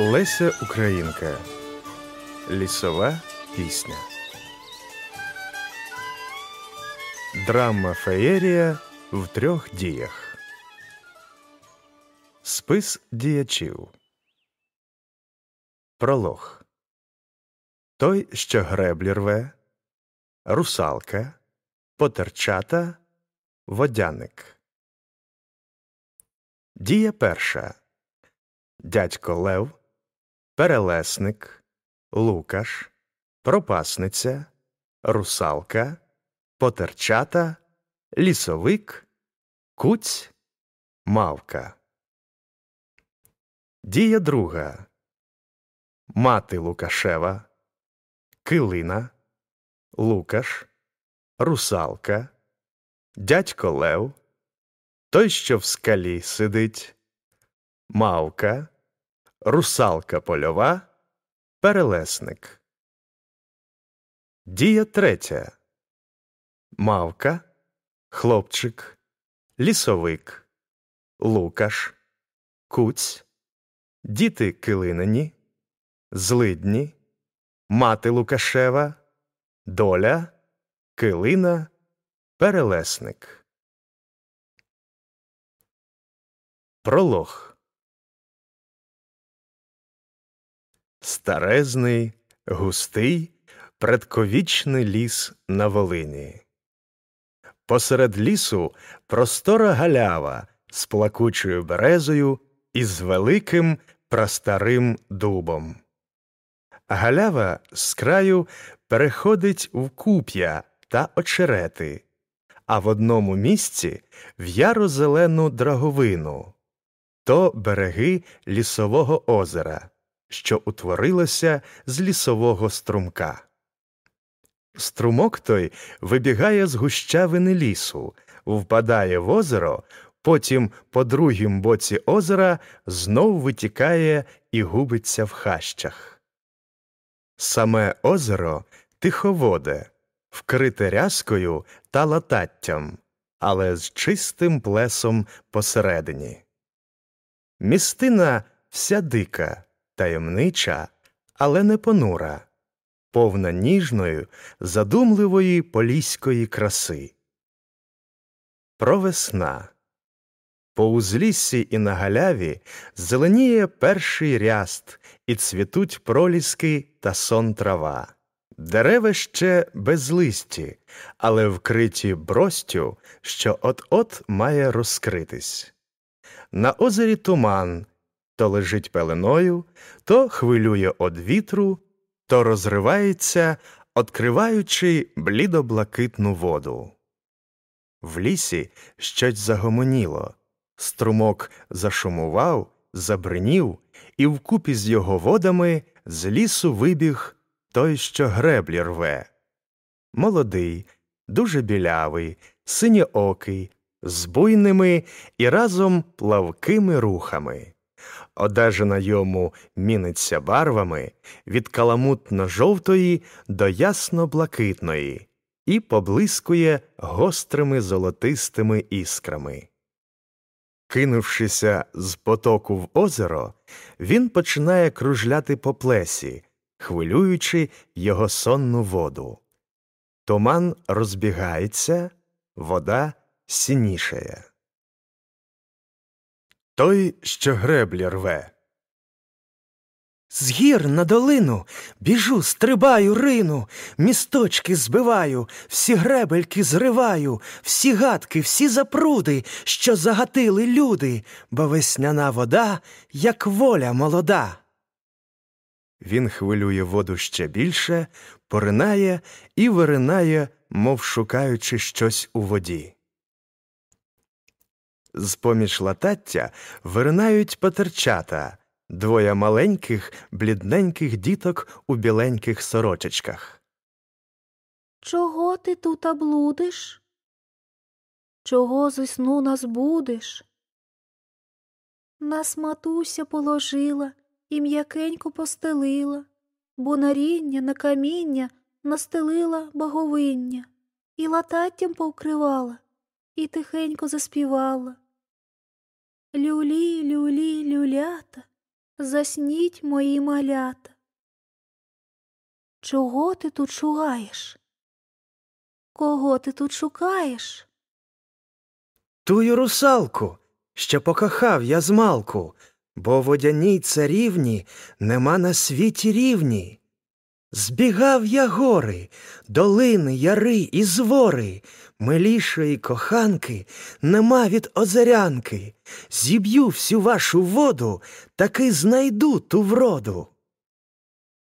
Леся Українка. Лісова пісня. Драма Феєрія в трьох діях. Спис діячів. Пролог. Той, що греблі рве, русалка, потерчата, водяник. Дія перша. Дядько Лев, Перелесник, Лукаш, Пропасниця, Русалка, Потерчата, Лісовик, Куць, Мавка. Дія друга. Мати Лукашева, Килина, Лукаш, Русалка, Дядько Лев, Той, що в скалі сидить, Мавка, Русалка польова, Перелесник. Дія третя. Мавка, Хлопчик, Лісовик, Лукаш, Куць, Діти Килинині, Злидні, Мати Лукашева, Доля, Килина, Перелесник. Пролог Старезний, густий, предковічний ліс на Волині. Посеред лісу простора галява з плакучою березою і з великим прастарим дубом. Галява з краю переходить в куп'я та очерети, а в одному місці в яро-зелену драговину то береги лісового озера, що утворилося з лісового струмка. Струмок той вибігає з гущавини лісу, впадає в озеро, потім по другім боці озера знов витікає і губиться в хащах. Саме озеро тиховоде, вкрите рязкою та лататтям, але з чистим плесом посередині. Містина вся дика, таємнича, але не понура, повна ніжної, задумливої поліської краси. Провесна. По узліссі і на галяві зеленіє перший ряст, і цвітуть проліски та сон трава. Дерева ще без листі, але вкриті бростю, що от-от має розкритись. На озері туман то лежить пеленою, то хвилює од вітру, то розривається, откриваючи блідо-блакитну воду. В лісі щось загомоніло, струмок зашумував, забринів, і вкупі з його водами з лісу вибіг той, що греблі рве. Молодий, дуже білявий, синьоокий, з буйними і разом плавкими рухами. Одежина йому міниться барвами від каламутно жовтої до ясно блакитної і поблискує гострими золотистими іскрами. Кинувшися з потоку в озеро, він починає кружляти по плесі, хвилюючи його сонну воду. Туман розбігається, вода сінішає. Той, що греблі рве. З гір на долину біжу, стрибаю, рину, місточки збиваю, всі гребельки зриваю, всі гадки, всі запруди, що загатили люди, бо весняна вода, як воля молода. Він хвилює воду ще більше, поринає і виринає, мов шукаючи щось у воді. З поміж латаття виринають потерчата, двоє маленьких, блідненьких діток у біленьких сорочечках. Чого ти тут блудиш? Чого зі сну нас будеш? Нас матуся положила і м'якенько постелила, бо на ріння, на каміння настелила боговиння і лататтям повкривала, і тихенько заспівала. Люлі, люлі, люлята, засніть мої малята. Чого ти тут шугаєш? Кого ти тут шукаєш? Тую русалку, що покохав я змалку, бо водяній царівні нема на світі рівні. Збігав я гори, долини, яри і звори, милішої коханки нема від озерянки. Зіб'ю всю вашу воду, таки знайду ту вроду.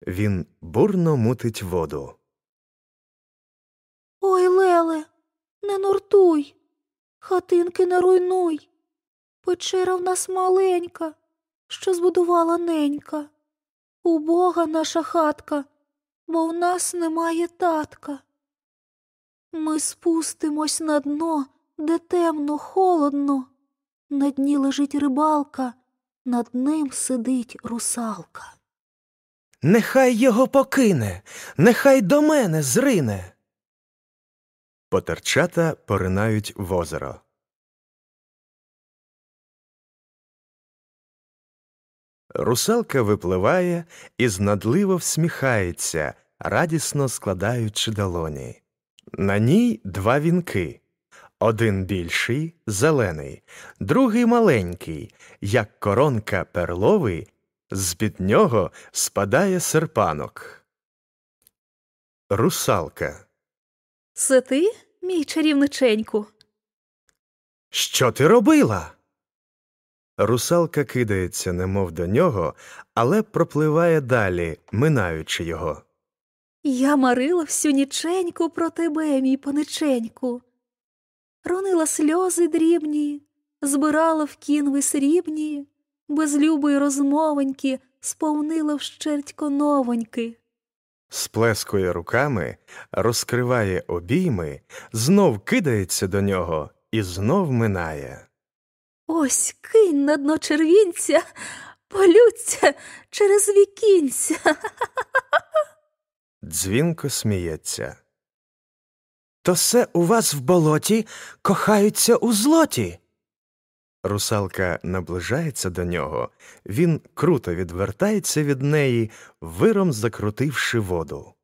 Він бурно мутить воду. Ой, Леле, не нуртуй, хатинки не руйнуй. Печера в нас маленька, що збудувала ненька. Убога наша хатка, бо в нас немає татка. Ми спустимось на дно, де темно, холодно. На дні лежить рибалка, над ним сидить русалка. Нехай його покине, нехай до мене зрине. Потерчата поринають в озеро. Русалка випливає і знадливо всміхається, радісно складаючи долоні. На ній два вінки. Один більший, зелений, другий маленький, як коронка перловий, з під нього спадає серпанок. Русалка. Це ти, мій чарівниченьку? Що ти робила? Русалка кидається, немов до нього, але пропливає далі, минаючи його. Я марила всю ніченьку про тебе, мій паниченьку. Ронила сльози дрібні, збирала в кінви срібні, без любої розмовоньки сповнила вщертько новоньки. Сплескує руками, розкриває обійми, знов кидається до нього і знов минає. Ось кинь на дно червінця, полються через вікінця. Дзвінко сміється. То се у вас в болоті кохаються у злоті. Русалка наближається до нього, він круто відвертається від неї, виром закрутивши воду.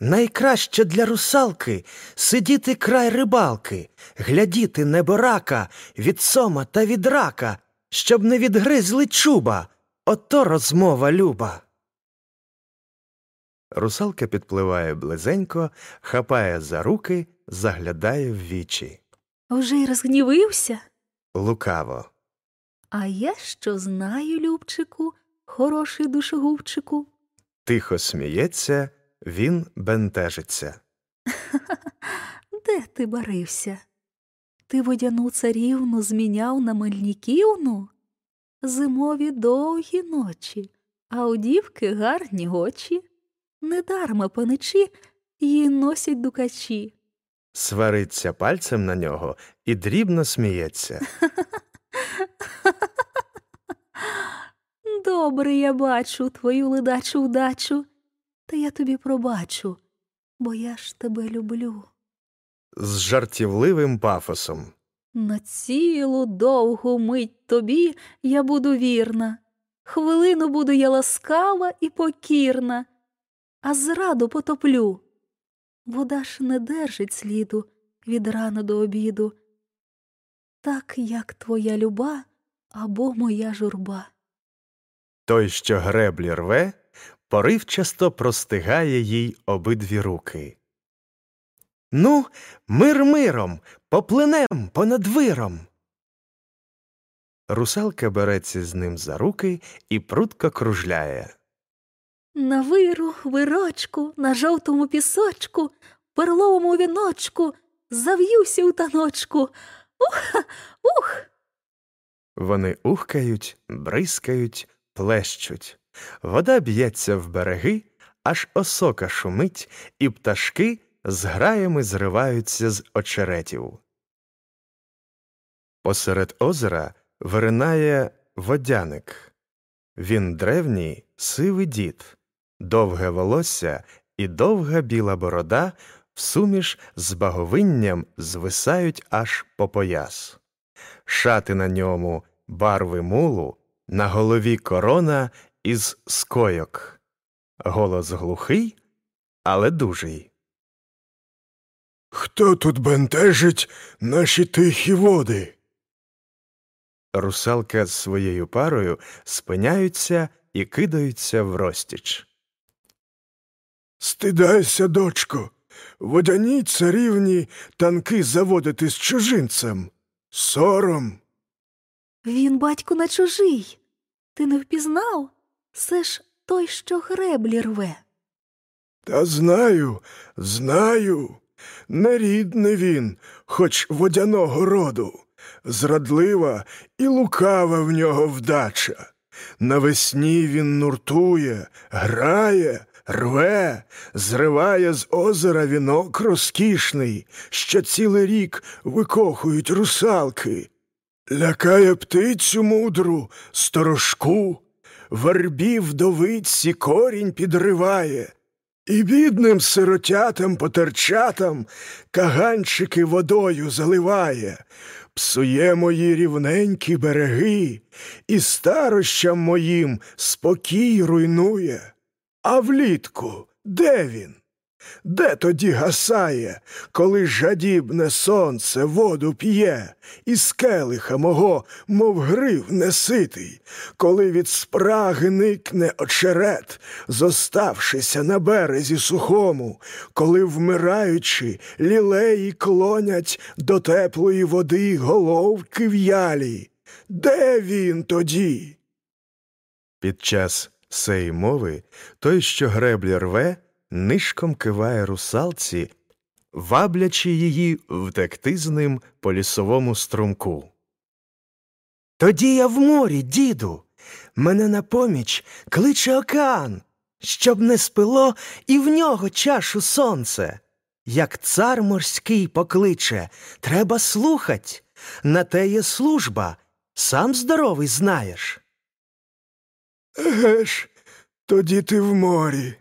Найкраще для русалки сидіти край рибалки, глядіти неборака від сома та від рака, щоб не відгризли чуба. Ото розмова люба. Русалка підпливає близенько, хапає за руки, заглядає в вічі. Вже й розгнівився. Лукаво. А я що знаю, Любчику, хороший душогубчику. Тихо сміється, він бентежиться. Де ти барився? Ти водяну царівну зміняв на мельніківну? Зимові довгі ночі, а у дівки гарні очі. Недарма паничі її носять дукачі. Свариться пальцем на нього і дрібно сміється. Добре я бачу твою ледачу вдачу, та я тобі пробачу, бо я ж тебе люблю. З жартівливим пафосом. На цілу довгу мить тобі я буду вірна, хвилину буду я ласкава і покірна, а зраду потоплю. Вода ж не держить сліду від рана до обіду, так як твоя люба або моя журба. Той, що греблі рве, поривчасто простигає їй обидві руки. Ну, мир миром, поплинем понад виром. Русалка береться з ним за руки і прутко кружляє. На виру, вирочку, на жовтому пісочку, перловому віночку, зав'юся у таночку. Ух, ух. Вони ухкають, бризкають, плещуть. Вода б'ється в береги, аж осока шумить, і пташки з граями зриваються з очеретів. Посеред озера виринає водяник. Він древній, сивий дід, довге волосся і довга біла борода всуміш з баговинням звисають аж по пояс. Шати на ньому барви мулу, На голові корона із скойок. Голос глухий, але дужий. Хто тут бентежить наші тихі води? Русалка з своєю парою спиняються і кидаються в розтіч. Стидайся, дочко, водяні царівні танки заводити з чужинцем. Сором. Він, батько, не чужий. Ти не впізнав? Це ж той, що греблі рве. Та знаю, знаю. Нерідний він, хоч водяного роду. Зрадлива і лукава в нього вдача. Навесні він нуртує, грає, рве, зриває з озера вінок розкішний, що цілий рік викохують русалки. Лякає птицю мудру, сторожку, вербі вдовиці корінь підриває, і бідним сиротятам потерчатам каганчики водою заливає, псує мої рівненькі береги, і старощам моїм спокій руйнує. А влітку де він? Де тоді гасає, коли жадібне сонце воду п'є, і скелиха мого, мов грив неситий, коли від спраги никне очерет, зоставшися на березі сухому, коли, вмираючи, лілеї клонять до теплої води головки в'ялі. Де він тоді? Під час сеї мови той, що греблі рве, нишком киває русалці, ваблячи її втекти з ним по лісовому струмку. Тоді я в морі, діду. Мене на поміч кличе океан, щоб не спило і в нього чашу сонце. Як цар морський покличе, треба слухать. На те є служба, сам здоровий знаєш. Еге ж, тоді ти в морі.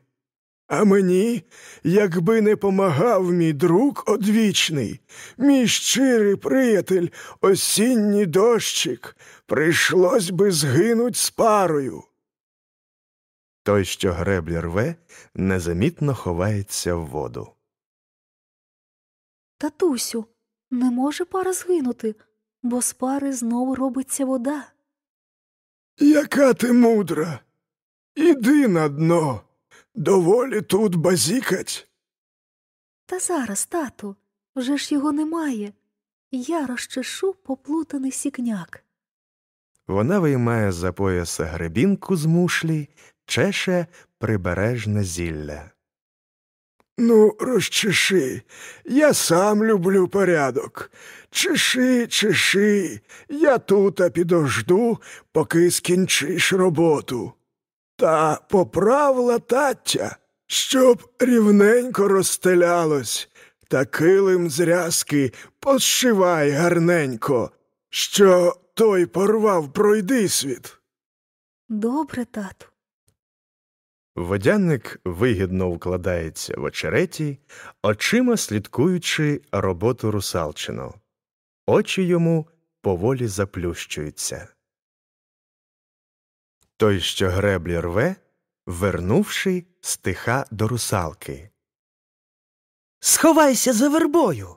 А мені, якби не помагав мій друг одвічний, мій щирий приятель, осінній дощик, прийшлось би згинуть з парою. Той, що греблі рве, незамітно ховається в воду. Татусю, не може пара згинути, бо з пари знову робиться вода. Яка ти мудра? Іди на дно, доволі тут базікать. Та зараз, тату, вже ж його немає. Я розчешу поплутаний сікняк. Вона виймає за пояса гребінку з мушлі, чеше прибережне зілля. Ну, розчеши, я сам люблю порядок. Чеши, чеши, я тута підожду, поки скінчиш роботу. Та поправ латаття, щоб рівненько розстелялось, та килим з рязки пошивай гарненько, що той порвав пройдисвіт. Добре, тату. Водяник вигідно вкладається в очереті, очима слідкуючи роботу русалчину. Очі йому поволі заплющуються. Той, що греблі рве, вернувши, стиха до русалки. Сховайся за вербою.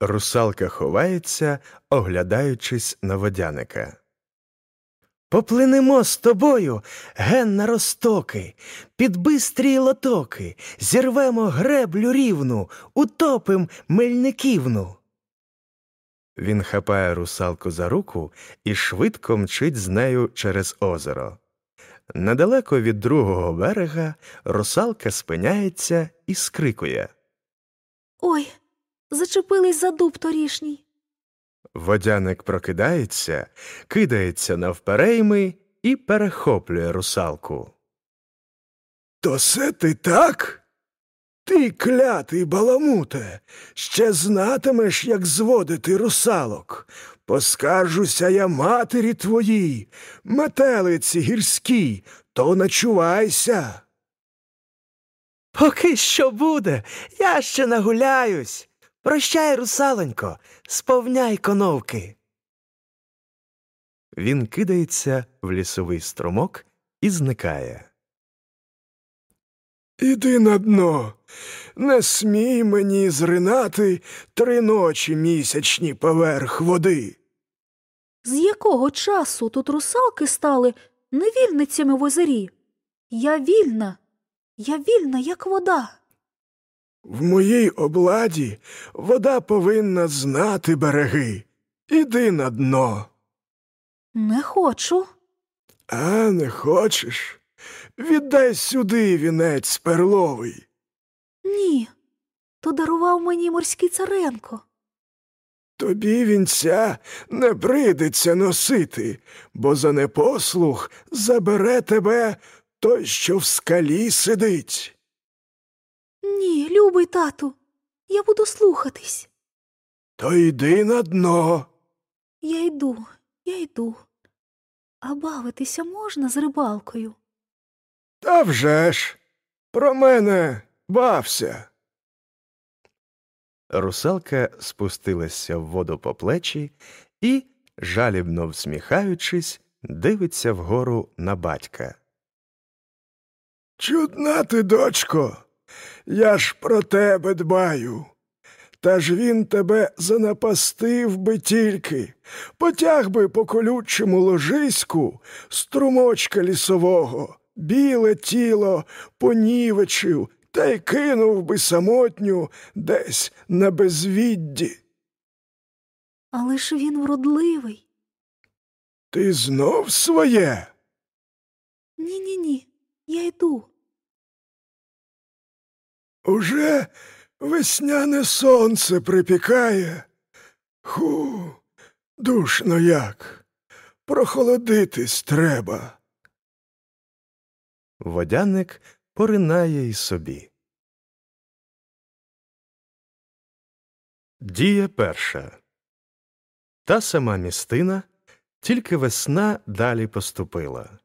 Русалка ховається, оглядаючись на водяника. Поплинемо з тобою ген на розтоки, під бистрі лотоки, зірвемо греблю рівну, утопим мельниківну. Він хапає русалку за руку і швидко мчить з нею через озеро. Недалеко від другого берега русалка спиняється і скрикує. Ой, зачепились за дуб торішній. Водяник прокидається, кидається навперейми і перехоплює русалку. То се ти так? Ти, клятий баламуте, ще знатимеш, як зводити русалок. Поскаржуся я матері твоїй, метелиці гірській, то начувайся. Поки що буде, я ще нагуляюсь. Прощай, русаленько, сповняй коновки. він кидається в лісовий струмок і зникає. Іди на дно, не смій мені зринати три ночі місячні поверх води. З якого часу тут русалки стали невільницями в озері? Я вільна, я вільна, як вода. В моїй обладі вода повинна знати береги. Іди на дно. Не хочу. А не хочеш? Віддай сюди вінець перловий. Ні. То дарував мені морський царенко. Тобі вінця не прийдеться носити, бо за непослух забере тебе той, що в скалі сидить. Ні, любий тату, я буду слухатись. То йди на дно. Я йду, я йду. А бавитися можна з рибалкою? Та вже ж, про мене бався. Русалка спустилася в воду по плечі і, жалібно всміхаючись, дивиться вгору на батька. Чудна ти, дочко, я ж про тебе дбаю. Та ж він тебе занапастив би тільки, потяг би по колючому ложиську струмочка лісового, біле тіло понівечив та й кинув би самотню десь на безвідді. Але ж він вродливий. Ти знов своє? Ні, ні, ні, я йду. Уже весняне сонце припікає. Ху, душно як. Прохолодитись треба. Водяник поринає й собі. Дія перша. Та сама містина, тільки весна далі поступила.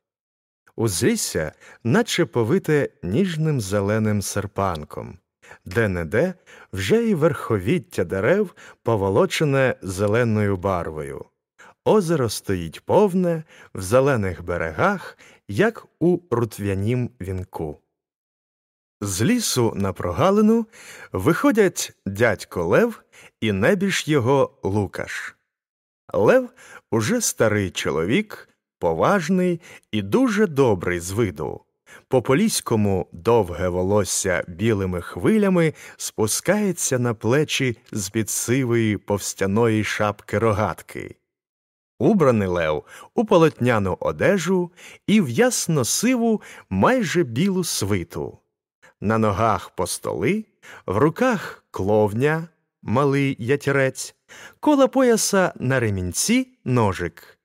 Узлісся, наче повите ніжним зеленим серпанком, де не де вже й верховіття дерев поволочене зеленою барвою. Озеро стоїть повне в зелених берегах, як у рутвянім вінку. З лісу на прогалину виходять дядько Лев і небіж його Лукаш. Лев уже старий чоловік, поважний і дуже добрий з виду. По поліському довге волосся білими хвилями спускається на плечі з під сивої повстяної шапки рогатки. Убраний лев у полотняну одежу і в ясно сиву майже білу свиту. На ногах постоли, в руках кловня, малий ятірець, коло пояса на ремінці ножик.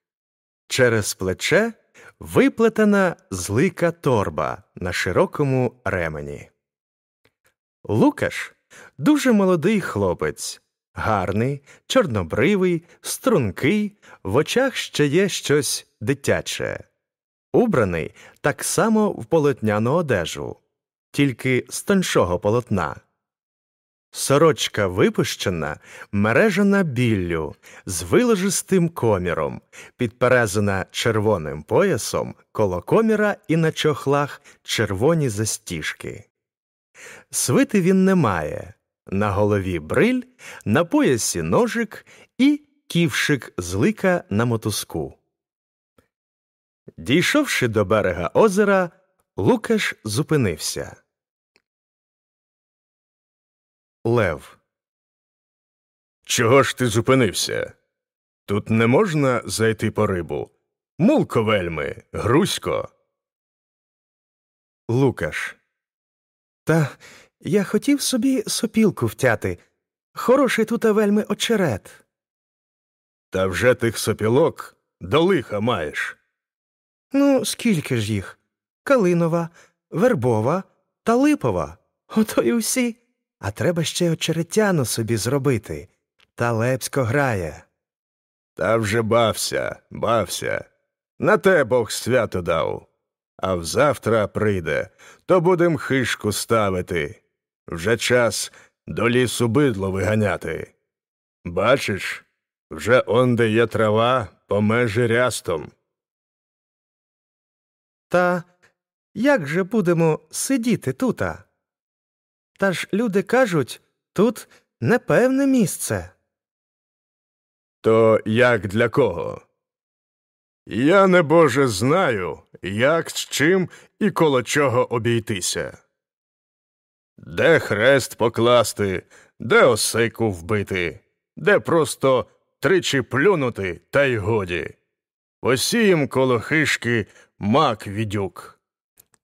Через плече виплетена злика торба на широкому ремені. Лукаш дуже молодий хлопець, гарний, чорнобривий, стрункий, в очах ще є щось дитяче, убраний так само в полотняну одежу, тільки з тоншого полотна. Сорочка випущена, мережена біллю, з виложистим коміром, підперезана червоним поясом коло коміра і на чохлах червоні застіжки. Свити він не має, на голові бриль, на поясі ножик і ківшик з лика на мотузку. Дійшовши до берега озера, Лукаш зупинився. Лев. Чого ж ти зупинився? Тут не можна зайти по рибу. Мулко вельми, грузько. Лукаш. Та я хотів собі сопілку втяти. Хороший тут вельми очерет. Та вже тих сопілок до лиха маєш. Ну, скільки ж їх? Калинова, вербова та липова. Ото й усі. А треба ще очеретяну собі зробити. Та лепсько грає. Та вже бався, бався. На те Бог свято дав. А взавтра прийде, то будем хишку ставити. Вже час до лісу бидло виганяти. Бачиш, вже онде є трава, по межі рястом. Та як же будемо сидіти тута? Та ж люди кажуть, тут непевне місце. То як для кого? Я небоже знаю, як з чим і коло чого обійтися. Де хрест покласти, де осику вбити, де просто тричі плюнути, та й годі. Посієм коло хишки мак відюк.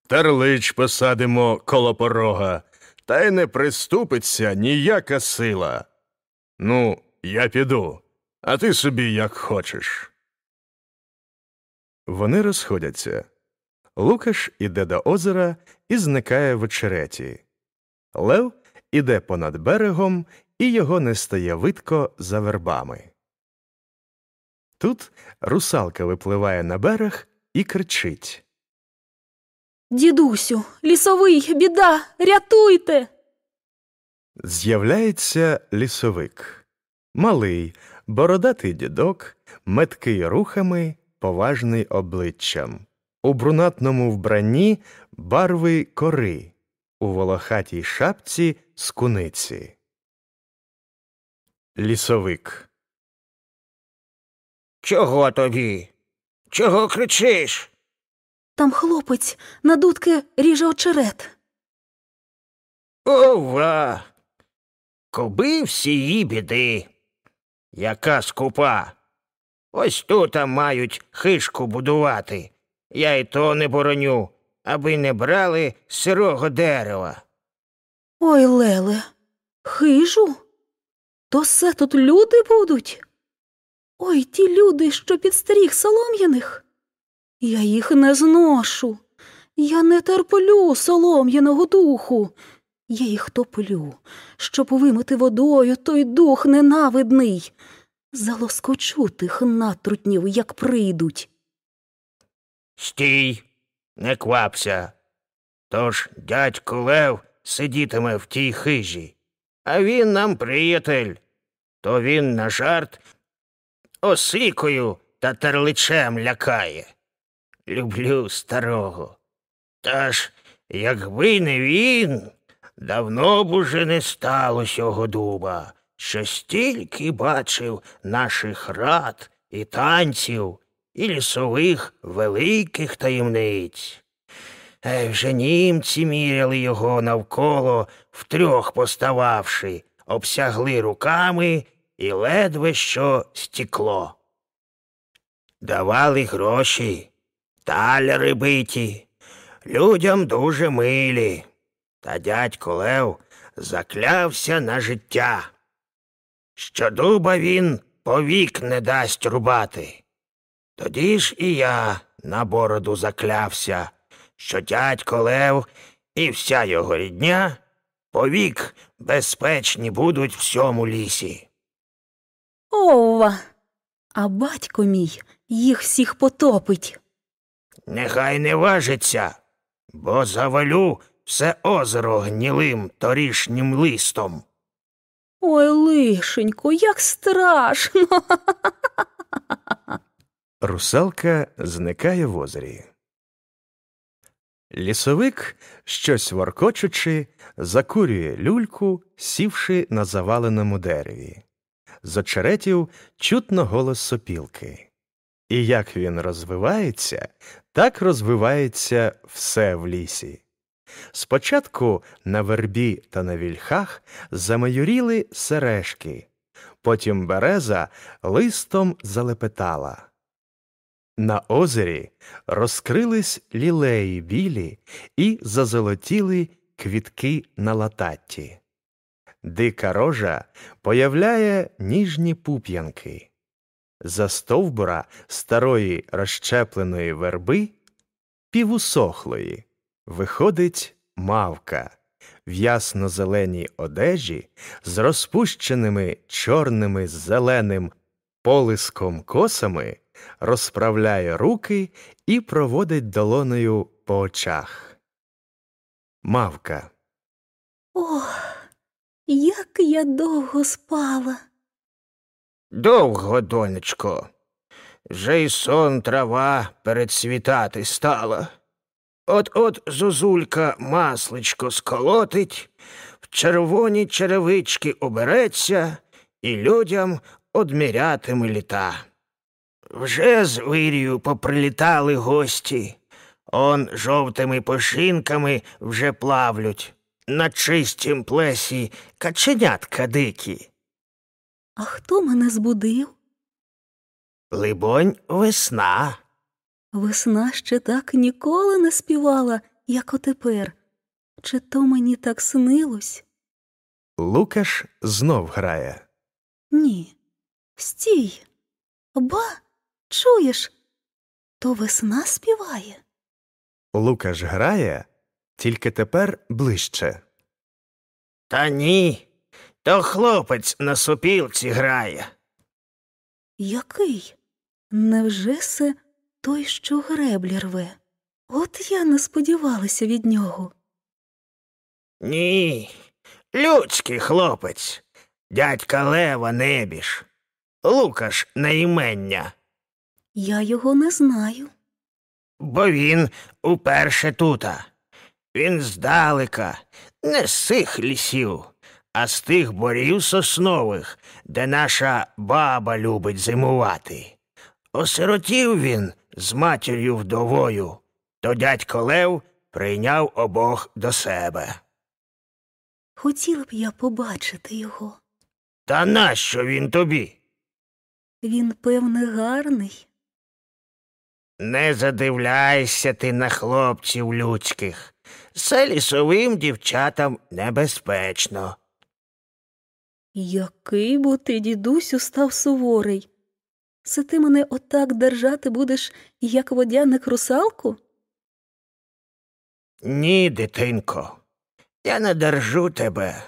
Терлич посадимо коло порога, та й не приступиться ніяка сила. Ну, я піду, а ти собі як хочеш. Вони розходяться. Лукаш іде до озера і зникає в очереті. Лев іде понад берегом, і його не стає видко за вербами. Тут русалка випливає на берег і кричить. Дідусю, лісовий, біда, рятуйте. З'являється лісовик. Малий, бородатий дідок, меткий рухами, поважний обличчям. У брунатному вбранні барви кори, у волохатій шапці з куниці. Лісовик. Чого тобі? Чого кричиш? Там хлопець на дудки ріже очерет. Ова. Коби всії біди. Яка скупа. Ось тут мають хишку будувати. Я й то не бороню, аби не брали сирого дерева. Ой, Леле, хижу? То все тут люди будуть? Ой, ті люди, що під стріх солом'яних. Я їх не зношу. Я не терплю солом'яного духу. Я їх топлю, щоб вимити водою той дух ненавидний. Залоскочу тих натрутнів, як прийдуть. Стій, не квапся. Тож дядько Лев сидітиме в тій хижі, а він нам приятель. То він на жарт осикою та терличем лякає. Люблю старого. Та ж, якби не він, давно б уже не стало сього дуба, що стільки бачив наших рад і танців, і лісових великих таємниць. Е, вже німці міряли його навколо, втрьох постававши, обсягли руками і ледве що стекло. Давали гроші, таляри биті, людям дуже милі. Та дядько Лев заклявся на життя. Що дуба він повік не дасть рубати. Тоді ж і я на бороду заклявся, що дядько Лев і вся його рідня повік безпечні будуть в цьому лісі. Ова! А батько мій їх всіх потопить. Нехай не важиться, бо завалю все озеро гнілим торішнім листом. Ой, лишенько, як страшно. Русалка зникає в озері. Лісовик, щось воркочучи, закурює люльку, сівши на заваленому дереві. З очеретів чутно голос сопілки. І як він розвивається, так розвивається все в лісі. Спочатку на вербі та на вільхах замайоріли сережки, потім береза листом залепетала. На озері розкрились лілеї білі і зазолотіли квітки на лататті. Дика рожа появляє ніжні пуп'янки. За стовбура старої розщепленої верби, півусохлої, виходить мавка в ясно-зеленій одежі з розпущеними чорними з зеленим полиском косами, розправляє руки і проводить долоною по очах. Мавка. Ох, як я довго спала. Довго, донечко. вже й сон трава передсвітати стала. От от зозулька масличко сколотить, в червоні черевички обереться і людям одмірятиме літа. Вже з вирію поприлітали гості, он жовтими пошинками вже плавлють, на чистім плесі каченятка дикі. А хто мене збудив? Либонь, весна. Весна ще так ніколи не співала, як отепер. Чи то мені так снилось? Лукаш знов грає. Ні. Стій. Ба, чуєш? То весна співає. Лукаш грає, тільки тепер ближче. Та ні, то хлопець на сопілці грає. Який? Невже се той, що греблі рве? От я не сподівалася від нього. Ні, людський хлопець, дядька Лева небіж, Лукаш на імення, Я його не знаю. бо він уперше тута. Він здалека, не з цих лісів, а з тих борів соснових, де наша баба любить зимувати. Осиротів він з матір'ю вдовою, то дядько Лев прийняв обох до себе. Хотіла б я побачити його. Та нащо він тобі? Він, певне, гарний. Не задивляйся ти на хлопців людських. Це лісовим дівчатам небезпечно. Який бо ти, дідусю, став суворий. Це ти мене отак держати будеш, як водяник русалку? Ні, дитинко, я не держу тебе.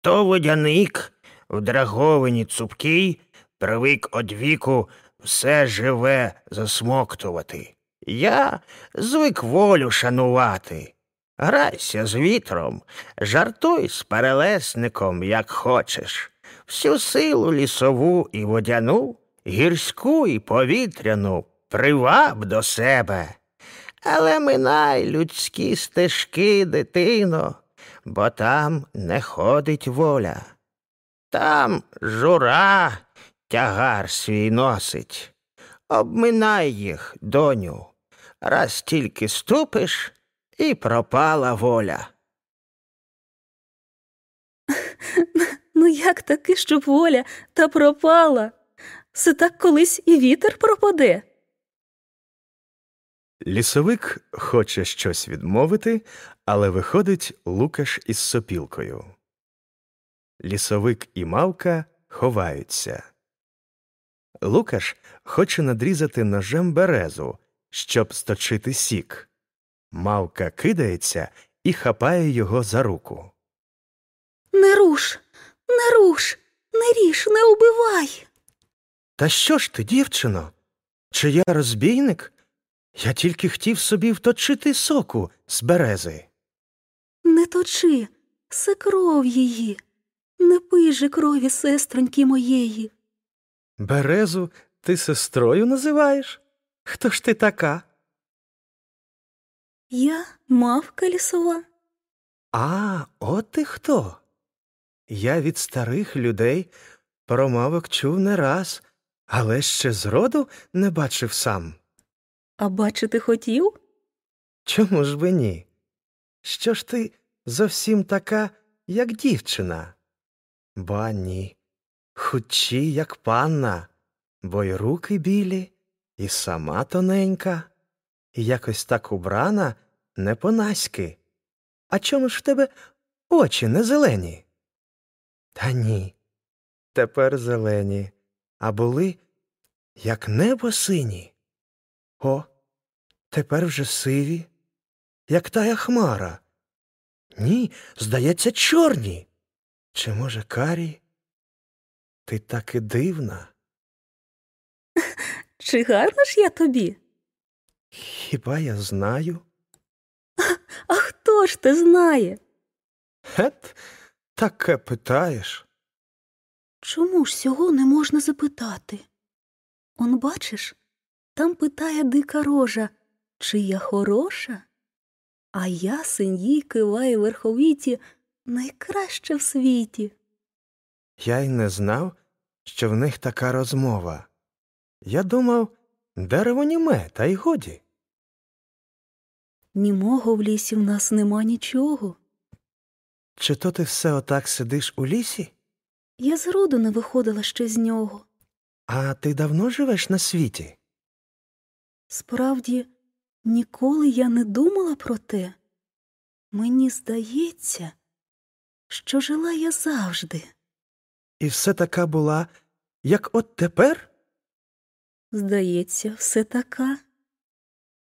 То водяник в драговині цупкій привик од віку все живе засмоктувати. Я звик волю шанувати. Грайся з вітром, жартуй з перелесником, як хочеш. Всю силу лісову і водяну, гірську і повітряну приваб до себе. Але минай людські стежки, дитино, бо там не ходить воля. Там жура тягар свій носить. Обминай їх, доню, раз тільки ступиш, і пропала воля. Ну як таки, щоб воля та пропала? Це так колись і вітер пропаде. Лісовик хоче щось відмовити, але виходить Лукаш із сопілкою. Лісовик і мавка ховаються. Лукаш хоче надрізати ножем березу, щоб сточити сік. Мавка кидається і хапає його за руку. Не руш, не руш, не ріж, не убивай. Та що ж ти, дівчино? Чи я розбійник? Я тільки хотів собі вточити соку з берези. Не точи, це кров її. Не пий же крові, сестроньки моєї. Березу ти сестрою називаєш? Хто ж ти така? Я мавка лісова. А, от ти хто? Я від старих людей про мавок чув не раз, але ще зроду не бачив сам. А бачити хотів? Чому ж би ні? Що ж ти зовсім така, як дівчина? Ба ні, худчі, як панна, бо й руки білі, і сама тоненька, і якось так убрана не по-наськи. А чому ж в тебе очі не зелені? Та ні, тепер зелені, а були, як небо сині. О, тепер вже сиві, як тая хмара. Ні, здається, чорні. Чи, може, карі? Ти таки дивна. Чи гарна ж я тобі? Хіба я знаю? А хто ж те знає? Хет, таке питаєш. Чому ж цього не можна запитати? Он бачиш, там питає дика рожа, чи я хороша? А ясень їй киває верховіті найкраще в світі. Я й не знав, що в них така розмова. Я думав, дерево німе, та й годі. Німого в лісі в нас нема нічого. Чи то ти все отак сидиш у лісі? Я зроду не виходила ще з нього. А ти давно живеш на світі? Справді, ніколи я не думала про те. Мені здається, що жила я завжди. І все така була, як от тепер? Здається, все така.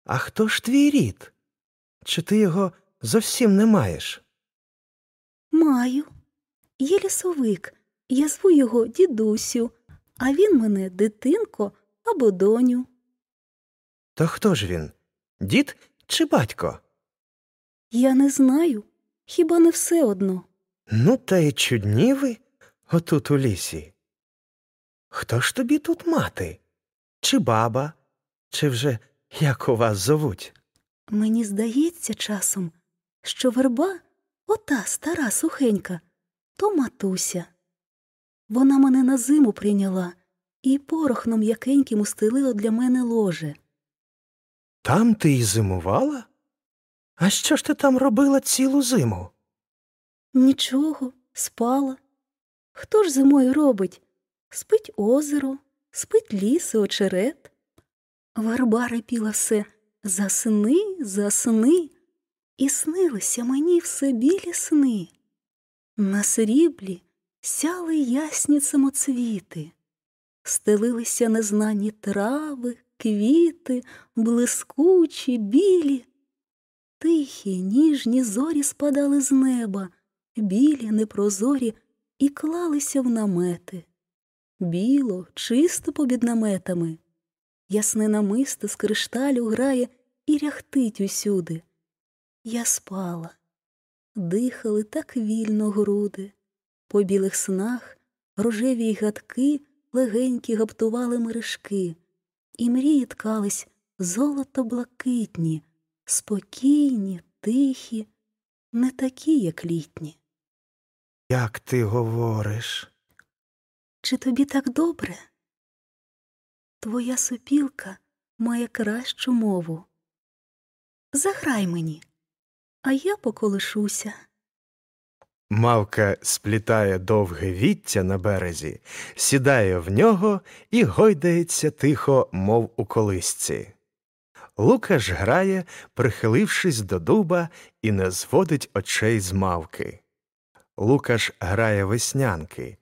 А хто ж твій рід? Чи ти його зовсім не маєш? Маю. Є лісовик. Я зву його дідусю, а він мене дитинко або доню. То хто ж він? Дід чи батько? Я не знаю. Хіба не все одно? Ну, та й чудні ви отут у лісі. Хто ж тобі тут мати? Чи баба, чи вже як у вас зовуть? Мені здається часом, що верба, ота стара сухенька, то матуся. Вона мене на зиму прийняла і порохном м'якеньким устелила для мене ложе. Там ти й зимувала? А що ж ти там робила цілу зиму? Нічого, спала. Хто ж зимою робить? Спить озеро, спить ліс і очерет. Верба репіла все засни, засни, і снилися мені все білі сни. На сріблі сяли ясні самоцвіти, стелилися незнані трави, квіти, блискучі, білі. Тихі, ніжні зорі спадали з неба, білі, непрозорі, і клалися в намети. Біло, чисто побід наметами. Ясне намисто з кришталю грає і ряхтить усюди. Я спала, дихали так вільно груди. По білих снах рожеві й гадки легенькі гаптували мережки, і мрії ткались золото блакитні, спокійні, тихі, не такі, як літні. Як ти говориш? Чи тобі так добре? Твоя сопілка має кращу мову. Заграй мені, а я поколишуся. Мавка сплітає довге віття на березі, сідає в нього і гойдається тихо, мов у колисці. Лукаш грає, прихилившись до дуба, і не зводить очей з мавки. Лукаш грає веснянки.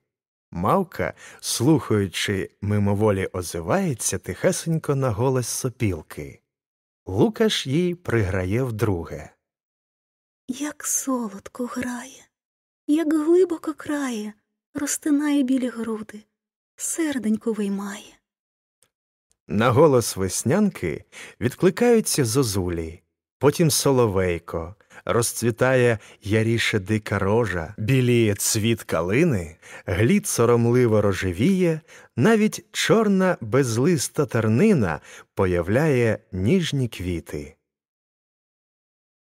Мавка, слухаючи, мимоволі озивається тихесенько на голос сопілки. Лукаш їй приграє вдруге. Як солодко грає, як глибоко крає, розтинає білі груди, серденько виймає. На голос веснянки відкликаються зозулі, потім соловейко, розцвітає яріше дика рожа, біліє цвіт калини, глід соромливо рожевіє, навіть чорна безлиста тернина появляє ніжні квіти.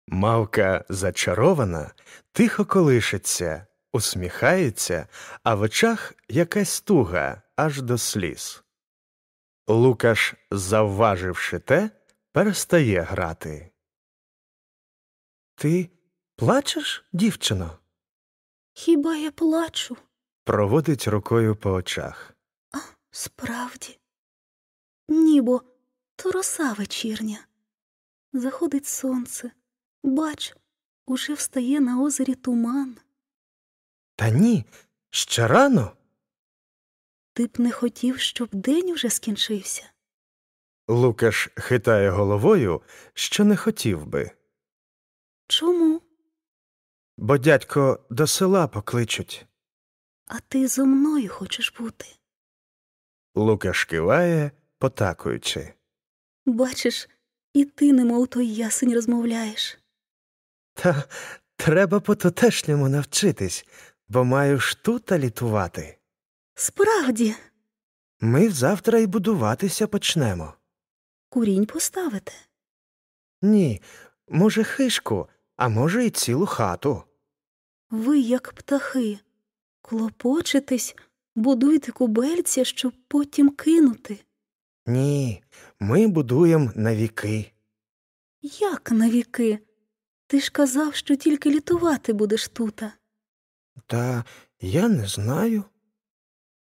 Мавка зачарована, тихо колишиться, усміхається, а в очах якась туга аж до сліз. Лукаш, завваживши те, перестає грати. Ти плачеш, дівчино? Хіба я плачу? Проводить рукою по очах. А, справді. Ні, бо то роса вечірня. Заходить сонце. Бач, уже встає на озері туман. Та ні, ще рано. Ти б не хотів, щоб день уже скінчився. Лукаш хитає головою, що не хотів би, Чому? бо дядько до села покличуть. А ти зо мною хочеш бути. Лукаш киває, потакуючи. Бачиш, і ти, немов той ясень, розмовляєш. Та треба по тутешньому навчитись, бо маю ж тут літувати. Справді, Ми завтра й будуватися почнемо. Курінь поставите. Ні, може, хишку, а може, й цілу хату. Ви, як птахи, клопочетесь, будуйте кубельця, щоб потім кинути. Ні, ми будуємо на віки. Як на віки? Ти ж казав, що тільки літувати будеш тута. Та я не знаю.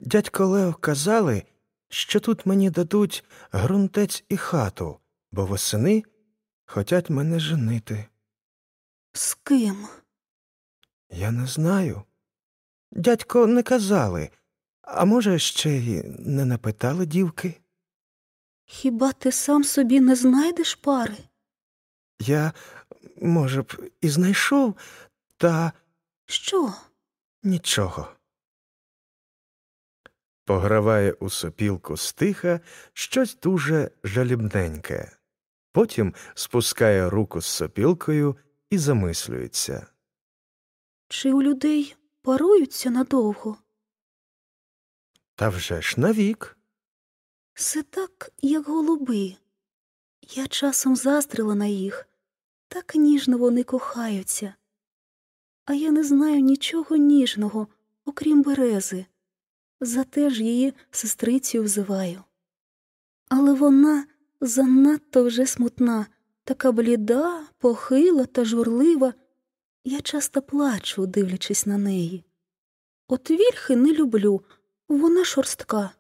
Дядько Лео казали, що тут мені дадуть ґрунтець і хату, бо восени хотять мене женити. З ким? Я не знаю. Дядько не казали, а може, ще й не напитали дівки. Хіба ти сам собі не знайдеш пари? Я, може б, і знайшов, та Що? нічого. Пограває у сопілку стиха щось дуже жалібненьке. Потім спускає руку з сопілкою і замислюється. Чи у людей паруються надовго? Та вже ж навік. Все так, як голуби. Я часом заздрила на їх, так ніжно вони кохаються. А я не знаю нічого ніжного, окрім берези. Зате ж її сестрицю взиваю. Але вона занадто вже смутна, така бліда, похила та журлива. Я часто плачу, дивлячись на неї. От вільхи не люблю, вона шорстка.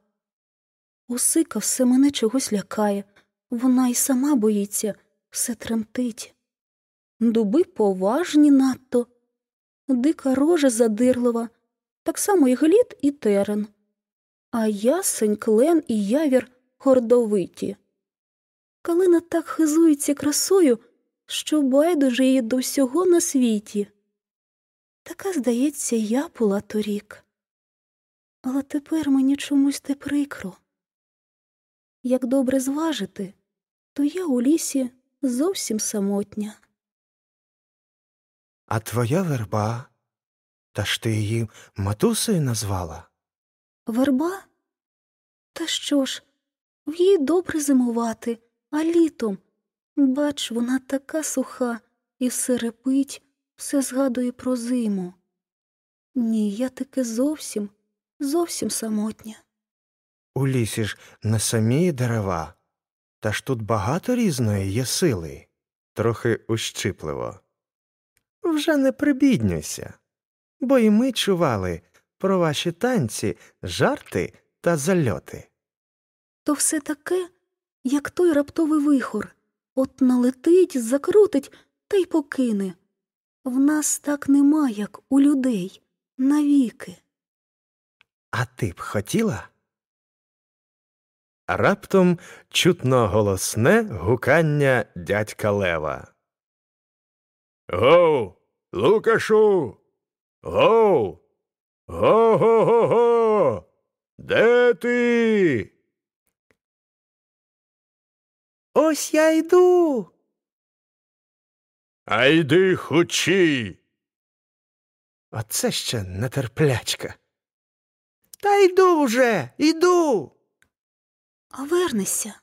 Усика все мене чогось лякає, вона й сама боїться, все тремтить. Дуби поважні надто, дика рожа задирлива, так само і глід, і терен. А ясень, клен і явір гордовиті. Калина так хизується красою, що байдуже її до всього на світі. Така, здається, я була торік. Але тепер мені чомусь те прикро. Як добре зважити, то я у лісі зовсім самотня. А твоя верба? Та ж ти її матусею назвала? Верба? Та що ж, в їй добре зимувати, а літом, бач, вона така суха і все репить, все згадує про зиму. Ні, я таки зовсім, зовсім самотня. У лісі ж не самі дерева, та ж тут багато різної є сили, трохи ущипливо. Вже не прибіднюйся, бо і ми чували про ваші танці, жарти та зальоти. То все таке, як той раптовий вихор, от налетить, закрутить та й покине. В нас так нема, як у людей, навіки. А ти б хотіла? Раптом чутно голосне гукання дядька Лева. Гоу, Лукашу. Гоу. Го-го-го-го. Де ти? Ось я йду. А йди хучі. Оце ще нетерплячка. Та йду вже, йду. А вернешся.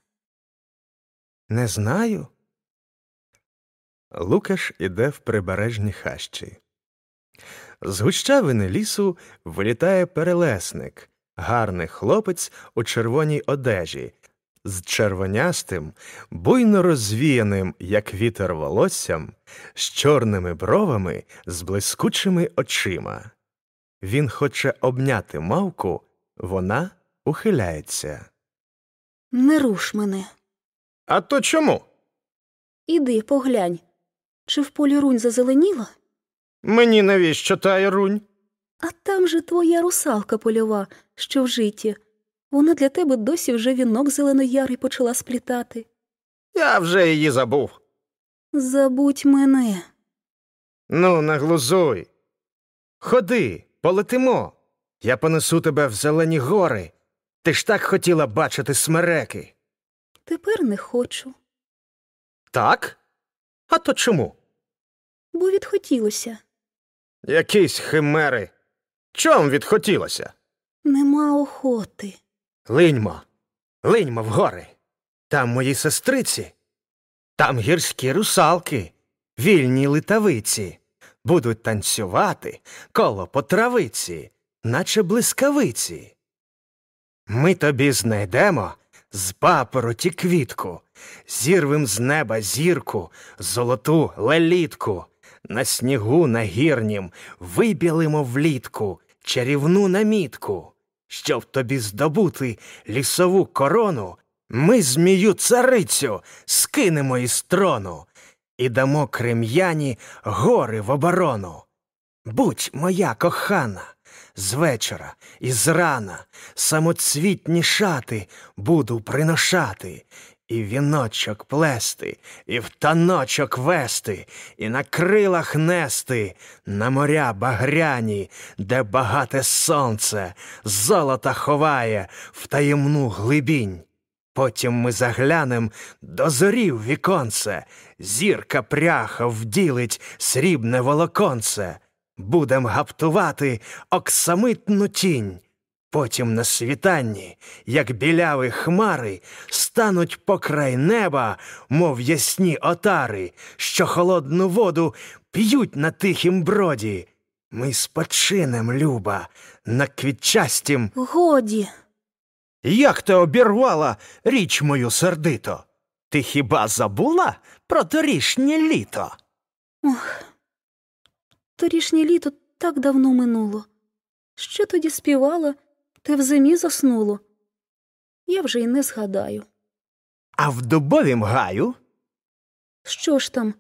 Не знаю. Лукаш іде в прибережні хащі. З гущавини лісу вилітає перелесник, гарний хлопець у червоній одежі, з червонястим, буйно розвіяним, як вітер волоссям, з чорними бровами, з блискучими очима. Він хоче обняти мавку, вона ухиляється. Не руш мене. А то чому? Іди, поглянь. Чи в полі рунь зазеленіла? Мені навіщо та ірунь? А там же твоя русалка польова, що в житті. Вона для тебе досі вже вінок зеленоярий почала сплітати. Я вже її забув. Забудь мене. Ну, не глузуй. Ходи, полетимо. Я понесу тебе в зелені гори. Ти ж так хотіла бачити смереки. Тепер не хочу, Так? А то чому? бо відхотілося. Якісь химери. Чом відхотілося? Нема охоти. Линьмо, линьмо в гори. Там мої сестриці, там гірські русалки, вільні литавиці, будуть танцювати коло по травиці, наче блискавиці. Ми тобі знайдемо з папороті квітку, зірвем з неба зірку, золоту лелітку, на снігу нагірнім вибілимо влітку чарівну намітку, щоб тобі здобути лісову корону, ми змію царицю скинемо із трону і дамо крем'яні гори в оборону. Будь моя кохана, з вечора і з рана самоцвітні шати буду приношати, і віночок плести, і в таночок вести, і на крилах нести, на моря багряні, де багате сонце, золота ховає в таємну глибінь. Потім ми заглянем до зорів віконце, зірка пряха вділить срібне волоконце, будем гаптувати оксамитну тінь. Потім на світанні, як біляві хмари, стануть покрай неба, мов ясні отари, що холодну воду п'ють на тихім броді. Ми спочинем, люба, на квітчастім. Годі. Як ти обірвала річ мою сердито? Ти хіба забула про торішнє літо? Ох, торішнє літо так давно минуло. Що тоді співала, те в зимі заснуло. Я вже й не згадаю. А в дубовім гаю? Що ж там?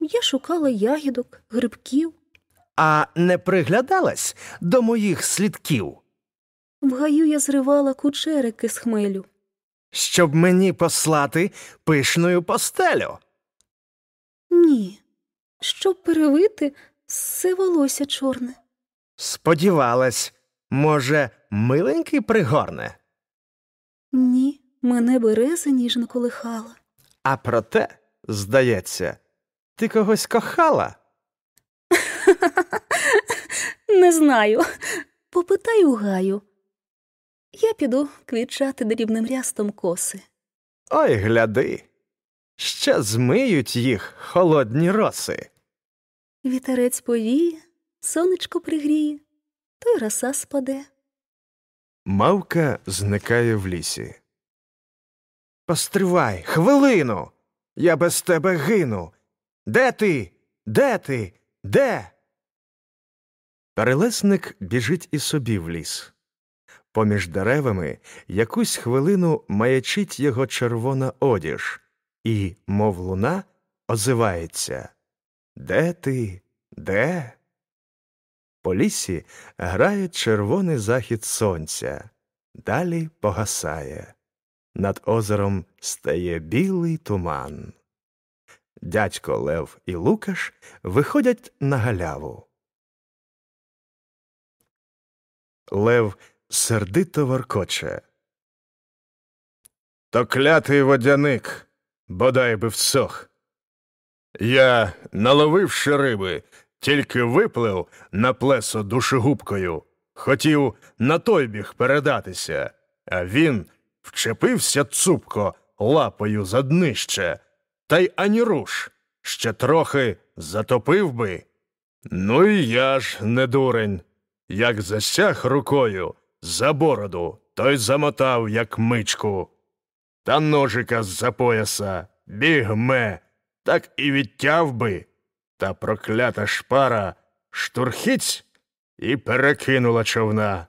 Я шукала ягідок, грибків. А не приглядалась до моїх слідків, В гаю я зривала кучерики з хмелю. щоб мені послати пишною постелю. Ні. Щоб перевити все волосся чорне. Сподівалась, може, миленький пригорне, Ні, мене береза ніжно колихала. а проте, здається, ти когось кохала. Не знаю. Попитай у гаю. Я піду квітчати дрібним рястом коси. Ой, гляди, ще змиють їх холодні роси. Вітерець повіє, сонечко пригріє, то й роса спаде. Мавка зникає в лісі. Постривай, хвилину. Я без тебе гину. Де ти? Де ти? Де? Перелесник біжить і собі в ліс. Поміж деревами якусь хвилину маячить його червона одіж, і, мов луна, озивається Де ти? Де? По лісі грає червоний захід сонця, далі погасає. Над озером стає білий туман. Дядько Лев і Лукаш виходять на галяву. Лев сердито воркоче. То клятий водяник, бодай би всох. Я, наловивши риби, тільки виплив на плесо душегубкою, хотів на той біг передатися, а він вчепився цупко лапою за днище, та й ані руш, ще трохи затопив би. Ну і я ж не дурень. Як засяг рукою за бороду, той замотав, як мичку. Та ножика з-за пояса бігме, так і відтяв би, та проклята шпара штурхіць і перекинула човна.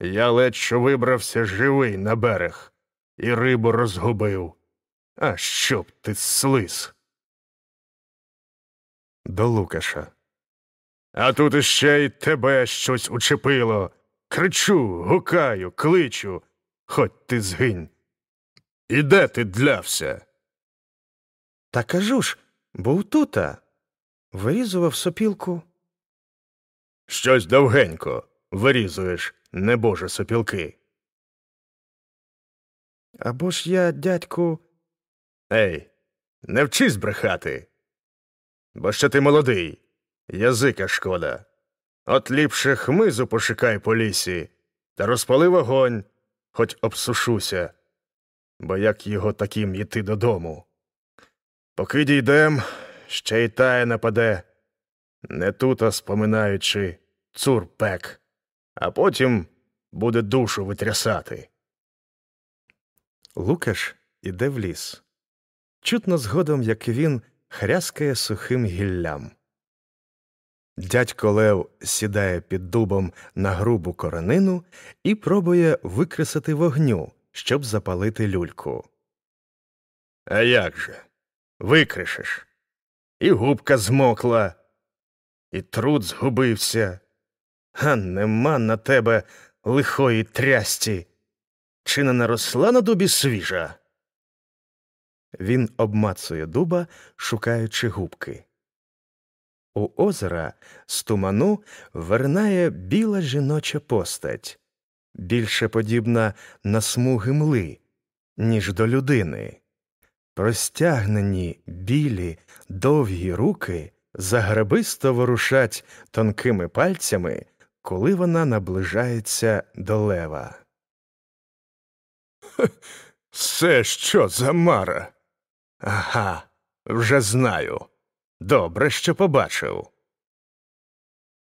Я ледь вибрався живий на берег і рибу розгубив. А щоб ти слиз. До Лукаша. А тут іще й тебе щось учепило. Кричу, гукаю, кличу, хоть ти згинь. І де ти длявся? Та кажу ж, був тута. Вирізував сопілку. Щось довгенько вирізуєш, небоже сопілки. Або ж я, дядьку, Ей, не вчись брехати. Бо що ти молодий, язика шкода. От ліпше хмизу пошукай по лісі та розпали вогонь, хоч обсушуся, бо як його таким йти додому. Поки дійдем, ще й тая нападе, не тута споминаючи цур пек, а потім буде душу витрясати. Лукаш іде в ліс. Чутно згодом, як він хряскає сухим гіллям. Дядько Лев сідає під дубом на грубу коронину і пробує викресати вогню, щоб запалити люльку. А як же? Викришеш. І губка змокла, і труд згубився, а нема на тебе лихої трясті. Чи не наросла на дубі свіжа? Він обмацує дуба, шукаючи губки. У озера з туману вернає біла жіноча постать, більше подібна на смуги мли, ніж до людини. Простягнені білі, довгі руки загребисто ворушать тонкими пальцями, коли вона наближається до лева. Це що за мара? Ага, вже знаю. Добре, що побачив.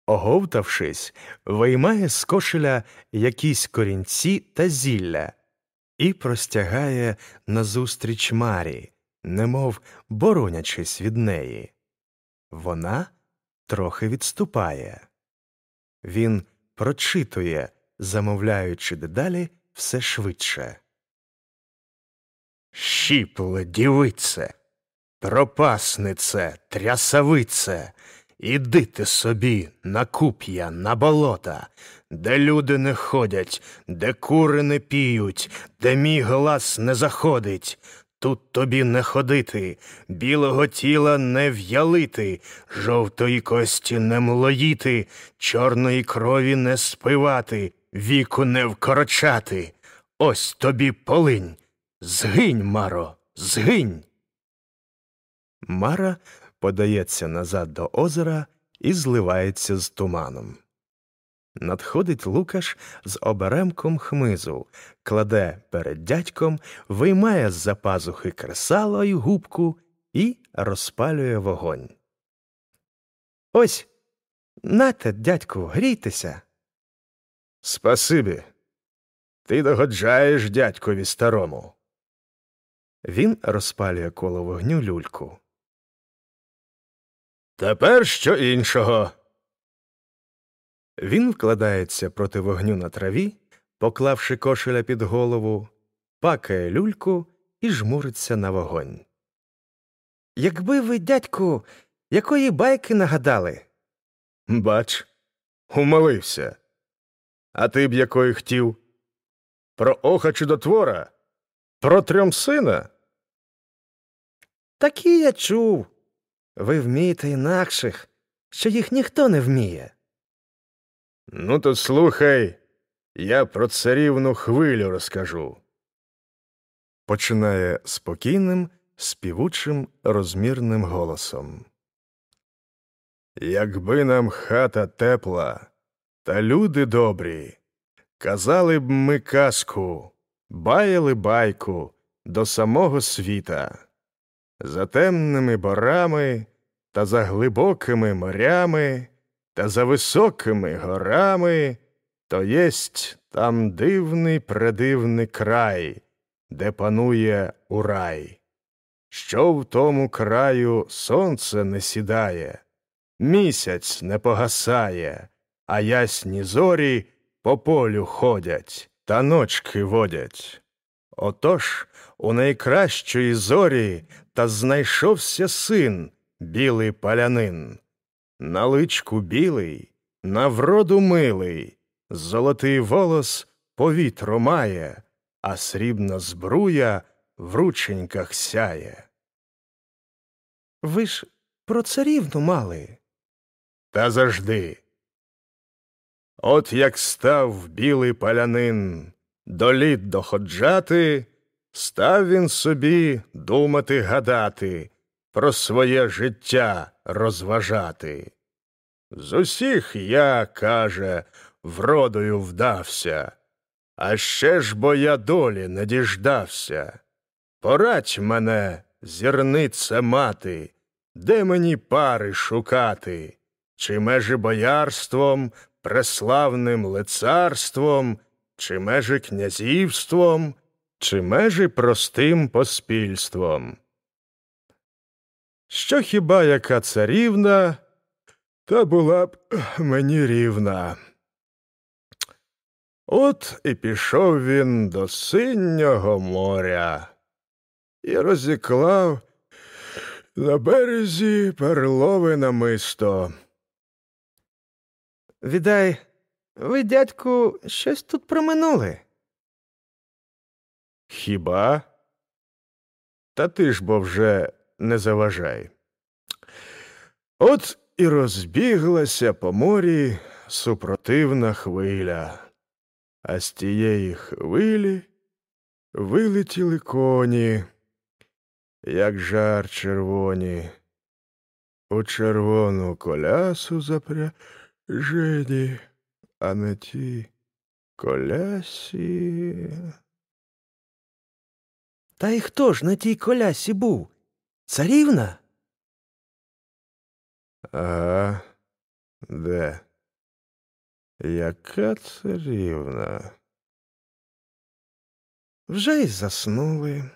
Оговтавшись, виймає з кошеля якісь корінці та зілля і простягає назустріч Марі, немов боронячись від неї. Вона трохи відступає. Він прочитує, замовляючи дедалі все швидше. Щіпле, дівице, пропаснице, трясавице, іди ти собі на куп'я, на болота, де люди не ходять, де кури не піють, де мій глас не заходить. Тут тобі не ходити, білого тіла не в'ялити, жовтої кості не млоїти, чорної крові не спивати, віку не вкорочати. Ось тобі полинь. Згинь, Маро, згинь. Мара подається назад до озера і зливається з туманом. Надходить Лукаш з оберемком хмизу, кладе перед дядьком, виймає з за пазухи кресало й губку і розпалює вогонь. Ось, нате, дядьку, грійтеся. Спасибі. Ти догоджаєш дядькові старому. Він розпалює коло вогню люльку. Тепер що іншого. Він вкладається проти вогню на траві, поклавши кошеля під голову, пакає люльку і жмуриться на вогонь. Якби ви, дядьку, якої байки нагадали? Бач, умолився. А ти б якої хотів? Про оха чудотвора? Про трьомсина? Такі я чув. Ви вмієте інакших, що їх ніхто не вміє. Ну, то слухай, я про царівну хвилю розкажу. Починає спокійним, співучим, розмірним голосом. Якби нам хата тепла, та люди добрі, казали б ми казку, баяли байку до самого світа. За темними борами та за глибокими морями та за високими горами, то єсть там дивний предивний край, де панує урай. Що в тому краю сонце не сідає, місяць не погасає, а ясні зорі по полю ходять та ночки водять. Отож у найкращої зорі та знайшовся син, білий палянин. На личку білий, на вроду милий, золотий волос повітру має, а срібна збруя в рученьках сяє. Ви ж про царівну мали. Та завжди. От як став білий палянин до літ доходжати, став він собі думати гадати, про своє життя розважати. З усіх я, каже, вродою вдався, А ще ж бо я долі не діждався. Порадь мене, зірниця мати, де мені пари шукати, чи межи боярством, преславним лицарством, чи межи князівством, чи межі простим поспільством. Що хіба яка царівна, та була б мені рівна. От і пішов він до синього моря і розіклав на березі перлове намисто. Відай, ви, дядьку, щось тут проминули. Хіба? Та ти ж бо вже не заважай. От і розбіглася по морі супротивна хвиля, а з тієї хвилі вилетіли коні, як жар червоні, у червону колясу запряжені, а на тій колясі. Та й хто ж на тій колясі був? Царівна? Ага, де? Яка царівна? Вже й заснули.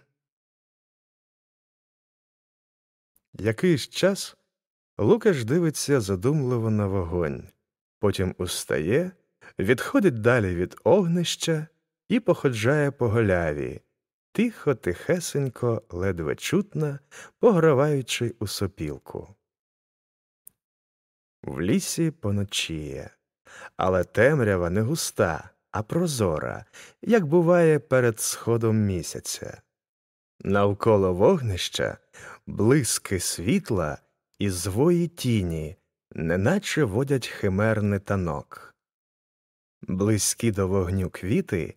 Якийсь час Лукаш дивиться задумливо на вогонь, потім устає, відходить далі від огнища і походжає по голяві, тихо, тихесенько, ледве чутно, пограваючи у сопілку. В лісі поночіє, але темрява не густа, а прозора, як буває перед сходом місяця. Навколо вогнища блиски світла і звої тіні, неначе водять химерний танок. Близькі до вогню квіти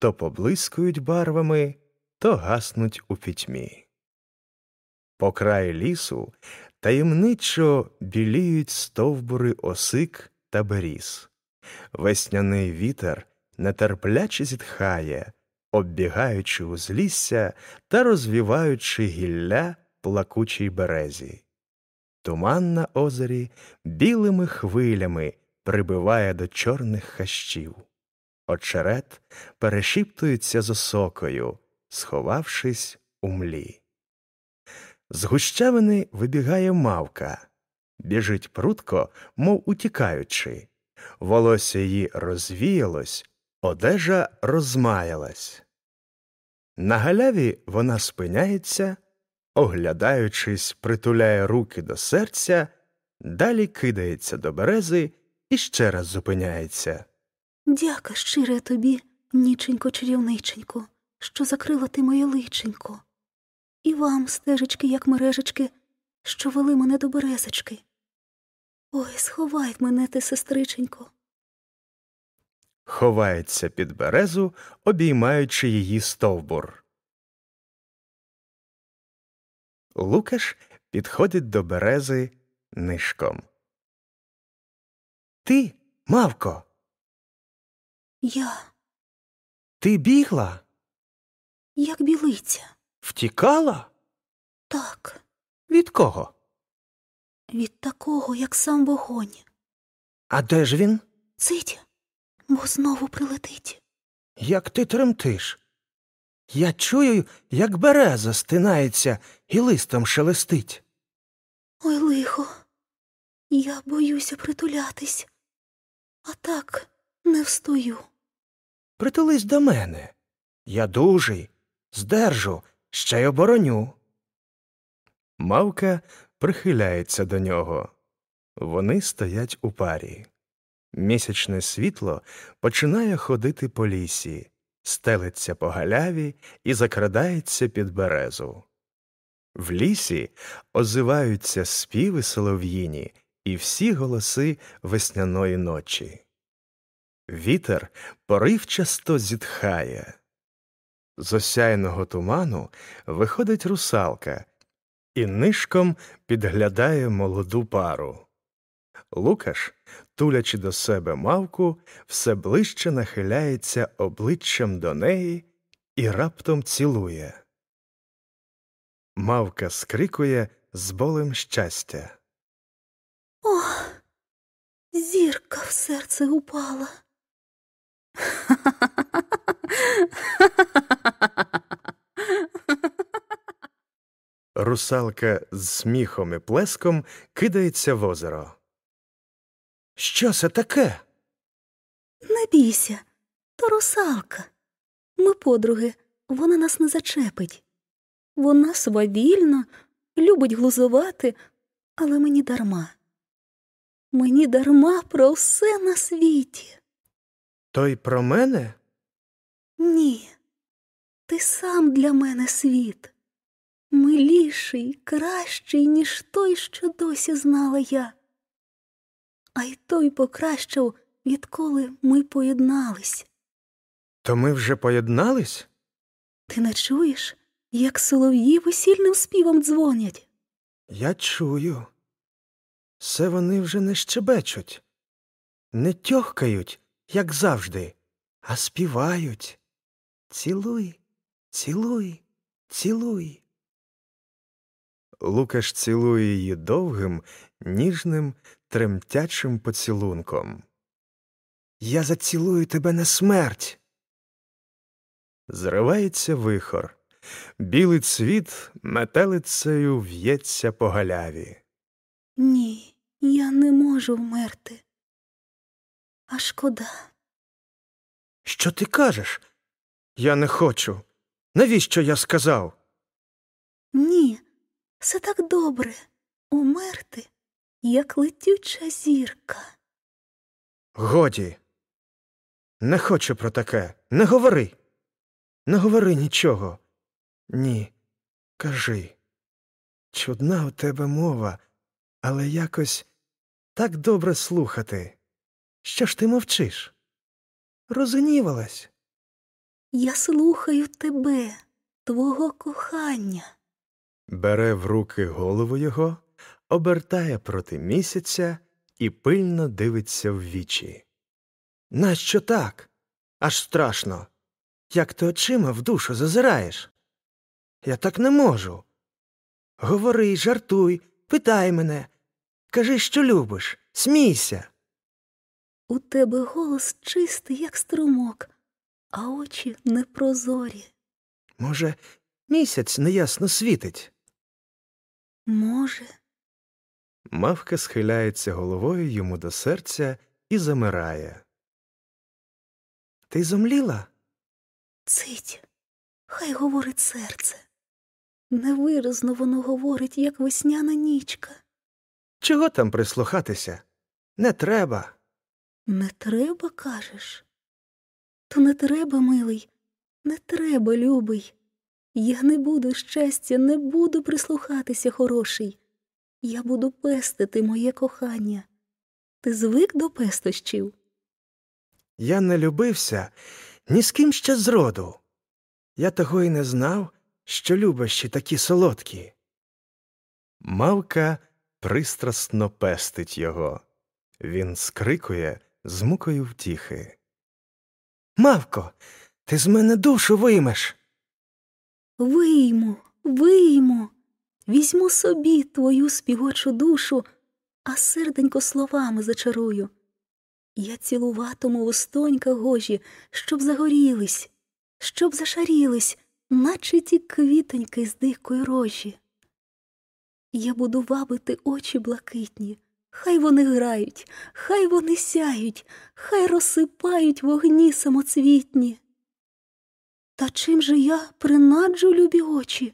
то поблискують барвами, то гаснуть у пітьмі. По краї лісу таємничо біліють стовбури осик та беріз. Весняний вітер нетерпляче зітхає, оббігаючи узлісся та розвіваючи гілля плакучій березі. Туман на озері білими хвилями прибиває до чорних хащів. Очерет перешіптується з осокою, сховавшись у млі. З гущавини вибігає мавка, біжить прутко, мов утікаючи. Волосся її розвіялось, одежа розмаялась. На галяві вона спиняється, оглядаючись, притуляє руки до серця, далі кидається до берези і ще раз зупиняється. Дяка щире тобі, ніченько чарівниченько, що закрила ти моє личенько. І вам, стежечки, як мережечки, що вели мене до березочки. Ой, сховай мене ти, сестриченько. Ховається під березу, обіймаючи її стовбур. Лукаш підходить до берези нишком. Ти, мавко, Я, ти бігла? Як білиця, Втікала? так, Від кого? від такого, як сам вогонь. А де ж він? Цить, бо знову прилетить. Як ти тремтиш? Я чую, як береза стинається і листом шелестить. Ой, лихо, я боюся притулятись, а так не встою. Притулись до мене. Я дужий, здержу, ще й обороню. Мавка прихиляється до нього. Вони стоять у парі. Місячне світло починає ходити по лісі, стелиться по галяві і закрадається під березу. В лісі озиваються співи солов'їні і всі голоси весняної ночі. Вітер поривчасто зітхає. З осяйного туману виходить русалка і нишком підглядає молоду пару. Лукаш, тулячи до себе мавку, все ближче нахиляється обличчям до неї і раптом цілує. Мавка скрикує з болем щастя. Ох, зірка в серце упала. Русалка з сміхом і плеском кидається в озеро. Що це таке? Не бійся, то русалка. Ми подруги, вона нас не зачепить. Вона свавільна, любить глузувати, але мені дарма. Мені дарма про все на світі. То й про мене? Ні, ти сам для мене світ. Миліший, кращий, ніж той, що досі знала я. А й той покращав, відколи ми поєднались. То ми вже поєднались? Ти не чуєш, як солов'ї весільним співом дзвонять? Я чую. Все вони вже не щебечуть, не тьохкають, як завжди, а співають. Цілуй, цілуй, цілуй. Лукаш цілує її довгим, ніжним, тремтячим поцілунком. Я зацілую тебе на смерть. Зривається вихор. Білий цвіт метелицею в'ється по галяві. Ні, я не можу вмерти. А шкода. Що ти кажеш? Я не хочу. Навіщо я сказав? Ні, все так добре умерти, як летюча зірка. Годі. Не хочу про таке. Не говори. Не говори нічого. Ні. Кажи. Чудна у тебе мова, але якось так добре слухати. Що ж ти мовчиш? Розгнівалась. Я слухаю тебе, твого кохання. Бере в руки голову його, обертає проти місяця і пильно дивиться в вічі. Нащо так? Аж страшно. Як ти очима в душу зазираєш? Я так не можу. Говори, жартуй, питай мене. Кажи, що любиш, смійся. У тебе голос чистий, як струмок, а очі непрозорі. Може, місяць неясно світить. Може, Мавка схиляється головою йому до серця і замирає. Ти зомліла? цить, хай говорить серце. Невиразно воно говорить, як весняна нічка. Чого там прислухатися? Не треба. Не треба, кажеш? То не треба, милий, не треба, любий. Я не буду щастя, не буду прислухатися, хороший. Я буду пестити моє кохання. Ти звик до пестощів? Я не любився ні з ким ще зроду. Я того й не знав, що любощі такі солодкі. Мавка пристрасно пестить його. Він скрикує з мукою втіхи. Мавко, ти з мене душу виймеш. Вийму, вийму, візьму собі твою співочу душу, а серденько словами зачарую. Я цілуватиму вустонька гожі, щоб загорілись, щоб зашарілись, наче ті квітоньки з дикої рожі. Я буду вабити очі блакитні, хай вони грають, хай вони сяють, хай розсипають вогні самоцвітні. Та чим же я принаджу любі очі?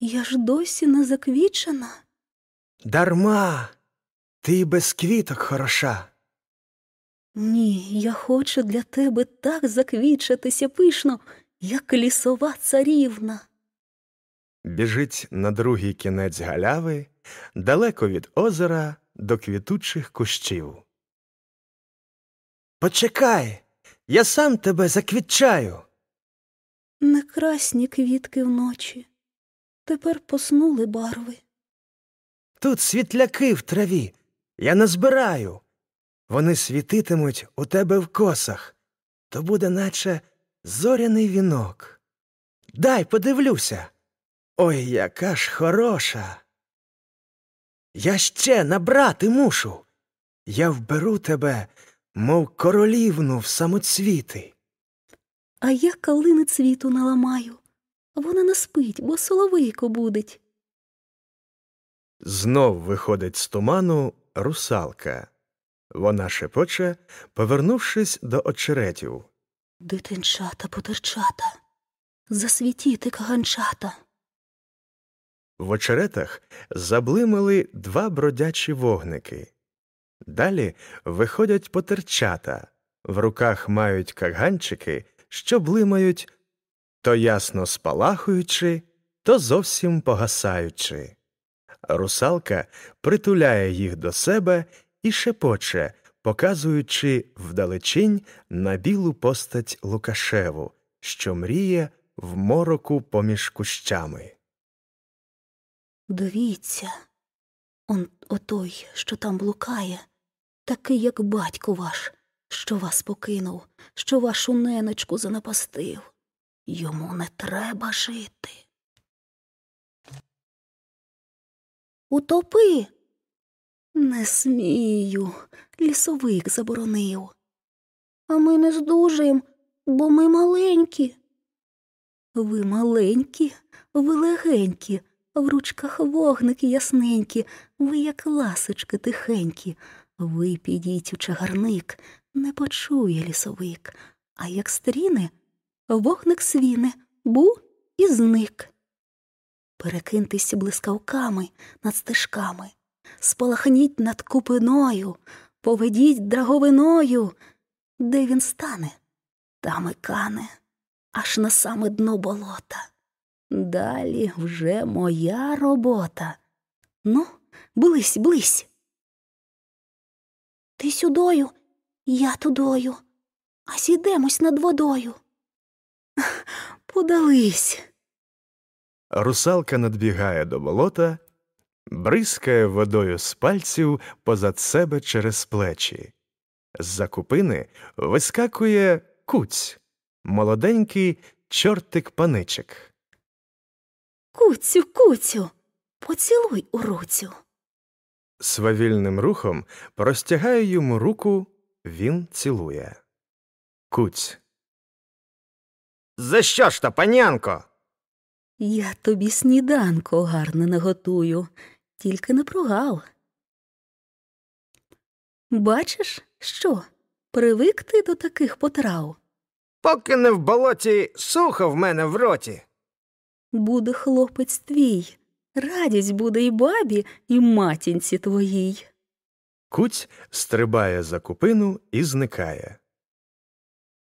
Я ж досі не заквічена. Дарма. Ти без квіток хороша. Ні, я хочу для тебе так заквічатися пишно, як лісова царівна. Біжить на другий кінець галяви, далеко від озера до квітучих кущів. Почекай, я сам тебе заквітчаю. Не красні квітки вночі. Тепер поснули барви. Тут світляки в траві. Я назбираю. Вони світитимуть у тебе в косах. То буде, наче зоряний вінок. Дай подивлюся. Ой, яка ж хороша. Я ще набрати мушу. Я вберу тебе, мов королівну в самоцвіти. А я калини цвіту наламаю. Вона не спить, бо соловейко будить. Знов виходить з туману русалка. Вона шепоче, повернувшись до очеретів. Дитинчата, потерчата, засвітіти каганчата. В очеретах заблимали два бродячі вогники. Далі виходять потерчата, в руках мають каганчики, що блимають то ясно спалахуючи, то зовсім погасаючи. Русалка притуляє їх до себе і шепоче, показуючи вдалечінь на білу постать Лукашеву, що мріє в мороку поміж кущами. Дивіться, он отой, що там блукає, такий, як батько ваш, що вас покинув, що вашу неночку занапастив. Йому не треба жити. Утопи. Не смію, лісовик заборонив. А ми не здужаєм, бо ми маленькі. Ви маленькі, ви легенькі, в ручках вогники ясненькі, ви, як ласочки тихенькі. Ви підіть у чагарник, не почує лісовик, а як стріне, вогник свіне, бу і зник. Перекиньтесь блискавками над стежками, спалахніть над купиною, поведіть драговиною, де він стане, там і кане, аж на саме дно болота. Далі вже моя робота. Ну, близь, близь. Ти сюдою, я тудою, а сідемось над водою. Подались. Русалка надбігає до болота, бризкає водою з пальців позад себе через плечі. З-за купини вискакує куць, молоденький чортик паничик. Куцю, куцю, поцілуй у руцю. Свавільним рухом простягає йому руку, він цілує. Куць. За що ж то, панянко? Я тобі сніданко гарне наготую, тільки не прогав. Бачиш, що? Привик ти до таких потрав. Поки не в болоті сухо в мене в роті. Буде хлопець твій, радість буде і бабі, і матінці твоїй. Куць стрибає за купину і зникає.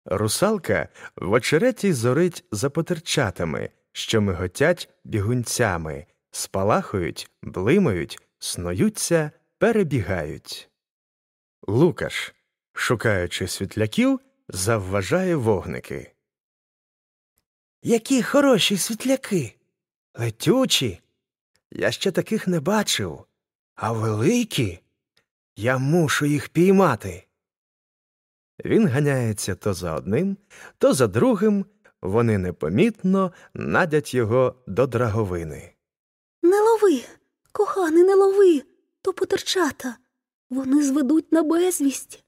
Русалка в очереті зорить за потерчатами, що миготять бігунцями, спалахують, блимають, снуються, перебігають. Лукаш, шукаючи світляків, завважає вогники. Які хороші світляки. Летючі. Я ще таких не бачив. А великі. Я мушу їх піймати. Він ганяється то за одним, то за другим, вони непомітно надять його до драговини. Не лови, коханий, не лови, то потерчата. Вони зведуть на безвість.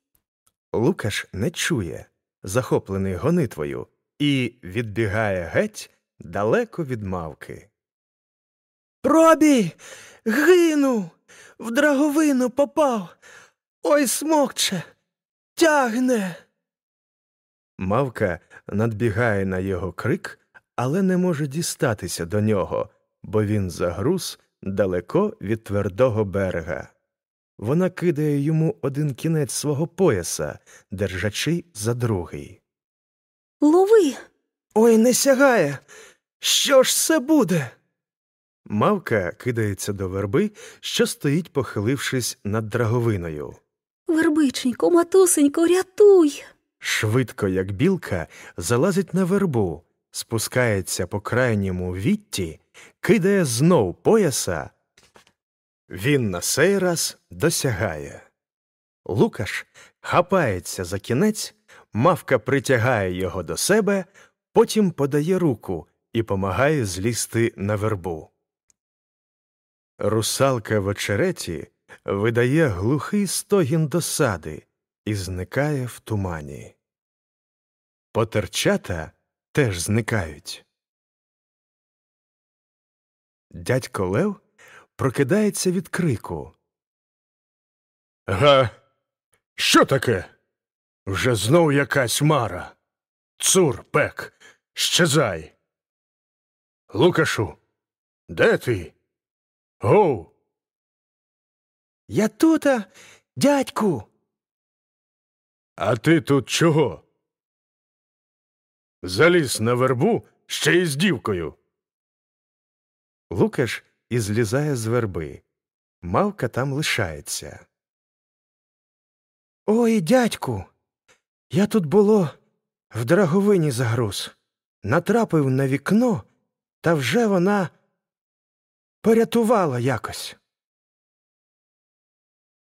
Лукаш не чує, захоплений гонитвою, і відбігає геть далеко від мавки. Пробій, гину, в драговину попав. Ой, смокче, тягне. Мавка надбігає на його крик, але не може дістатися до нього, бо він загруз далеко від твердого берега. Вона кидає йому один кінець свого пояса, держачи за другий. Лови. Ой, не сягає. Що ж це буде? Мавка кидається до верби, що стоїть, похилившись над драговиною. Вербиченько, матусенько, рятуй. Швидко, як білка, залазить на вербу, спускається по крайньому вітті, кидає знов пояса Він на сей раз досягає. Лукаш хапається за кінець, мавка притягає його до себе, потім подає руку і помагає злізти на вербу. Русалка в очереті видає глухий стогін досади і зникає в тумані. Потерчата теж зникають. Дядько Лев прокидається від крику. Га, що таке? Вже знов якась мара. Цур, пек, щезай. Лукашу, де ти? Гоу, Я тута, дядьку. а ти тут чого? Заліз на вербу ще й з дівкою. Лукаш і злізає з верби. Мавка там лишається. Ой, дядьку. Я тут було в драговині загруз. Натрапив на вікно, та вже вона порятувала якось.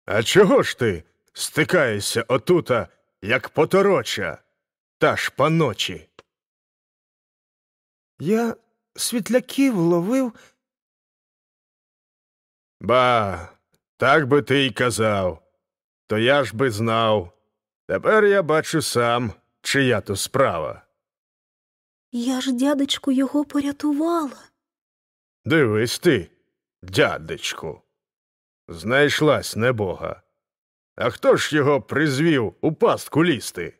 А чого ж ти стикаєшся отута, як потороча, та ж паночі? Я світляків ловив, Ба, так би ти й казав. То я ж би знав. Тепер я бачу сам, чия то справа. Я ж, дядечку, його порятувала. Дивись ти, дядечку. Знайшлась небога. А хто ж його призвів у пастку лізти?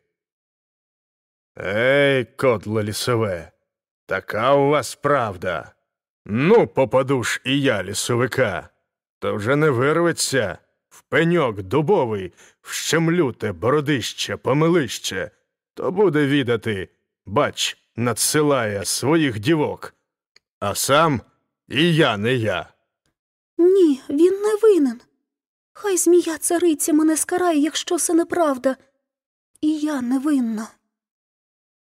Ей, кодло лісове, така у вас правда. Ну, попаду ж і я лісовика, то вже не вирветься в пеньок дубовий, вщемлю те бородище, помилище, то буде відати, бач, надсилає своїх дівок, а сам і я не я. Ні, він не винен. Хай змія цариця мене скарає, якщо це неправда. І я не винна.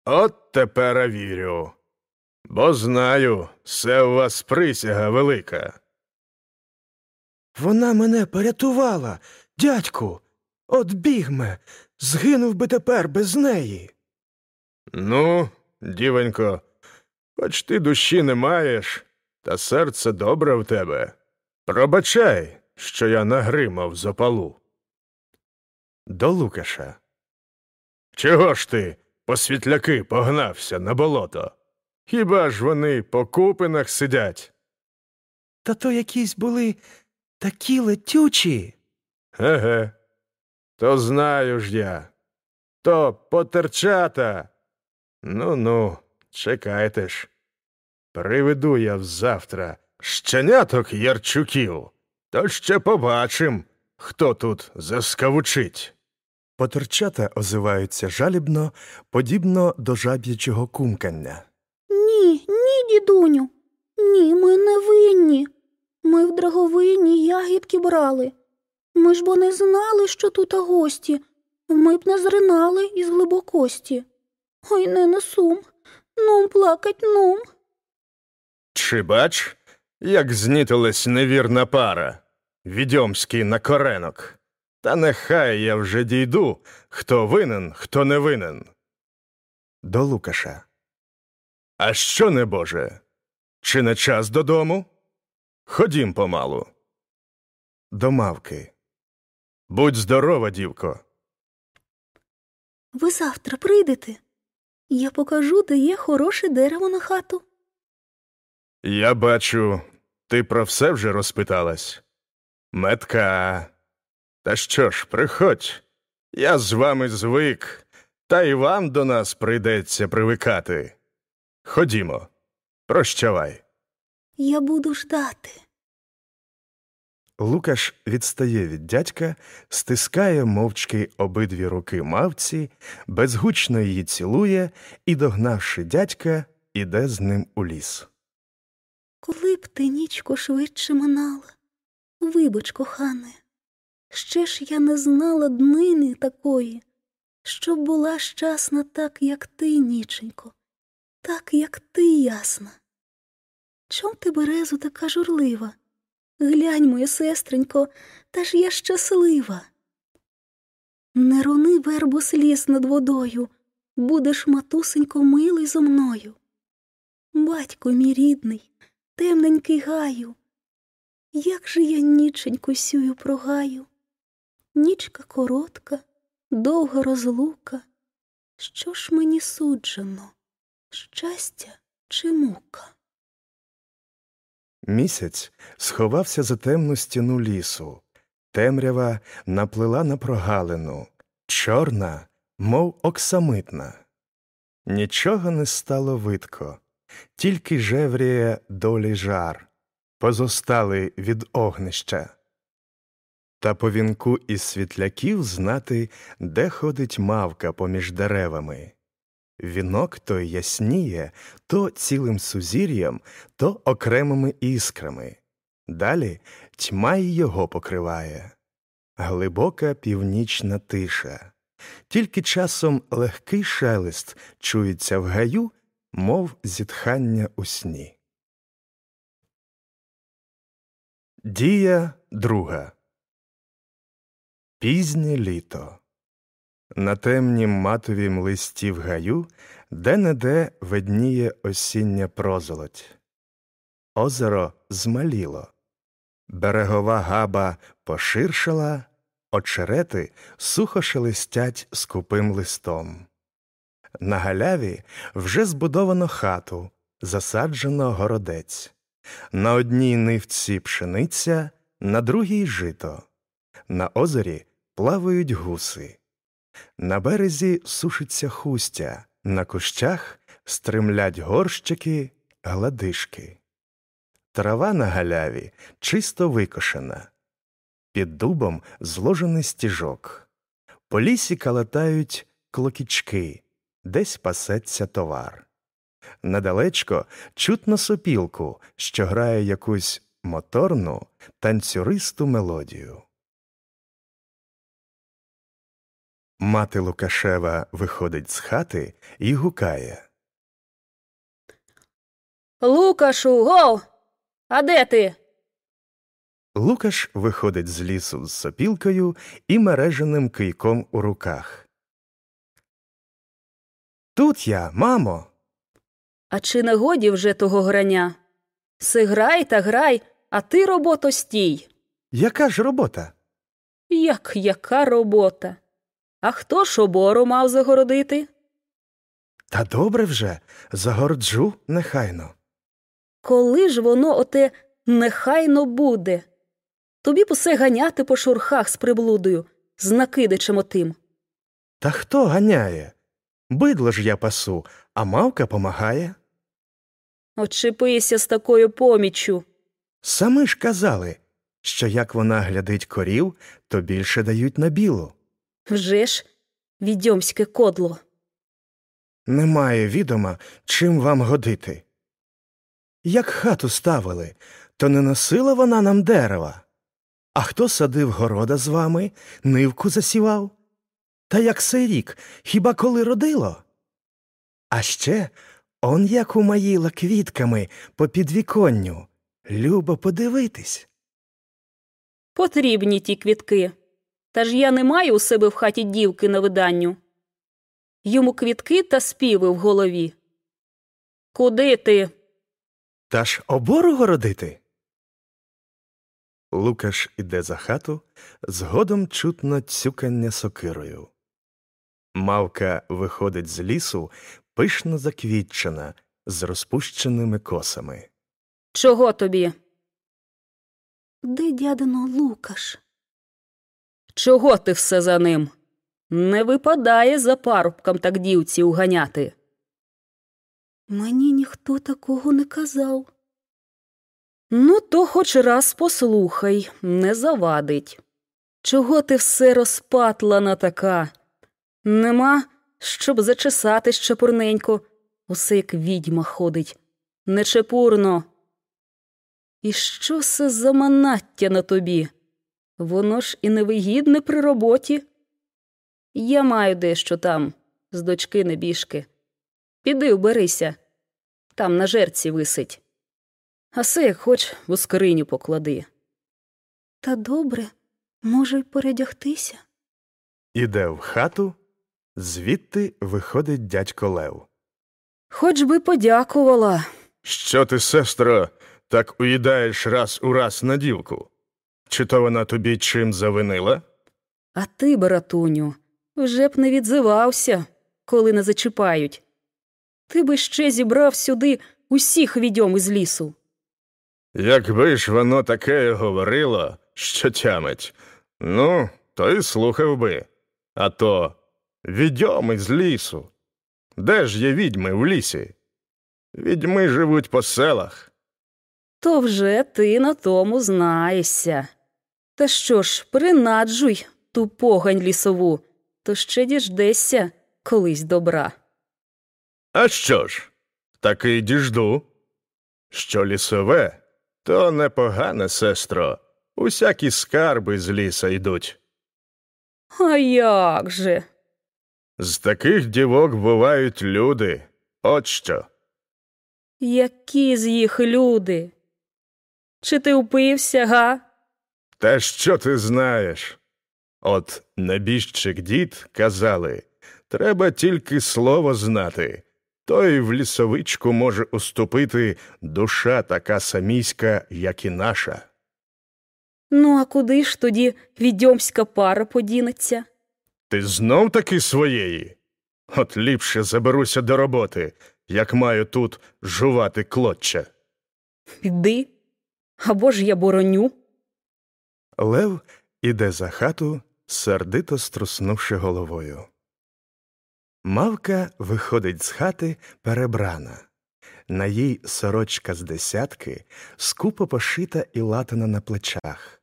От тепер вірю. Бо знаю, все у вас присяга велика. вона мене порятувала, дядьку. От бігме, згинув би тепер без неї. Ну, дівонько, хоч ти душі не маєш, та серце добре в тебе. Пробачай, що я нагримав запалу. До Лукаша. Чого ж ти, по світляки, погнався на болото? Хіба ж вони по купинах сидять? Та то якісь були такі летючі. Еге. То знаю ж я. То потерчата. Ну ну, чекайте ж. Приведу я взавтра щеняток ярчуків, то ще побачим, хто тут заскавучить. Потерчата озиваються жалібно, подібно до жаб'ячого кумкання. Ні, ні, дідуню. Ні, ми не винні. Ми в драговині ягідки брали. Ми ж бо не знали, що тут гості. Ми б не зринали із глибокості. Ой, не на сум. Нум плакать, нум. Чи бач, як знітилась невірна пара, відьомський на коренок. Та нехай я вже дійду, хто винен, хто не винен. До Лукаша. А що, небоже? Чи не час додому? Ходім помалу. До мавки. Будь здорова, дівко. Ви завтра прийдете. Я покажу, де є хороше дерево на хату. Я бачу, ти про все вже розпиталась. Метка. Та що ж, приходь. Я з вами звик, та й вам до нас прийдеться привикати. Ходімо, прощавай. Я буду ждати. Лукаш відстає від дядька, стискає мовчки обидві руки мавці, безгучно її цілує і, догнавши дядька, іде з ним у ліс. Коли б ти нічко швидше минала, вибач, кохане, ще ж я не знала днини такої, щоб була щасна так, як ти, ніченько, так, як ти ясна. Чом ти березу така журлива? Глянь, моя сестренько, та ж я щаслива. Не руни вербу сліз над водою, будеш, матусенько, милий зо мною. Батько мій рідний, темненький гаю, як же я ніченьку сюю прогаю. Нічка коротка, довга розлука. Що ж мені суджено, щастя чи мука? Місяць сховався за темну стіну лісу. Темрява наплила на прогалину, чорна, мов оксамитна. Нічого не стало видко, тільки жевріє долі жар, позостали від огнища. Та по вінку із світляків знати, де ходить мавка поміж деревами. Вінок той ясніє то цілим сузір'ям, то окремими іскрами. Далі тьма й його покриває, глибока північна тиша, тільки часом легкий шелест чується в гаю, мов зітхання у сні. Дія друга Пізнє літо на темнім матовім листі в гаю де неде видніє осіння прозолоть. Озеро змаліло, берегова габа поширшала, очерети сухо шелестять скупим листом. На галяві вже збудовано хату, засаджено городець. На одній нивці пшениця, на другій жито. На озері плавають гуси. На березі сушиться хустя, на кущах стримлять горщики, гладишки. Трава на галяві чисто викошена. Під дубом зложений стіжок. По лісі калатають клокічки, десь пасеться товар. Недалечко чутно сопілку, що грає якусь моторну танцюристу мелодію. Мати Лукашева виходить з хати і гукає. Лукашу, гов! А де ти? Лукаш виходить з лісу з сопілкою і мереженим кийком у руках. Тут я, мамо. А чи не годі вже того грання? Си грай та грай, а ти робото стій. Яка ж робота? Як яка робота? А хто ж обору мав загородити? Та добре вже, загорджу нехайно. Коли ж воно оте нехайно буде? Тобі б усе ганяти по шурхах з приблудою, з накидичем отим. Та хто ганяє? Бидло ж я пасу, а мавка помагає. Очепися з такою поміччю. Самі ж казали, що як вона глядить корів, то більше дають на білу. Вже ж відьомське кодло. Немає відома, чим вам годити. Як хату ставили, то не носила вона нам дерева. А хто садив города з вами, нивку засівав? Та як сей рік, хіба коли родило? А ще он як умаїла квітками по підвіконню. Любо подивитись. Потрібні ті квітки. Та ж я не маю у себе в хаті дівки на виданню. Йому квітки та співи в голові. Куди ти? Та ж обору городити. Лукаш іде за хату, згодом чутно цюкання сокирою. Мавка виходить з лісу, пишно заквітчена, з розпущеними косами. Чого тобі? Де дядино Лукаш? Чого ти все за ним? Не випадає за парубком так дівці уганяти. Мені ніхто такого не казав. Ну, то хоч раз послухай, не завадить. Чого ти все розпатлана така? Нема, щоб зачесати чепурненько, усе як відьма ходить, нечепурно. І що це за манаття на тобі? Воно ж і невигідне при роботі. Я маю дещо там, з дочки небіжки. Піди уберися, там на жерці висить. А се, як хоч, у скриню поклади. Та добре, можу й передягтися. Іде в хату, звідти виходить дядько Лев. Хоч би подякувала. Що ти, сестро, так уїдаєш раз у раз на дівку? Чи то вона тобі чим завинила? А ти, братуню, вже б не відзивався, коли не зачіпають. Ти би ще зібрав сюди усіх відьом із лісу. Якби ж воно таке говорило, що тямить, ну, то й слухав би. А то відьоми з лісу. Де ж є відьми в лісі? Відьми живуть по селах. То вже ти на тому знаєшся. Та що ж, принаджуй ту погань лісову, то ще діждешся колись добра. А що ж? Таки діжду. Що лісове, то непогане, сестро. Усякі скарби з ліса йдуть. А як же? З таких дівок бувають люди. От що. Які з їх люди? Чи ти упився, га? Та що ти знаєш? От небіжчик дід казали, треба тільки слово знати, то й в лісовичку може уступити душа така саміська, як і наша. Ну, а куди ж тоді відьомська пара подінеться? Ти знов таки своєї? От ліпше заберуся до роботи, як маю тут жувати клоччя. Піди. Або ж я бороню. Лев іде за хату, сердито струснувши головою. Мавка виходить з хати перебрана. На їй сорочка з десятки, скупо пошита і латана на плечах,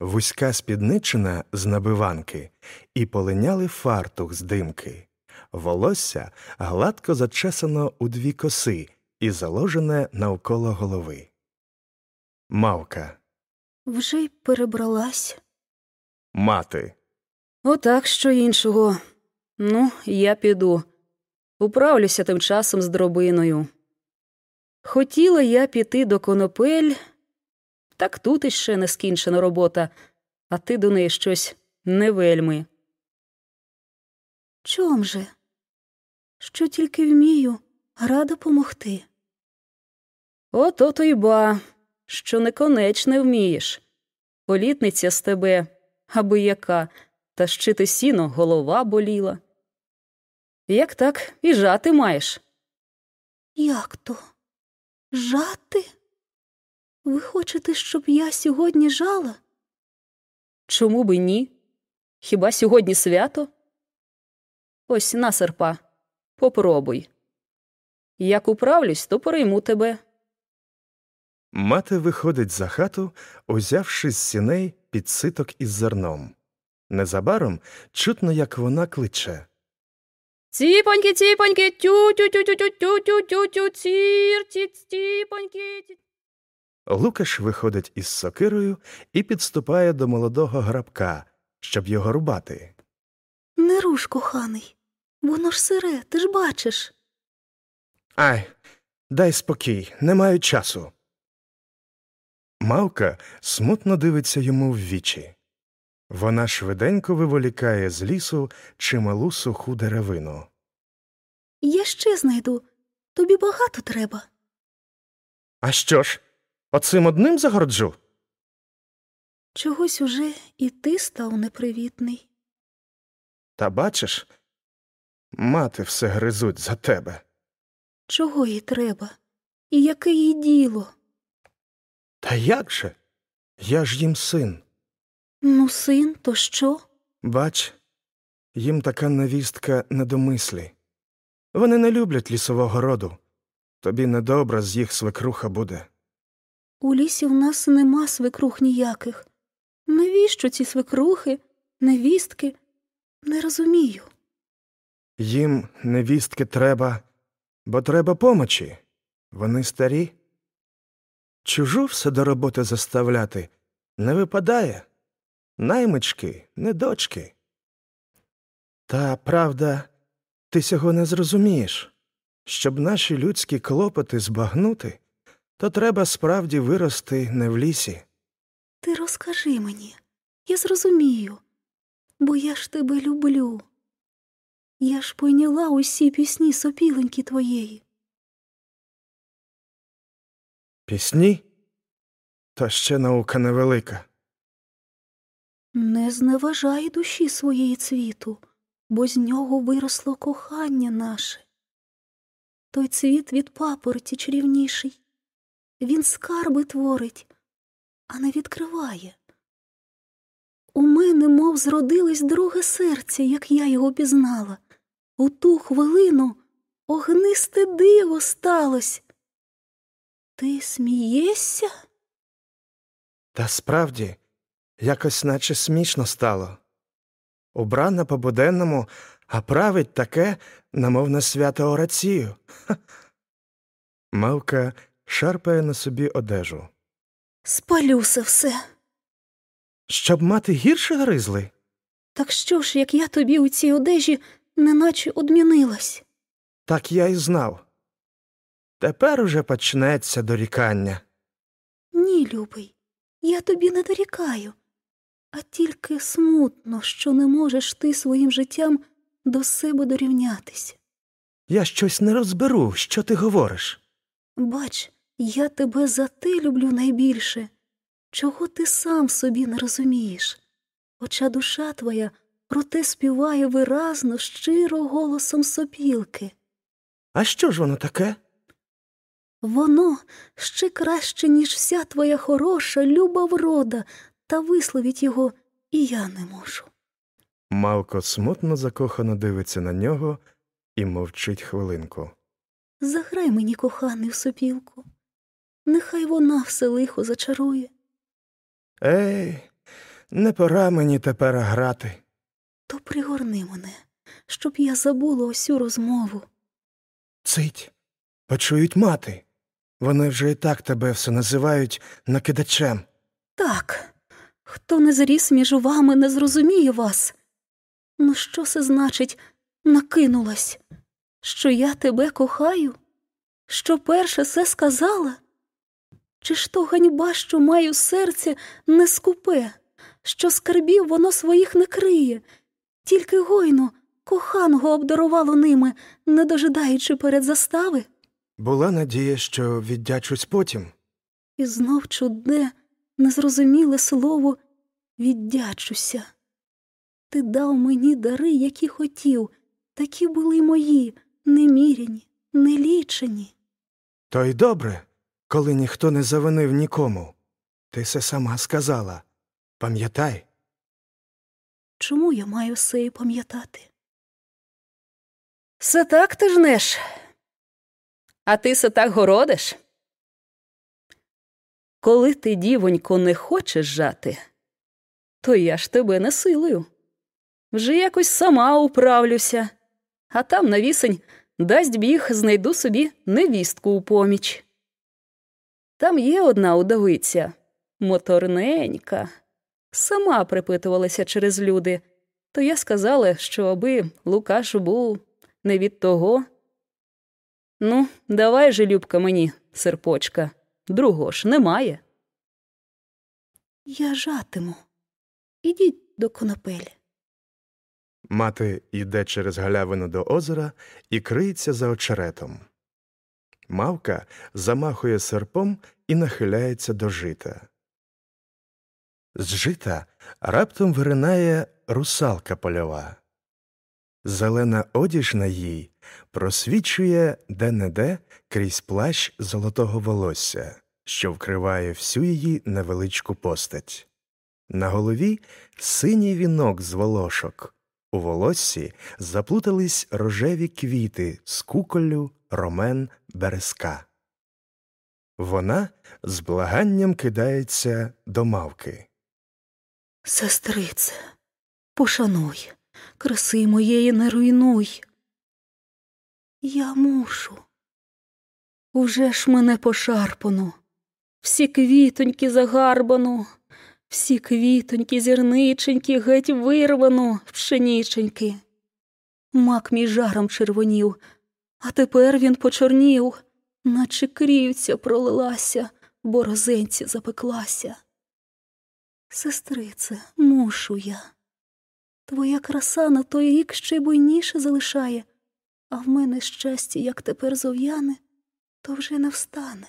вузька спідничина з набиванки і полинялий фартух з димки, волосся гладко зачесано у дві коси і заложене навколо голови. Мавка. Вже й перебралась. Мати. Отак що іншого. Ну, я піду. Управлюся тим часом з дробиною. Хотіла я піти до конопель, так тут іще не скінчена робота, а ти до неї щось не вельми. Чом же? Що тільки вмію, рада помогти. Ото то й ба, що неконечне вмієш. Політниця з тебе, аби яка, та щити сіно голова боліла. Як так і жати маєш? Як то? Жати? Ви хочете, щоб я сьогодні жала? Чому би ні? Хіба сьогодні свято? Ось на серпа, попробуй. Як управлюсь, то перейму тебе. Мати виходить за хату, узявши з сіней підситок із зерном. Незабаром чутно, як вона кличе. Ціпоньки, ціпоньки, тю тю тю тю тю тю тю тю тю цір, ці ціпоньки. Лукаш виходить із сокирою і підступає до молодого грабка, щоб його рубати. Не руш, коханий. Воно ж сире, ти ж бачиш. Ай, дай спокій, не маю часу. Мавка смутно дивиться йому в вічі. Вона швиденько виволікає з лісу чималу суху деревину. Я ще знайду. Тобі багато треба. А що ж, оцим одним загороджу? Чогось уже і ти став непривітний. Та бачиш, мати все гризуть за тебе. Чого їй треба? І яке їй діло? Та як же? Я ж їм син. Ну, син, то що? Бач, їм така невістка не до. Вони не люблять лісового роду. Тобі недобра з їх свекруха буде. У лісі в нас нема свекрух ніяких. Навіщо ці свекрухи, невістки? Не розумію. Їм невістки треба, бо треба помочі. Вони старі. Чужу все до роботи заставляти не випадає. Наймички, не дочки. Та правда, ти сього не зрозумієш. Щоб наші людські клопоти збагнути, то треба справді вирости не в лісі. Ти розкажи мені, я зрозумію, бо я ж тебе люблю. Я ж пойняла усі пісні сопіленьки твоєї. Пісні? Та ще наука невелика. Не зневажай душі своєї цвіту, бо з нього виросло кохання наше. Той цвіт від папороті чарівніший. Він скарби творить, а не відкриває. У мене, мов зродилось друге серце, як я його пізнала. У ту хвилину огнисте диво сталось. Ти смієшся? Та справді, якось наче смішно стало. Убрана по буденному, а править таке, намов на свято орацію. Мавка шарпає на собі одежу. Спалюся все. Щоб мати гірше гризли? Так що ж, як я тобі у цій одежі неначе одмінилась? Так я й знав. Тепер уже почнеться дорікання. Ні, любий, я тобі не дорікаю, а тільки смутно, що не можеш ти своїм життям до себе дорівнятися. Я щось не розберу, що ти говориш. Бач, я тебе за те люблю найбільше, чого ти сам собі не розумієш. Хоча душа твоя проте співає виразно, щиро голосом сопілки. А що ж воно таке? Воно ще краще, ніж вся твоя хороша, люба врода, та висловить його і я не можу. Малко смутно закохано дивиться на нього і мовчить хвилинку. Заграй мені, коханий, в сопілку. Нехай вона все лихо зачарує. Ей, не пора мені тепер грати. То пригорни мене, щоб я забула осю розмову. Цить, почують мати. Вони вже і так тебе все називають накидачем. Так, хто не зріс між вами, не зрозуміє вас. Ну, що це значить накинулась? Що я тебе кохаю? Що перше все сказала? Чи ж то ганьба, що маю серце не скупе, що скарбів воно своїх не криє, тільки гойно коханого обдарувало ними, не дожидаючи перед застави? Була надія, що віддячусь потім. І знов чудне, незрозуміле слово віддячуся. Ти дав мені дари, які хотів, такі були мої, неміряні, нелічені. То й добре, коли ніхто не завинив нікому. Ти се сама сказала. Пам'ятай, Чому я маю все і пам'ятати? Все так ти жнеш. А ти се так городиш. Коли ти, дівонько, не хочеш жати, то я ж тебе не силою. Вже якось сама управлюся, а там на вісень дасть біг, знайду собі невістку у поміч. Там є одна удовиця, моторненька. Сама припитувалася через люди, то я сказала, що аби Лукаш був не від того. Ну, давай же, Любка, мені, серпочка, другого ж немає. Я жатиму. Ідіть до конопелі. мати йде через галявину до озера і криється за очеретом. Мавка замахує серпом і нахиляється до жита. З жита раптом виринає русалка польова. Зелена одіж на їй просвічує де-не-де крізь плащ золотого волосся, що вкриває всю її невеличку постать. На голові синій вінок з волошок, у волоссі заплутались рожеві квіти з куколю, ромен, березка. Вона з благанням кидається до мавки. Сестрице, пошануй, краси моєї не руйнуй. Я мушу. Уже ж мене пошарпано, всі квітоньки загарбано, всі квітоньки зірниченьки геть вирвано, пшеніченьки. Мак мій жаром червонів, а тепер він почорнів, наче крівця пролилася, бо розенці запеклася. Сестрице, мушу я. Твоя краса на той рік ще й буйніше залишає, а в мене щастя, як тепер зов'яне, то вже не встане.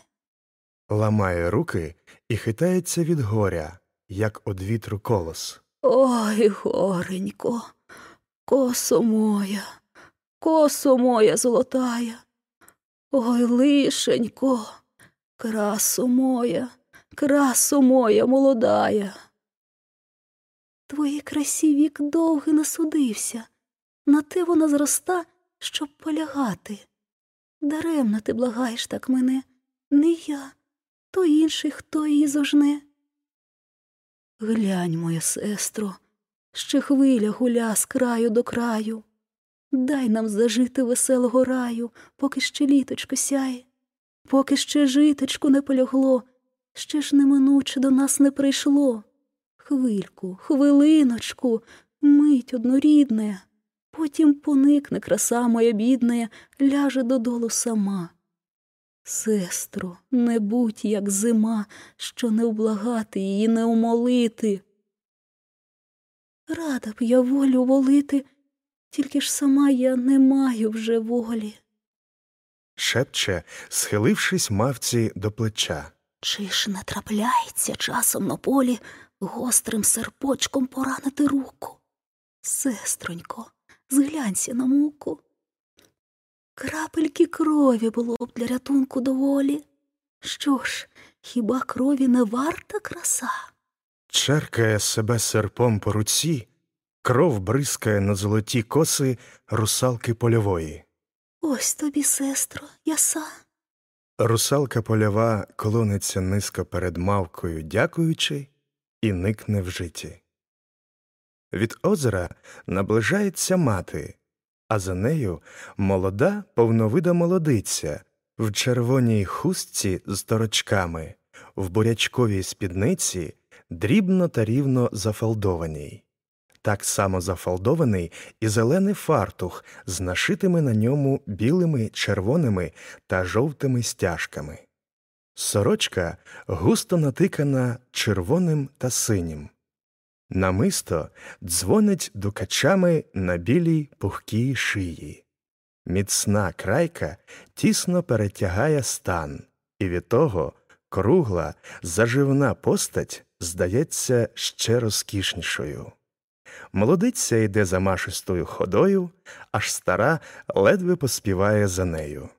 Ламає руки і хитається від горя, як од вітру колос. Ой, горенько, косо моя, косо моя золотая. Ой, лишенько, красо моя, красо моя молодая. Твоїй красі вік довгий насудився, на те вона зроста, щоб полягати. Даремно ти благаєш так мене, не я, то інший, хто її зожне. Глянь, моя сестро, ще хвиля гуля з краю до краю. Дай нам зажити веселого раю, поки ще літочко сяє, поки ще житочку не полягло, ще ж неминуче до нас не прийшло. Хвильку, хвилиночку, мить однорідне, потім поникне краса моя бідна, ляже додолу сама. Сестро, не будь, як зима, що не вблагати її, не умолити. Рада б я волю волити, тільки ж сама я не маю вже волі. Шепче, схилившись мавці до плеча. Чи ж не трапляється часом на полі гострим серпочком поранити руку? Сестронько, зглянься на муку. Крапельки крові було б для рятунку доволі. Що ж, хіба крові не варта краса? Черкає себе серпом по руці, кров бризкає на золоті коси русалки польової. Ось тобі, сестро, яса. Русалка польова колониться низько перед мавкою, дякуючи, і никне в житті. Від озера наближається мати, а за нею молода повновида молодиця в червоній хустці з торочками, в бурячковій спідниці, дрібно та рівно зафалдованій. Так само зафалдований і зелений фартух з нашитими на ньому білими, червоними та жовтими стяжками. Сорочка густо натикана червоним та синім. Намисто дзвонить дукачами на білій пухкій шиї. Міцна крайка тісно перетягає стан, і від того кругла, заживна постать здається ще розкішнішою. Молодиця йде за машистою ходою, аж стара ледве поспіває за нею.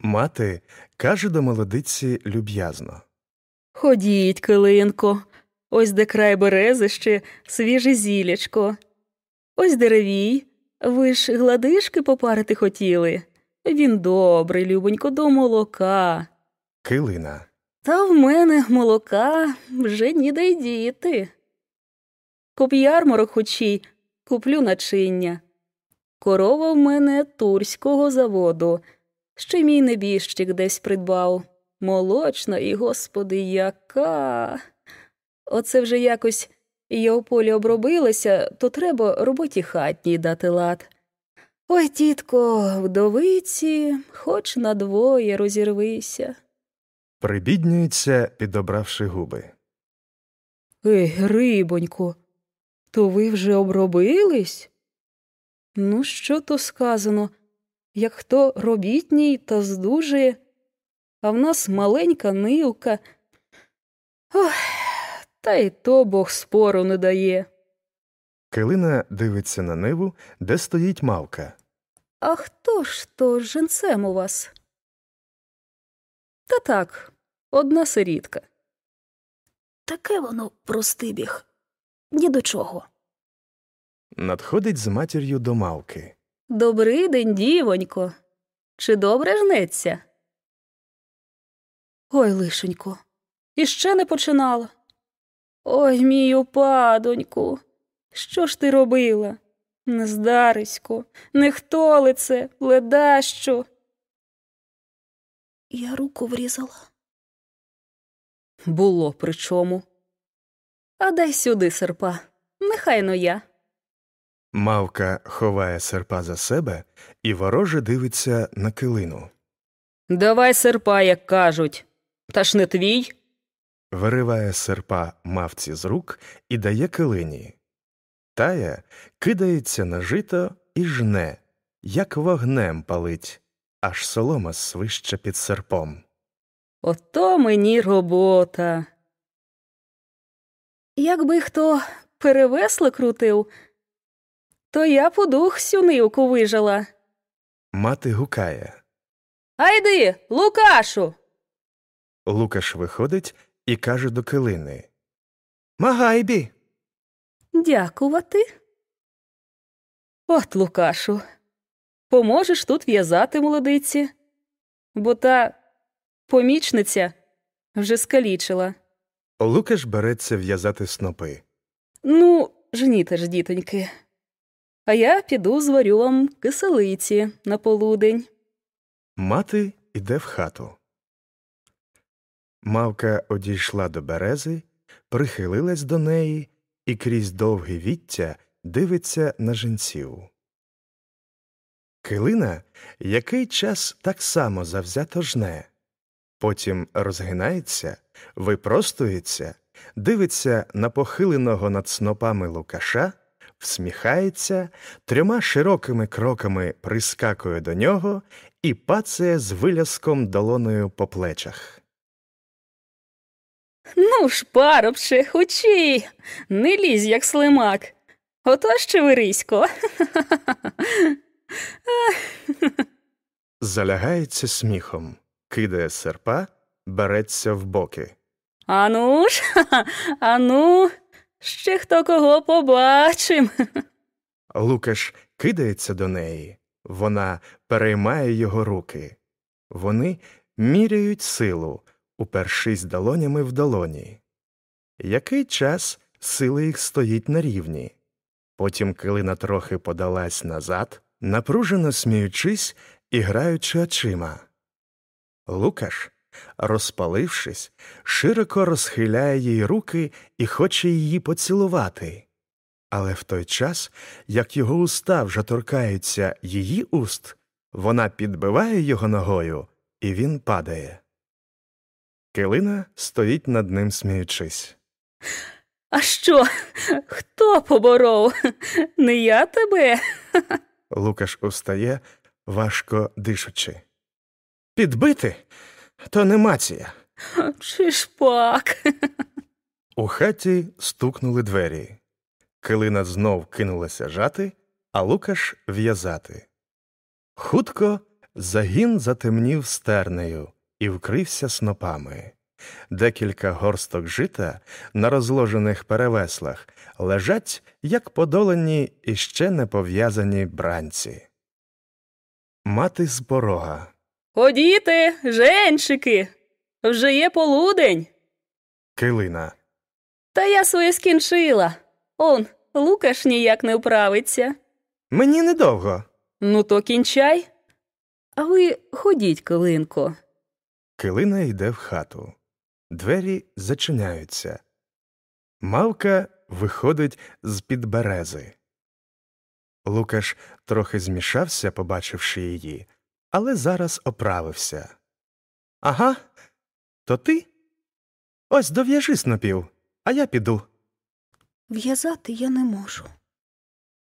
Мати каже до молодиці люб'язно. Ходіть, килинко, ось де край берези ще свіже зілячко. Ось деревій, ви ж гладишки попарити хотіли. Він добрий, любонько, до молока. Килина. Та в мене молока вже ніде й діти. Куп ярмарок хочій, куплю начиння. Корова в мене турського заводу, ще мій небіжчик десь придбав. Молочна і, господи, яка. Оце вже якось я у полі обробилася, то треба роботі хатній дати лад. Ой, тітко, вдовиці, хоч надвоє розірвися. Прибіднюється, підобравши губи. Ей, грибонько, то ви вже обробились? Ну, що то сказано, як хто робітній та здужує, а в нас маленька нивка. Ох, та й то Бог спору не дає. Килина дивиться на ниву, де стоїть мавка. А хто ж то женцем у вас? Та так, одна сирітка. Таке воно простий біг. Ні до чого. Надходить з матір'ю до мавки. Добрий день, дівонько. Чи добре жнеться? Ой, лишенько, іще не починала. Ой, мій упадоньку, що ж ти робила? Нездарисько, нехтолице, ледащо. Я руку врізала. Було при чому. А дай сюди серпа, нехай но я. Мавка ховає серпа за себе і вороже дивиться на килину. Давай серпа, як кажуть. Та ж не твій. вириває серпа мавці з рук і дає килині. Тая кидається на жито і жне, як вогнем палить, аж солома свище під серпом. Ото мені робота. Якби хто перевесло крутив, то я подух сю нивку вижила. Мати гукає. Айди, Лукашу. Лукаш виходить і каже до килини. Магайбі. Дякувати. От, Лукашу, поможеш тут в'язати молодиці, бо та помічниця вже скалічила. Лукаш береться в'язати снопи. Ну, жніте ж, дітоньки. А я піду зварю вам киселиці на полудень. Мати йде в хату. Мавка одійшла до берези, прихилилась до неї і крізь довге віття дивиться на жінців. Килина який час так само завзято жне, потім розгинається, випростується, дивиться на похиленого над снопами Лукаша, всміхається, трьома широкими кроками прискакує до нього і пацає з виляском долоною по плечах. Ну ж, парубче, хочі, не лізь, як слимак. Ото ще вирисько. Залягається сміхом, кидає серпа, береться в боки. Ану ж, ану, ще хто кого побачим. Лукаш кидається до неї, вона переймає його руки. Вони міряють силу, упершись долонями в долоні. Який час сила їх стоїть на рівні. Потім килина трохи подалась назад, напружено сміючись і граючи очима. Лукаш, розпалившись, широко розхиляє їй руки і хоче її поцілувати. Але в той час, як його уста вже торкаються її уст, вона підбиває його ногою, і він падає. Килина стоїть над ним, сміючись. А що? Хто поборов? Не я тебе? Лукаш устає, важко дишучи. Підбити? То не мація. Чи ж пак? У хаті стукнули двері. Килина знов кинулася жати, а Лукаш в'язати. Хутко загін затемнів стернею і вкрився снопами. Декілька горсток жита на розложених перевеслах лежать, як подолані і ще не пов'язані бранці. Мати з порога. Ходіте, женчики, вже є полудень. Килина. Та я своє скінчила. Он, Лукаш ніяк не вправиться. Мені недовго. Ну, то кінчай. А ви ходіть, Килинко. Килина йде в хату. Двері зачиняються. Мавка виходить з під берези. Лукаш трохи змішався, побачивши її, але зараз оправився. Ага, то ти? Ось дов'яжи снопів, а я піду. В'язати я не можу.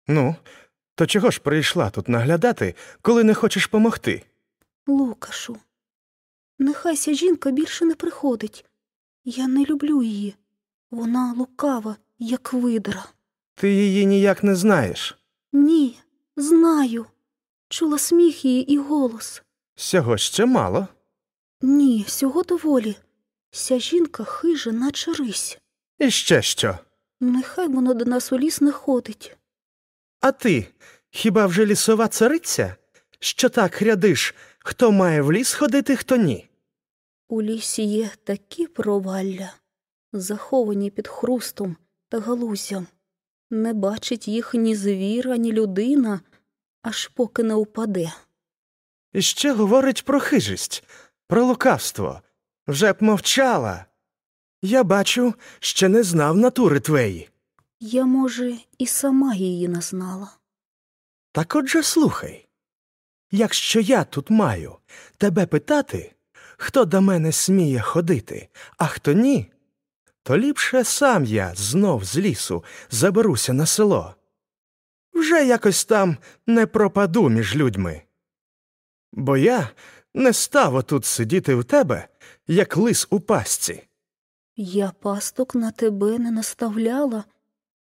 Ну, то чого ж прийшла тут наглядати, коли не хочеш помогти? Лукашу, нехай ця жінка більше не приходить. Я не люблю її. Вона лукава, як видра. Ти її ніяк не знаєш. Ні, знаю. Чула сміх її і голос. Сього ще мало. Ні, всього доволі. Ся жінка хижа, наче рись. І ще що. Нехай вона до нас у ліс не ходить. А ти хіба вже лісова цариця? Що так рядиш, хто має в ліс ходити, хто ні? У лісі є такі провалля, заховані під хрустом та галузям. Не бачить їх ні звір, ані людина, аж поки не упаде. І ще говорить про хижість, про лукавство. Вже б мовчала. Я бачу, ще не знав натури твої. Я, може, і сама її не знала. Так отже слухай. Якщо я тут маю тебе питати, хто до мене сміє ходити, а хто ні, то ліпше сам я знов з лісу заберуся на село. Вже якось там не пропаду між людьми. Бо я не став отут сидіти в тебе, як лис у пастці. Я пасток на тебе не наставляла.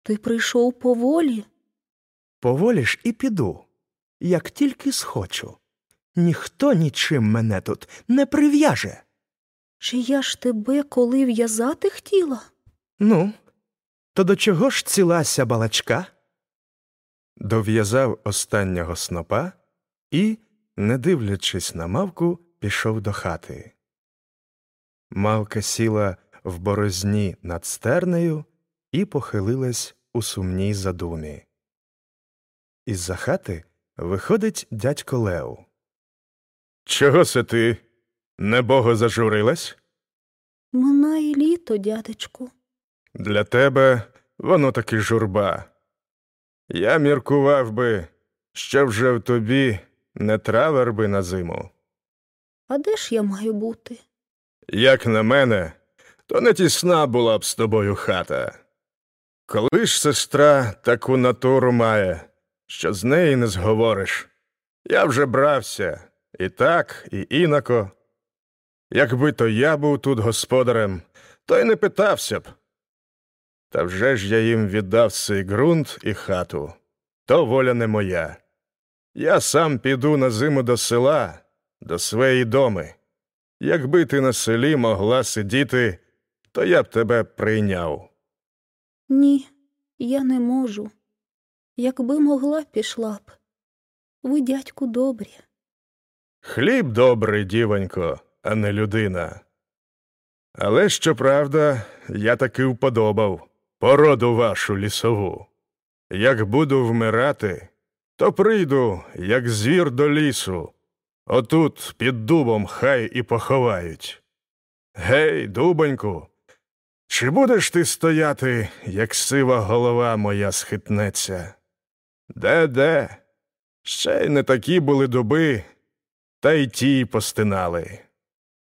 Ти прийшов поволі. Поволі ж і піду, як тільки схочу. Ніхто нічим мене тут не прив'яже. Чи я ж тебе коли в'язати хотіла? Ну, то до чого ж цілася балачка? Дов'язав останнього снопа і, не дивлячись на мавку, пішов до хати. Мавка сіла в борозні над стернею і похилилась у сумній задумі. Із за хати виходить дядько Лев. Чого се ти? Небого зажурилась? Минає літо, дядечку. Для тебе воно таки журба. Я міркував би, що вже в тобі не травер би на зиму. А де ж я маю бути? Як на мене, то не тісна була б з тобою хата. Коли ж сестра таку натуру має, що з неї не зговориш. Я вже брався і так, і інако. Якби то я був тут господарем, то й не питався б. Та вже ж я їм віддав цей ґрунт і хату. То воля не моя. Я сам піду на зиму до села, до своєї доми. Якби ти на селі могла сидіти, то я б тебе прийняв. Ні, я не можу. Якби могла, пішла б. Ви, дядьку, добрі. Хліб добрий, дівонько, а не людина. Але щоправда, я таки вподобав породу вашу лісову. Як буду вмирати, то прийду, як звір до лісу. Отут під дубом хай і поховають. Гей, дубоньку, чи будеш ти стояти, як сива голова моя схитнеться? Де де? Ще й не такі були дуби, та й ті постинали.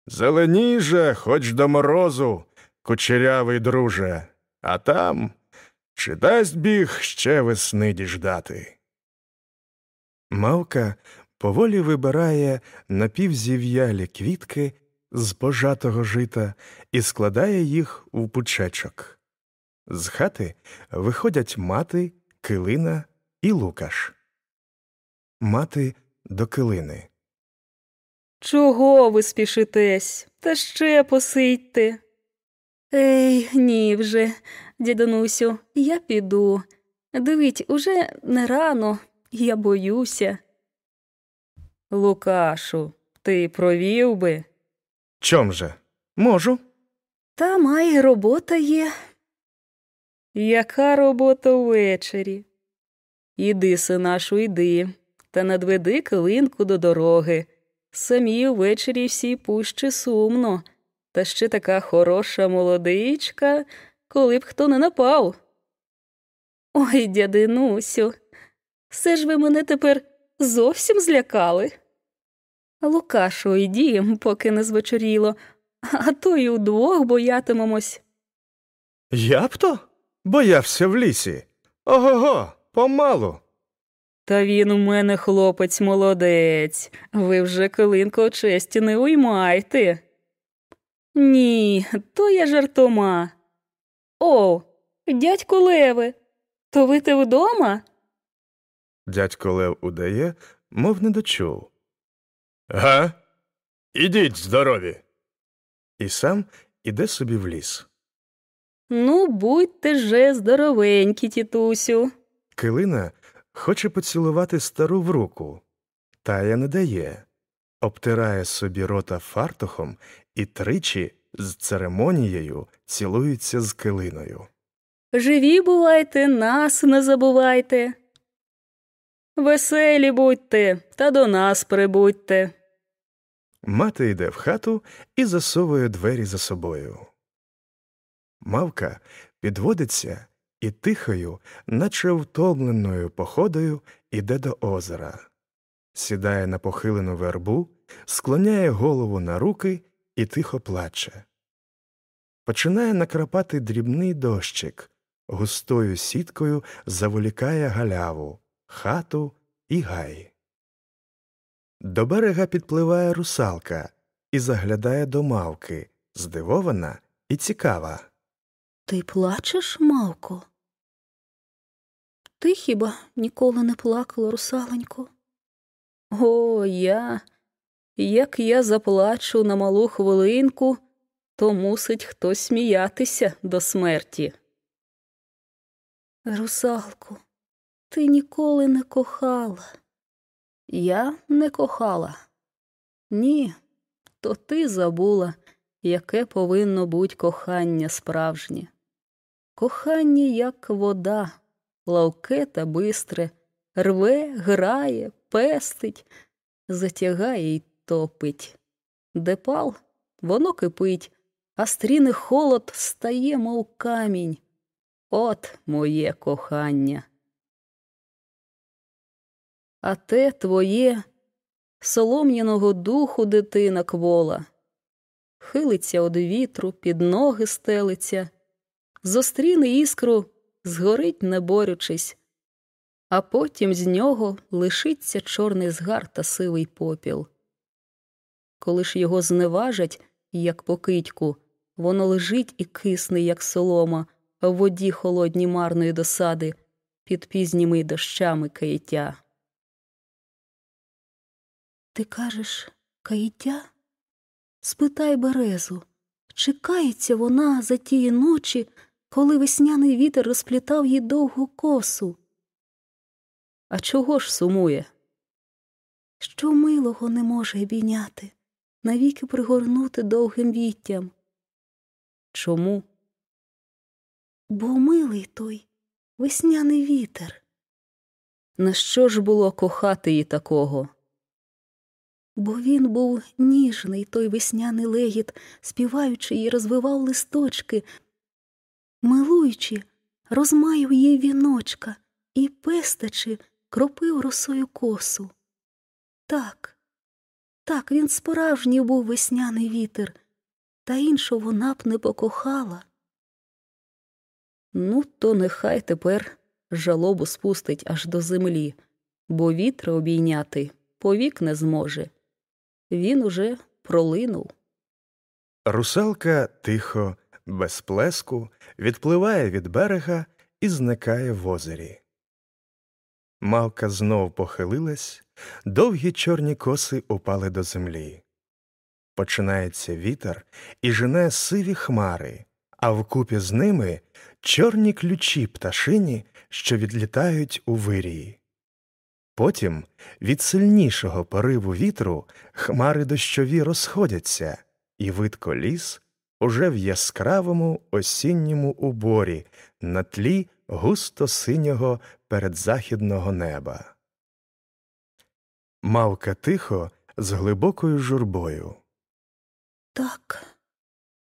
Зелені же, хоч до морозу, кучерявий друже, а там чи дасть біг ще весни діждати. Мавка поволі вибирає напівзів'ялі квітки з пожатого жита і складає їх у пучечок. З хати виходять мати, килина і Лукаш. Мати до килини. Чого ви спішитесь? Та ще посидьте. Ей, ні вже, дідонусю, я піду. Дивіть, уже не рано, я боюся. Лукашу, ти провів би? Чом же? Можу. Та має робота є. Яка робота ввечері? Іди, синашу, іди, та надведи килинку до дороги. Самі ввечері всі пущі сумно, та ще така хороша молодичка, коли б хто не напав. Ой, дядинусю, все ж ви мене тепер зовсім злякали. Лукашо, йдім, поки не звечоріло, а то й удвох боятимемось. Я б то? Боявся в лісі. Ого, го помалу. Та він у мене хлопець молодець. Ви вже килинко честі не уймайте. Ні, то я жартома. О, дядько Леве, то ви ти вдома? Дядько Лев удає, мов не дочув. Га? Ідіть здорові. І сам іде собі в ліс. Ну, будьте же здоровенькі, тітусю. Килина хоче поцілувати стару в руку, тая не дає, обтирає собі рота фартухом і тричі з церемонією цілується з килиною. Живі бувайте, нас не забувайте. Веселі будьте та до нас прибудьте. Мати йде в хату і засовує двері за собою. Мавка підводиться і тихою, наче втомленою походою, іде до озера, сідає на похилену вербу, склоняє голову на руки і тихо плаче. Починає накрапати дрібний дощик, густою сіткою заволікає галяву, хату і гай. До берега підпливає русалка і заглядає до мавки, здивована і цікава. Ти плачеш, мавко? Ти хіба ніколи не плакала, русаленько? О, я, як я заплачу на малу хвилинку, то мусить хтось сміятися до смерті. Русалку, ти ніколи не кохала. Я не кохала. Ні, то ти забула, яке повинно бути кохання справжнє. Кохання, як вода, лавке та бистре, рве, грає, пестить, затягає й топить. Де пал, воно кипить, а стріни холод стає, мов камінь. От моє кохання. А те твоє солом'яного духу дитина квола, хилиться од вітру, під ноги стелиться, зостріне іскру, згорить, не борючись, а потім з нього лишиться чорний згар та сивий попіл. Коли ж його зневажать, як покидьку, воно лежить і кисне, як солома, в воді холодній марної досади, під пізніми дощами каяття. Ти кажеш, каяття? Спитай березу, чи кається вона за тієї ночі, коли весняний вітер розплітав їй довгу косу? А чого ж сумує? Що милого не може обійняти, навіки пригорнути довгим віттям. Чому? Бо милий той весняний вітер. На що ж було кохати її такого? Бо він був ніжний той весняний легіт, співаючи і розвивав листочки, милуючи, розмаяв їй віночка і, пестачи, кропив росою косу. Так, так, він справжній був весняний вітер, та іншого вона б не покохала. Ну, то нехай тепер жалобу спустить аж до землі, бо вітра обійняти повік не зможе. Він уже пролинув. Русалка тихо, без плеску, відпливає від берега і зникає в озері. Мавка знов похилилась, довгі чорні коси упали до землі. Починається вітер і жене сиві хмари, а вкупі з ними чорні ключі пташині, що відлітають у вирії. Потім від сильнішого пориву вітру хмари дощові розходяться, і видко ліс уже в яскравому осінньому уборі на тлі густо синього передзахідного неба. Мавка тихо з глибокою журбою. Так,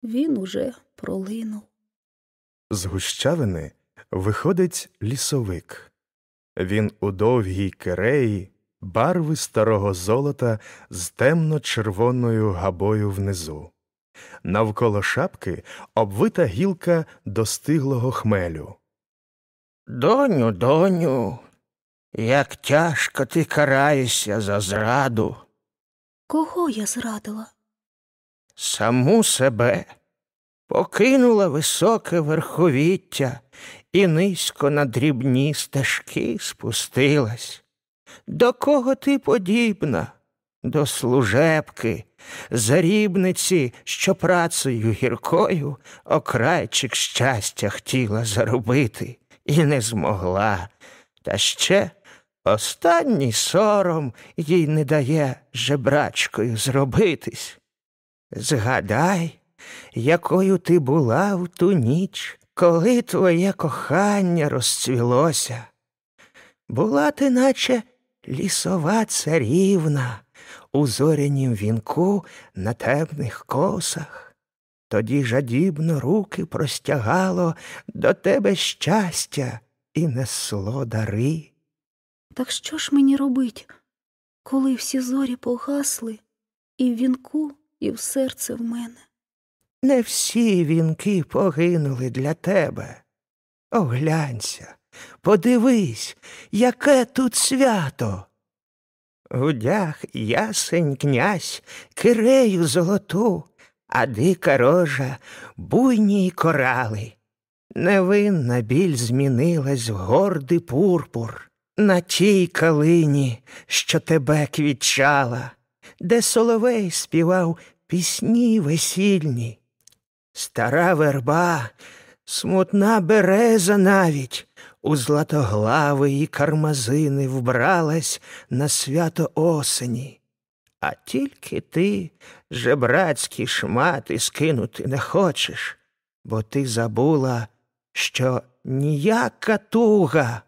він уже пролинув. З гущавини виходить лісовик. Він у довгій киреї, барви старого золота з темно-червоною габою внизу. Навколо шапки обвита гілка достиглого хмелю. Доню, доню, як тяжко ти караєшся за зраду, Кого я зрадила? саму себе, покинула високе верховіття і низько на дрібні стежки спустилась. До кого ти подібна? До служебки, зарібниці, що працею гіркою окрайчик щастя хотіла заробити і не змогла. Та ще останній сором їй не дає жебрачкою зробитись. Згадай, якою ти була в ту ніч, коли твоє кохання розцвілося. Була ти, наче лісова царівна у зорянім вінку на темних косах. Тоді жадібно руки простягало до тебе щастя і несло дари. Так що ж мені робить, коли всі зорі погасли, і в вінку, і в серце в мене? Не всі вінки погинули для тебе. Оглянься, подивись, яке тут свято. Гудях ясень князь кирею золоту, а дика рожа буйні корали. Невинна біль змінилась в гордий пурпур на тій калині, що тебе квітчала, де соловей співав пісні весільні. Стара верба, смутна береза навіть у златоглавої кармазини вбралась на свято осені. А тільки ти жебрацькі шмати скинути не хочеш, бо ти забула, що ніяка туга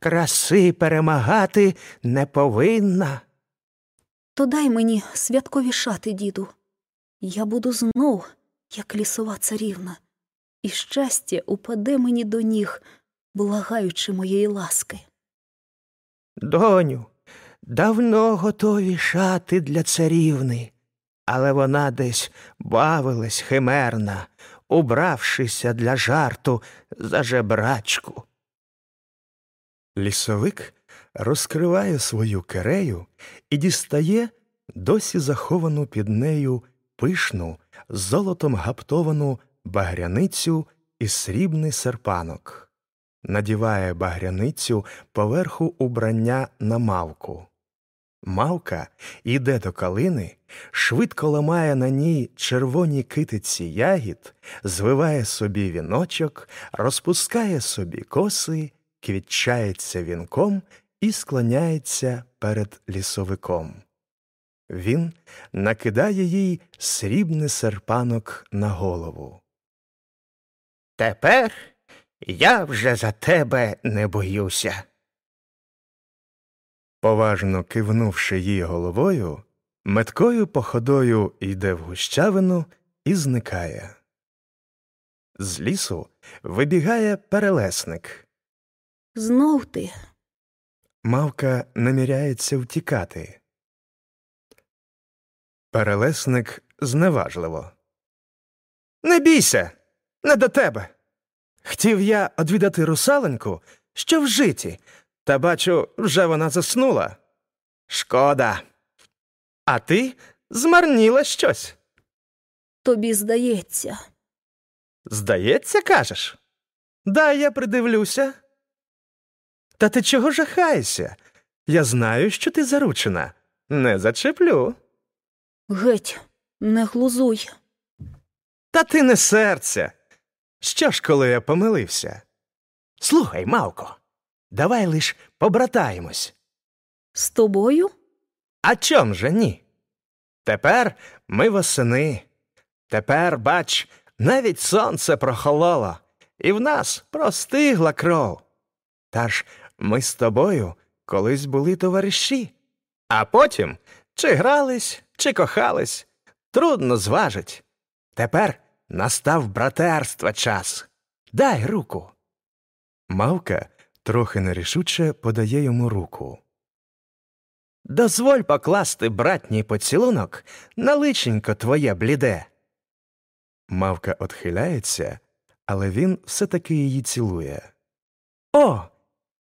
краси перемагати не повинна. То дай мені святкові шати, діду. Я буду знов, як лісова царівна, і щастя упаде мені до ніг, благаючи моєї ласки. Доню, давно готові шати для царівни, але вона десь бавилась химерна, убравшися для жарту за жебрачку. Лісовик розкриває свою керею і дістає досі заховану під нею пишну, золотом гаптовану багряницю і срібний серпанок, надіває багряницю поверху убрання на мавку. Мавка йде до калини, швидко ламає на ній червоні китиці ягід, звиває собі віночок, розпускає собі коси, квітчається вінком і склоняється перед лісовиком. Він накидає їй срібний серпанок на голову. Тепер я вже за тебе не боюся. Поважно кивнувши їй головою, меткою походою йде в гущавину і зникає. З лісу вибігає перелесник. Знов ти. Мавка наміряється втікати. Перелесник зневажливо. Не бійся, не до тебе. Хотів я одвідати русаленьку, що в житі, та бачу, вже вона заснула. Шкода. А ти змарніла щось. Тобі здається. Здається, кажеш? Дай я придивлюся. Та ти чого жахаєшся? Я знаю, що ти заручена. Не зачеплю. Геть, не глузуй. Та ти не серця. Що ж, коли я помилився? Слухай, Мавко, давай лиш побратаємось. З тобою? А чом же ні? Тепер ми восени. Тепер, бач, навіть сонце прохололо, і в нас простигла кров. Та ж ми з тобою колись були товариші, а потім чи грались, чи кохались, трудно зважить. Тепер настав братерства час. Дай руку. Мавка трохи нерішуче подає йому руку. Дозволь покласти братній поцілунок на личенько твоє бліде. Мавка отхиляється, але він все таки її цілує. О,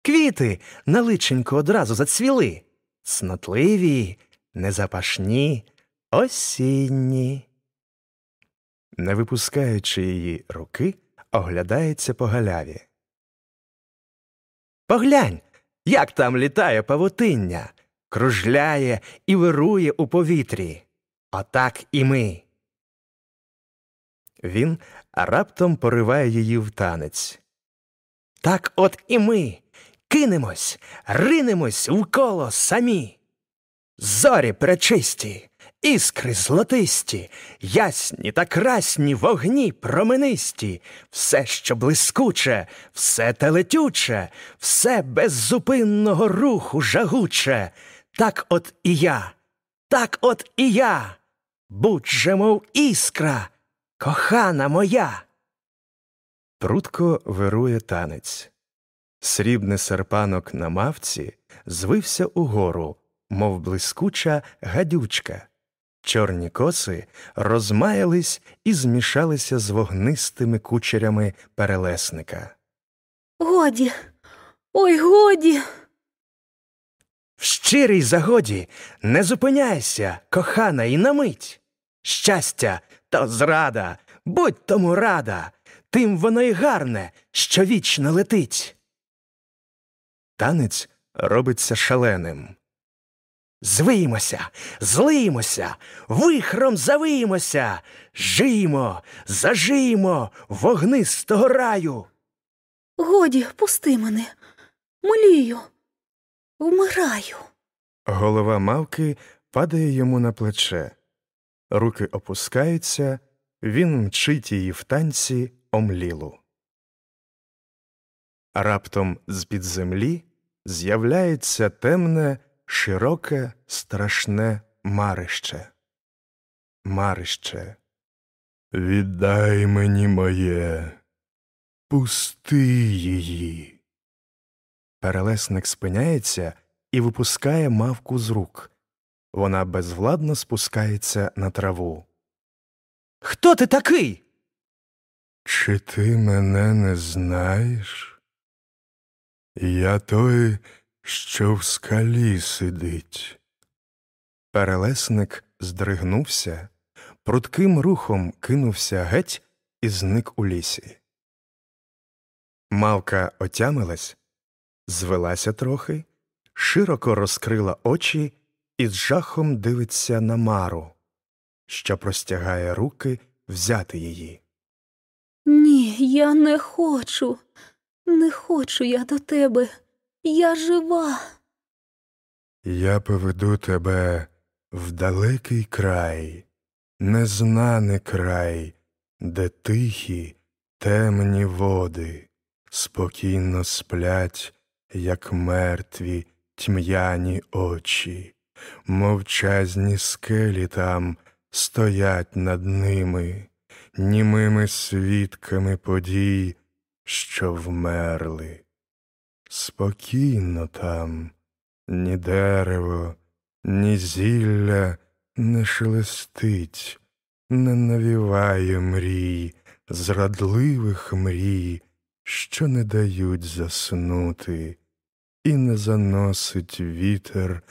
квіти на личенько одразу зацвіли. Цнотливі, незапашні, осінні. Не випускаючи її руки, оглядається по галяві. Поглянь, як там літає павутиння, кружляє і вирує у повітрі. Отак і ми. Він раптом пориває її в танець. Так от і ми кинемось, ринемось в коло самі. Зорі пречисті, іскри золотисті, ясні та красні вогні променисті, все, що блискуче, все телетюче, все беззупинного руху жагуче. Так от і я, так от і я. Будь же, мов іскра, кохана моя. Прутко вирує танець. Срібний серпанок на мавці звився угору, мов блискуча гадючка, Чорні коси розмаялись і змішалися з вогнистими кучерями перелесника. Годі, ой, годі. В щирій загоді не зупиняйся, кохана, і на мить. Щастя то зрада, будь тому рада, тим воно й гарне, що вічно летить. Танець робиться шаленим. Звиємося, злиємося, вихром завиємося, жиємо, зажиємо вогнистого раю. Годі, пусти мене. Молію, вмираю. Голова мавки падає йому на плече. Руки опускаються, він мчить її в танці омлілу. Раптом з-під землі з'являється темне, широке, страшне марище. Марище. Віддай мені моє, пусти її. Перелесник спиняється і випускає мавку з рук. Вона безвладно спускається на траву. Хто ти такий? Чи ти мене не знаєш? Я той, що в скалі сидить. Перелесник здригнувся, прутким рухом кинувся геть і зник у лісі. Мавка отямилась, звелася трохи, широко розкрила очі і з жахом дивиться на Мару, що простягає руки взяти її. Ні, я не хочу. Не хочу я до тебе. Я жива. Я поведу тебе в далекий край, незнаний край, де тихі, темні води, спокійно сплять, як мертві тьмяні очі, мовчазні скелі там стоять над ними, німими свідками подій, що вмерли. Спокійно там, ні дерево, ні зілля не шелестить, не навіває мрій, зрадливих мрій, що не дають заснути, і не заносить вітер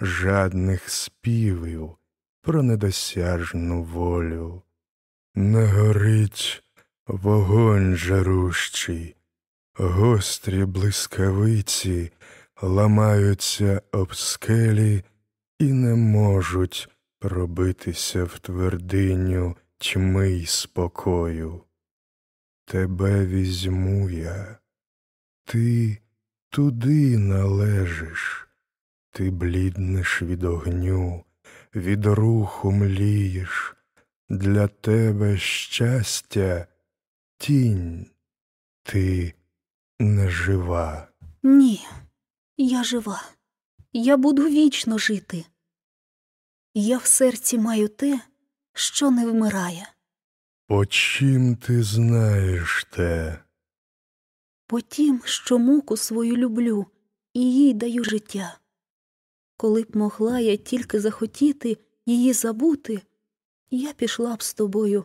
жадних співів про недосяжну волю. Не горить вогонь жарущий, гострі блискавиці ламаються об скелі і не можуть пробитися в твердиню тьми й спокою. Тебе візьму я, ти туди належиш, ти бліднеш від огню, від руху млієш, для тебе щастя, тінь, ти не жива. Ні, я жива. Я буду вічно жити. Я в серці маю те, що не вмирає. По чим ти знаєш те? По тім, що муку свою люблю, і їй даю життя. Коли б могла я тільки захотіти її забути, я пішла б з тобою,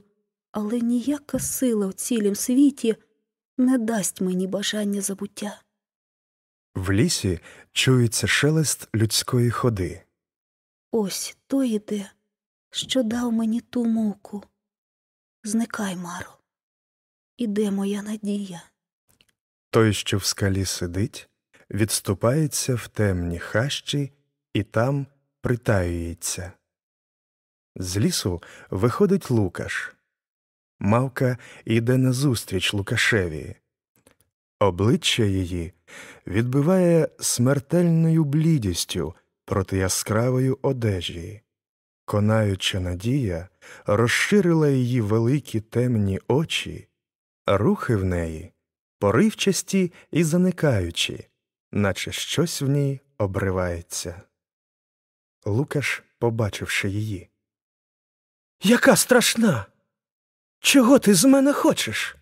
але ніяка сила в цілім світі не дасть мені бажання забуття. В лісі чується шелест людської ходи. Ось той іде, що дав мені ту муку. Зникай, Маро, іде моя надія. Той, що в скалі сидить, відступається в темні хащі і там притаюється. З лісу виходить Лукаш. Мавка йде назустріч Лукашеві. Обличчя її відбиває смертельною блідістю проти яскравої одежі. Конаюча надія розширила її великі темні очі, рухи в неї поривчасті і заникаючі, наче щось в ній обривається. Лукаш, побачивши її. Яка страшна! Чого ти з мене хочеш?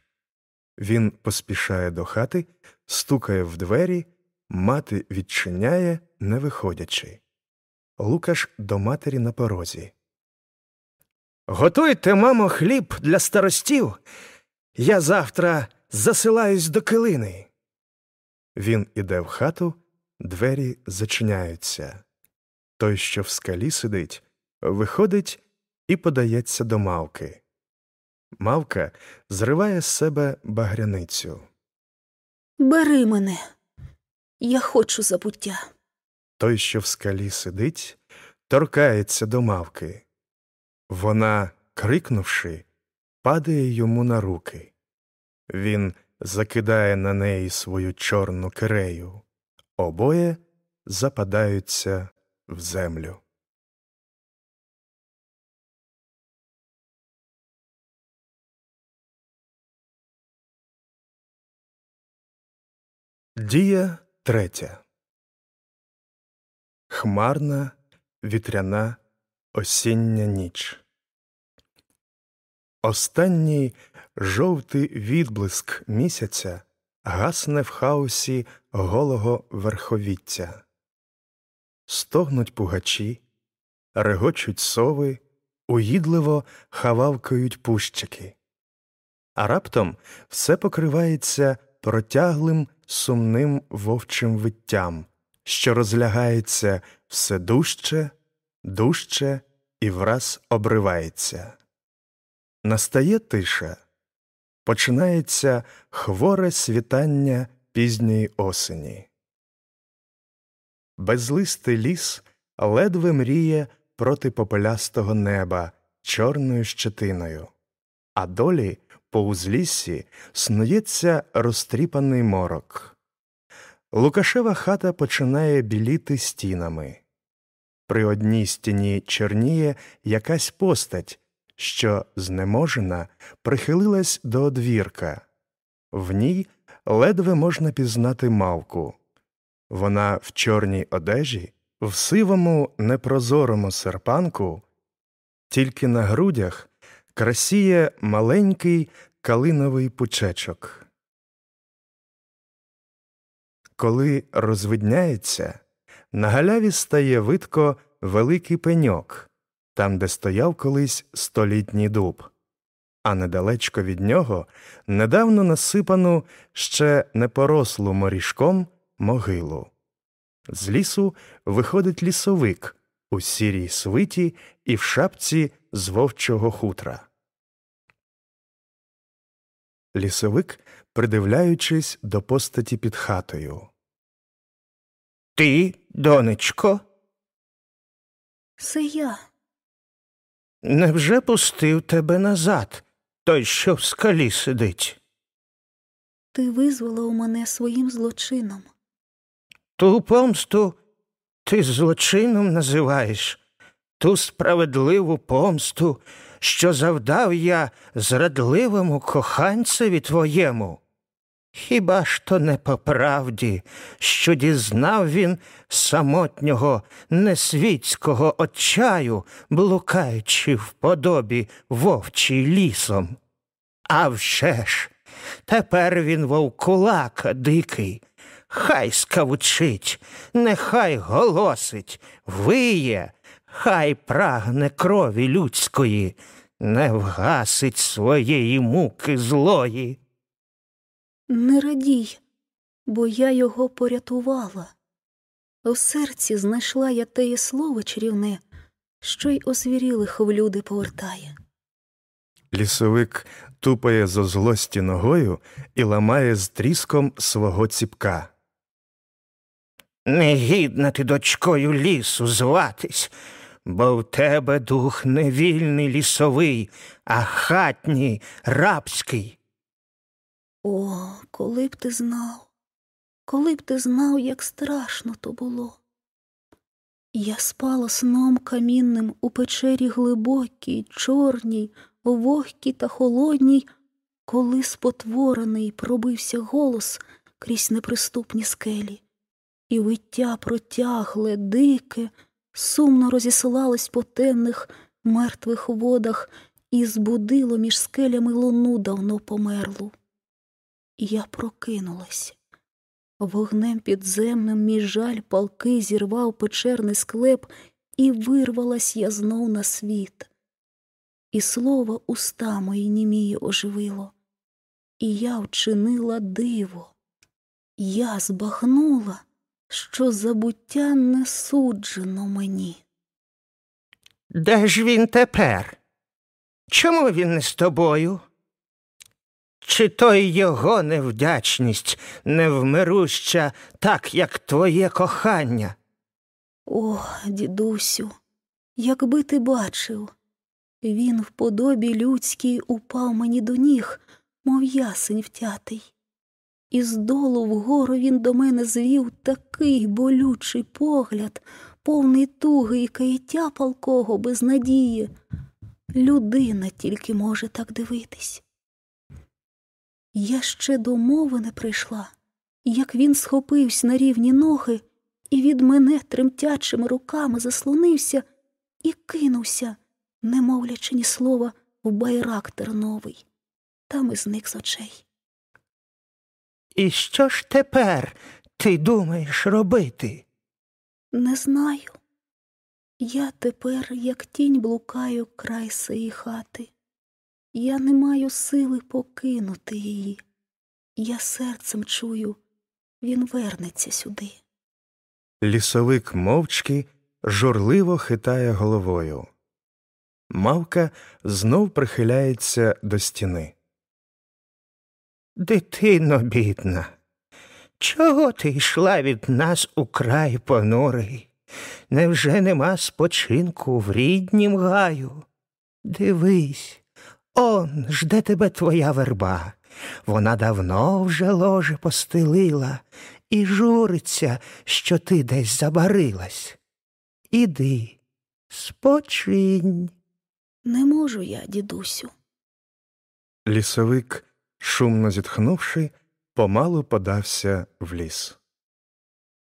Він поспішає до хати, стукає в двері, мати відчиняє, не виходячи. Лукаш до матері на порозі. Готуйте, мамо, хліб для старостів. Я завтра засилаюсь до килини. Він іде в хату, двері зачиняються. Той, що в скалі сидить, виходить і подається до мавки. Мавка зриває з себе багряницю. Бери мене. Я хочу забуття. Той, що в скалі сидить, торкається до мавки. Вона, крикнувши, падає йому на руки. Він закидає на неї свою чорну кирею. Обоє западаються в землю. Дія третя. Хмарна, вітряна, осіння ніч. Останній жовтий відблиск місяця гасне в хаосі голого верховіття. Стогнуть пугачі, регочуть сови, уїдливо хававкають пущики. А раптом все покривається протяглим сумним вовчим виттям, що розлягається все дужче, дужче і враз обривається. Настає тиша, починається хворе світання пізньої осені. Безлистий ліс ледве мріє проти попелястого неба чорною щетиною, а долі по узліссі снується розтріпаний морок. Лукашева хата починає біліти стінами. При одній стіні чорніє якась постать, що, знеможена, прихилилась до одвірка. В ній ледве можна пізнати мавку. Вона в чорній одежі, в сивому непрозорому серпанку, тільки на грудях красіє маленький калиновий пучечок. Коли розвидняється, на галяві стає видко великий пеньок, там, де стояв колись столітній дуб, а недалечко від нього недавно насипану ще непорослу морішком могилу. З лісу виходить лісовик у сірій свиті і в шапці з вовчого хутра. Лісовик, придивляючись до постаті під хатою. Ти, донечко, Це я. невже пустив тебе назад, той, що в скалі сидить? Ти визволив мене своїм злочином. Ту помсту ти злочином називаєш, ту справедливу помсту, що завдав я зрадливому коханцеві твоєму. Хіба ж то не по правді, що дізнав він самотнього несвітського отчаю, блукаючи в подобі вовчий лісом? А вже ж, тепер він вовкулака дикий, хай скавучить, нехай голосить, виє, хай прагне крові людської, не вгасить своєї муки злої. Не радій, бо я його порятувала. У серці знайшла я теє слово чарівне, що й озвірілих в люди повертає. Лісовик тупає зо злості ногою і ламає з тріском свого ціпка. Негідна ти дочкою лісу зватись, бо в тебе дух не вільний лісовий, а хатній рабський. О, коли б ти знав, коли б ти знав, як страшно то було. Я спала сном камінним у печері глибокій, чорній, вогкій та холодній, коли спотворений пробився голос крізь неприступні скелі, і виття протягле, дике, сумно розісилалось по темних мертвих водах і збудило між скелями луну давно померлу. Я прокинулась. Вогнем підземним мій жаль палки зірвав печерний склеп, і вирвалась я знов на світ. і слово уста мої німії оживило. І я вчинила диво, я збагнула, що забуття не суджено мені. Де ж він тепер? Чому він не з тобою? Чи то й його невдячність невмируща, так, як твоє кохання? О, дідусю, якби ти бачив, він в подобі людській упав мені до ніг, мов ясень втятий. І здолу вгору він до мене звів такий болючий погляд, повний туги і каяття палкого без надії. Людина тільки може так дивитись. Я ще до мови не прийшла, як він схопився на рівні ноги і від мене тремтячими руками заслонився і кинувся, не мовлячи ні слова, в байрак терновий, там і зник з очей. І що ж тепер ти думаєш робити? Не знаю. Я тепер, як тінь, блукаю край сеї хати. Я не маю сили покинути її. Я серцем чую, він вернеться сюди. Лісовик мовчки журливо хитає головою. Мавка знов прихиляється до стіни. Дитино бідна, чого ти йшла від нас у край понурий? Невже нема спочинку в ріднім гаю? Дивись, он жде тебе твоя верба. Вона давно вже ложе постелила і журиться, що ти десь забарилась. Іди, спочинь. Не можу я, дідусю. Лісовик, шумно зітхнувши, помалу подався в ліс.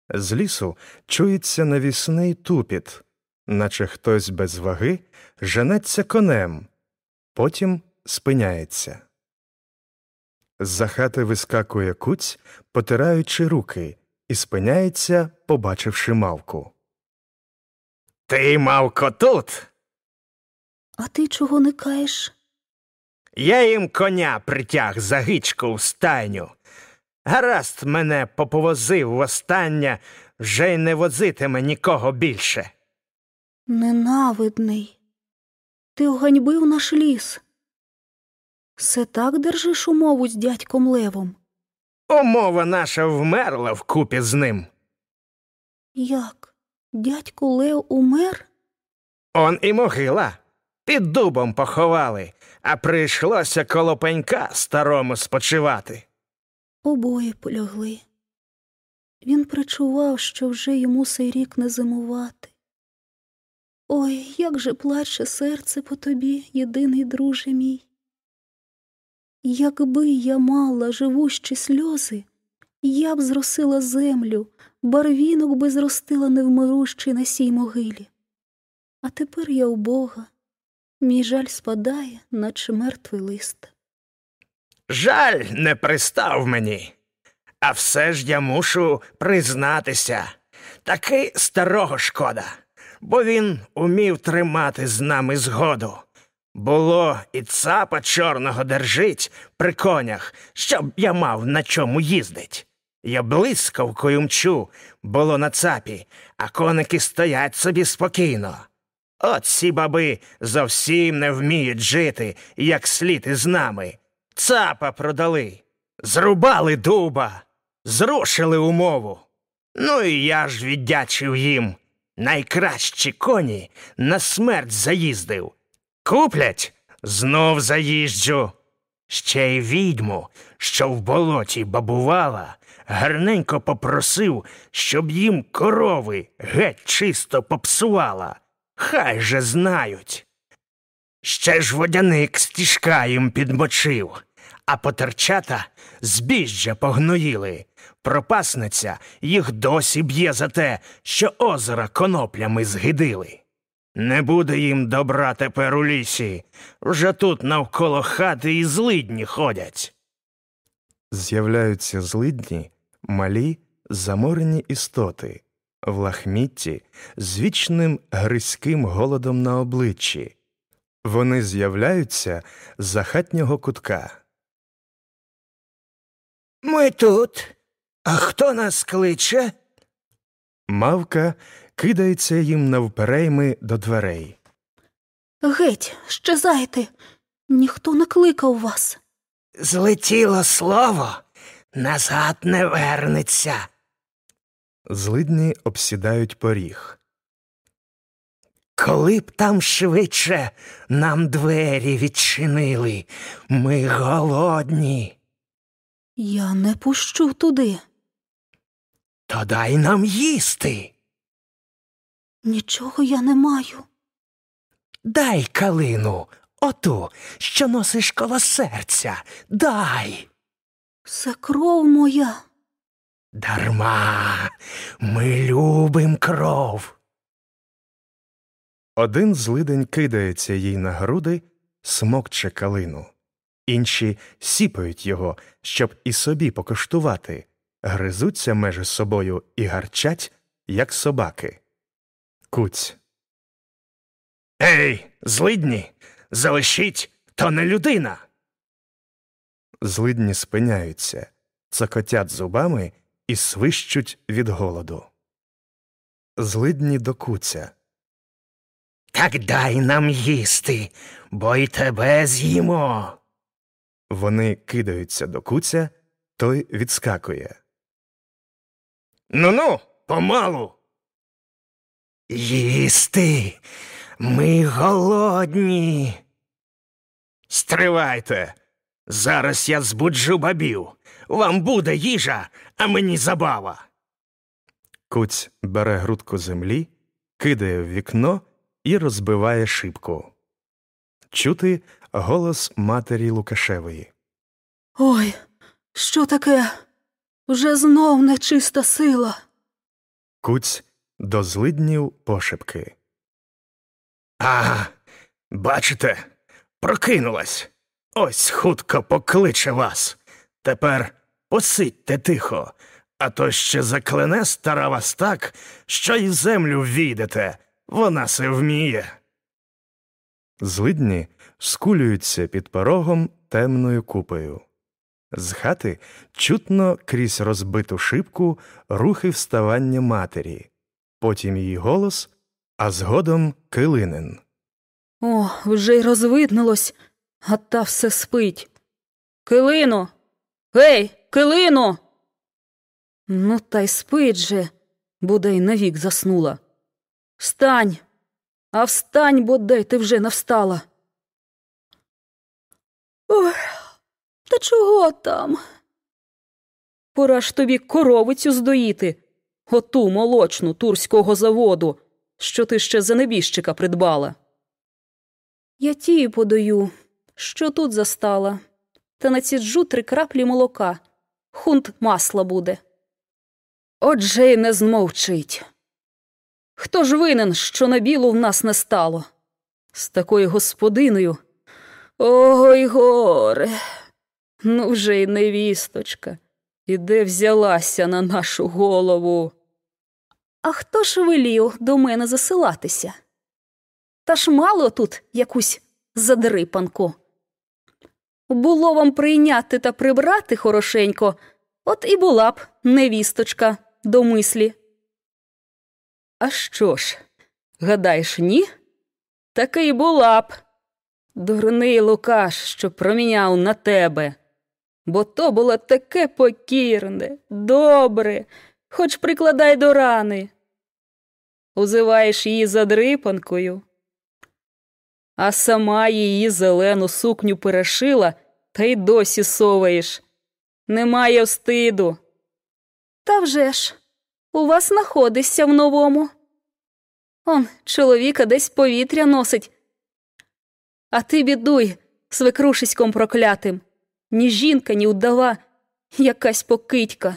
З лісу чується навісний тупіт, наче хтось без ваги женеться конем, потім спиняється. З-за хати вискакує куць, потираючи руки, і спиняється, побачивши мавку. Ти, мавко, тут? А ти чого не каєш? Я їм коня притяг за гичку в стайню. Гаразд мене поповозив востаннє, вже й не возитиме нікого більше. Ненавидний. Ти оганьбив наш ліс. Все так держиш умову з дядьком Левом? Умова наша вмерла вкупі з ним. Як? Дядько Лев умер? Он і могила. Під дубом поховали, а прийшлося коло пенька старому спочивати. Обоє полягли. Він причував, що вже йому сей рік не зимувати. Ой, як же плаче серце по тобі, єдиний друже мій. Якби я мала живущі сльози, я б зросила землю, барвінок би зростила невмирущий на сій могилі. А тепер я у Бога, мій жаль спадає, наче мертвий лист. Жаль не пристав мені. А все ж я мушу признатися таки старого шкода, бо він умів тримати з нами згоду. Було, і цапа чорного держить при конях, щоб я мав на чому їздить. Я блискавкою мчу, було на цапі, а коники стоять собі спокійно. От ці баби зовсім не вміють жити, як слід із нами. Цапа продали, зрубали дуба, зрушили умову. Ну і я ж віддячив їм. Найкращі коні на смерть заїздив. Куплять знов заїжджу. Ще й відьму, що в болоті бабувала, гарненько попросив, щоб їм корови геть чисто попсувала. Хай же знають. Ще ж водяник стіжка їм підмочив, а потерчата збіжжя погноїли. Пропасниця їх досі б'є за те, що озера коноплями згидили. Не буде їм добра тепер у лісі. Вже тут навколо хати і злидні ходять. З'являються злидні, малі, заморені істоти, в лахмітті з вічним гризьким голодом на обличчі. Вони з'являються з-за хатнього кутка. Ми тут. А хто нас кличе? Мавка кидається їм навперейми до дверей. Геть, щезайте. Ніхто не кликав вас. Злетіло слово, назад не вернеться. Злидні обсідають поріг. Коли б там швидше нам двері відчинили, ми голодні, Я не пущу туди. то дай нам їсти. Нічого я не маю. Дай калину, оту, що носиш коло серця, дай. Це кров моя. Дарма, ми любим кров. Один злидень кидається їй на груди, смокче калину. Інші сіпають його, щоб і собі покуштувати, гризуться межі собою і гарчать, як собаки. Куць. Ей, злидні, залишіть, то не людина. Злидні спиняються, цокотять зубами і свищуть від голоду. Злидні до куця. Так дай нам їсти, бо й тебе з'їмо. Вони кидаються до куця, той відскакує. Ну ну, помалу. Їсти. Ми голодні. Стривайте. Зараз я збуджу бабів. Вам буде їжа, а мені забава. Куць бере грудку землі, кидає в вікно і розбиває шибку. Чути голос матері Лукашевої. Ой, що таке? Вже знов нечиста сила. Куць до злиднів пошепки. А, бачите, прокинулась. Ось хутко покличе вас. Тепер посидьте тихо, а то ще заклене стара вас так, що й землю війдете. Вона се вміє. Злидні скулюються під порогом темною купою. З хати чутно крізь розбиту шибку рухи вставання матері, потім її голос, а згодом килинин. О, вже й розвиднилось, а та все спить. Килино. Гей, килино. Ну, та й спить же, бодай навік заснула. Встань, а встань, бодай ти вже не встала. Ой, та чого там? Пора ж тобі коровицю здоїти, оту молочну турського заводу, що ти ще за небіжчика придбала. Я тію подаю, що тут застала, та націджу три краплі молока, хунт масла буде. Отже й не змовчить. Хто ж винен, що на білу в нас не стало? З такою господиною. Ой горе. Ну вже й невісточка. І де взялася на нашу голову? А хто ж велів до мене засилатися? Та ж мало тут якусь задрипанку. Було вам прийняти та прибрати хорошенько, от і була б невісточка до мислі. А що ж, гадаєш, ні? Таки й була б. Дурний Лукаш, що проміняв на тебе. Бо то було таке покірне, добре, хоч прикладай до рани. Узиваєш її задрипанкою, а сама її зелену сукню перешила та й досі соваєш. Немає встиду. Та вже ж, у вас находишся в новому. Он чоловіка десь повітря носить. А ти бідуй свекрушиськом проклятим. Ні жінка, ні удава, якась покидька.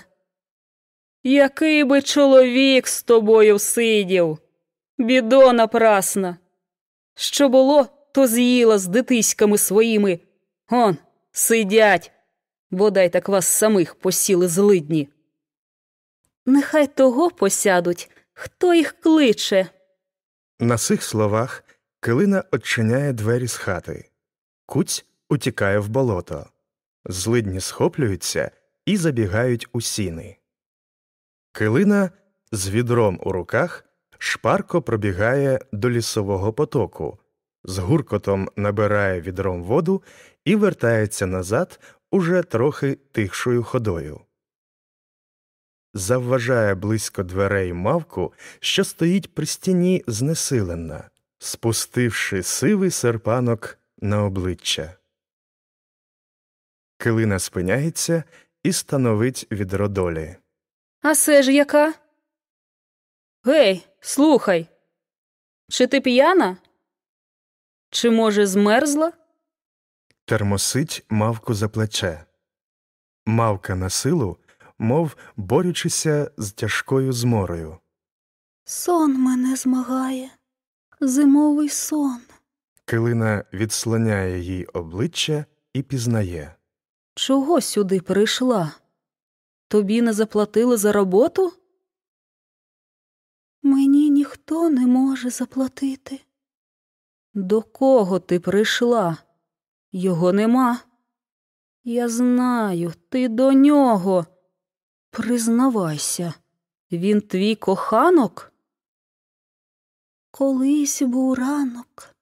Який би чоловік з тобою всидів, бідо напрасна. Що було, то з'їла з дитиськами своїми. Он, сидять, бодай так вас самих посіли злидні. Нехай того посядуть, хто їх кличе. На цих словах Килина очиняє двері з хати. Куць утікає в болото. Злидні схоплюються і забігають у сіни. Килина з відром у руках шпарко пробігає до лісового потоку, з гуркотом набирає відром воду і вертається назад уже трохи тихшою ходою. Завважає близько дверей мавку, що стоїть при стіні знесилена, спустивши сивий серпанок на обличчя. Килина спиняється і становить відро долі. А це ж яка? Гей, слухай. Чи ти п'яна? Чи, може, змерзла? Термосить мавку за плече. Мавка на силу, мов борючися з тяжкою зморою. Сон мене змагає, зимовий сон. Килина відслоняє їй обличчя і пізнає. Чого сюди прийшла? Тобі не заплатили за роботу? Мені ніхто не може заплатити. До кого ти прийшла? Його нема. Я знаю, ти до нього. Признавайся, він твій коханок? Колись був ранок,